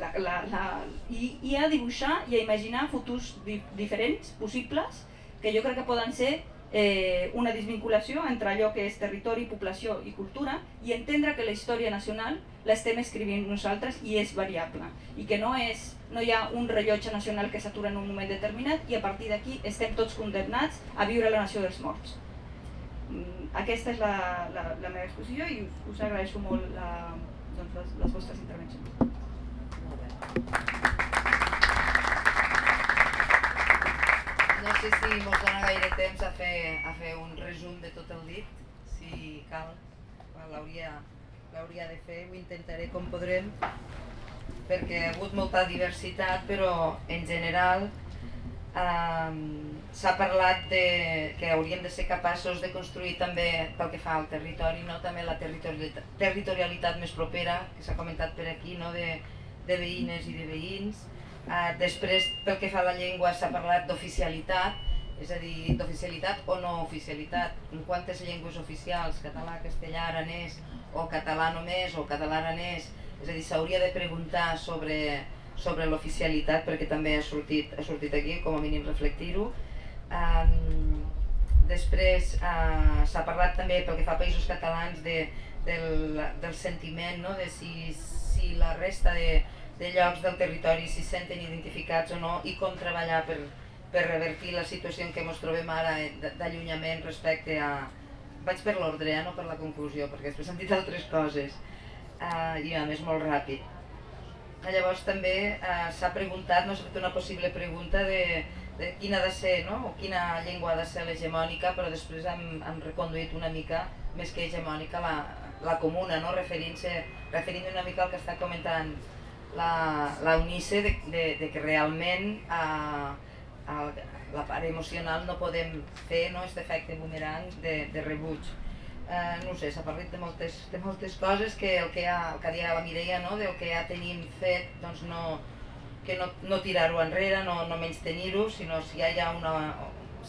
la, la, la, i, i a dibuixar i a imaginar futurs di, diferents, possibles, que jo crec que poden ser eh, una desvinculació entre allò que és territori, població i cultura i entendre que la història nacional l'estem escrivint nosaltres i és variable i que no, és, no hi ha un rellotge nacional que s'atura en un moment determinat i a partir d'aquí estem tots condemnats a viure la nació dels morts. Mm, aquesta és la, la, la meva exposició i us, agraeixo molt la, doncs, les, les vostres intervencions. No sé si ens dona gaire temps a fer, a fer un resum de tot el dit, si cal. L'hauria de fer, ho intentaré com podrem, perquè ha hagut molta diversitat, però en general eh, s'ha parlat de, que hauríem de ser capaços de construir també pel que fa al territori, no? també la territorialitat més propera, que s'ha comentat per aquí, no? de, de veïnes i de veïns, Uh, després, pel que fa a la llengua, s'ha parlat d'oficialitat, és a dir, d'oficialitat o no oficialitat. En quantes llengües oficials, català, castellà, aranès, o català només, o català-aranès, és a dir, s'hauria de preguntar sobre, sobre l'oficialitat, perquè també ha sortit, ha sortit aquí, com a mínim reflectir-ho. Um, després uh, s'ha parlat també, pel que fa a països catalans, de, del, del sentiment, no? de si, si la resta de, de llocs del territori si senten identificats o no i com treballar per, per revertir la situació en què ens trobem ara eh, d'allunyament respecte a... Vaig per l'ordre, eh, no per la conclusió, perquè després hem dit altres coses uh, i a més molt ràpid. Llavors també uh, s'ha preguntat, no s'ha fet una possible pregunta de, de quina ha de ser, no? o quina llengua ha de ser l'hegemònica, però després hem, hem reconduït una mica, més que hegemònica, la, la comuna, no? referint-se referint una mica al que està comentant la, la UNICE de, de, de que realment eh, el, la part emocional no podem fer no, aquest efecte boomerang de, de rebuig. Eh, no sé, s'ha parlat de moltes, de moltes coses que el que, ha, el que deia la Mireia, no, del que ja tenim fet, doncs no, que no, no tirar-ho enrere, no, no menys tenir-ho, sinó si ja hi ha una...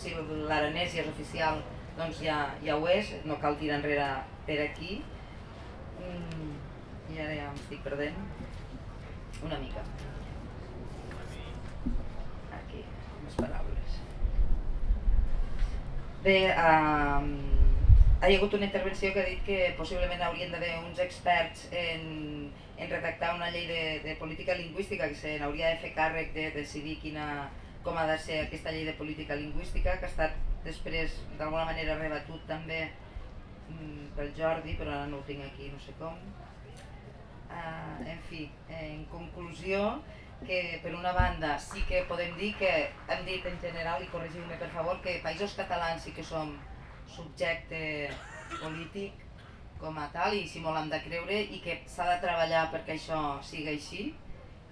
si l'aranès ja és oficial, doncs ja, ja ho és, no cal tirar enrere per aquí. Mm, I ara ja m'estic perdent una mica. Aquí, les paraules. Bé, um, ha hagut una intervenció que ha dit que possiblement haurien d'haver uns experts en, en redactar una llei de, de política lingüística que se n'hauria de fer càrrec de decidir quina, com ha de ser aquesta llei de política lingüística, que ha estat després d'alguna manera rebatut també mm, pel Jordi, però ara no ho tinc aquí, no sé com eh, en fi, en conclusió, que per una banda sí que podem dir que hem dit en general, i corregiu-me per favor, que països catalans sí que som subjecte polític com a tal i si molt hem de creure i que s'ha de treballar perquè això sigui així,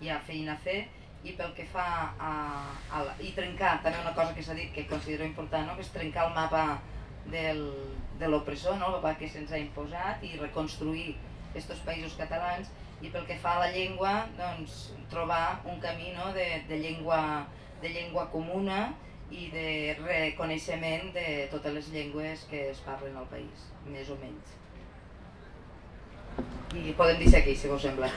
hi ha feina a fer i pel que fa a, a, a i trencar, també una cosa que s'ha dit que considero important, no? que és trencar el mapa del, de l'opressor, no? el mapa que se'ns ha imposat i reconstruir aquests països catalans i pel que fa a la llengua, doncs, trobar un camí no, de, de, llengua, de llengua comuna i de reconeixement de totes les llengües que es parlen al país, més o menys. I podem dir aquí, si vos sembla.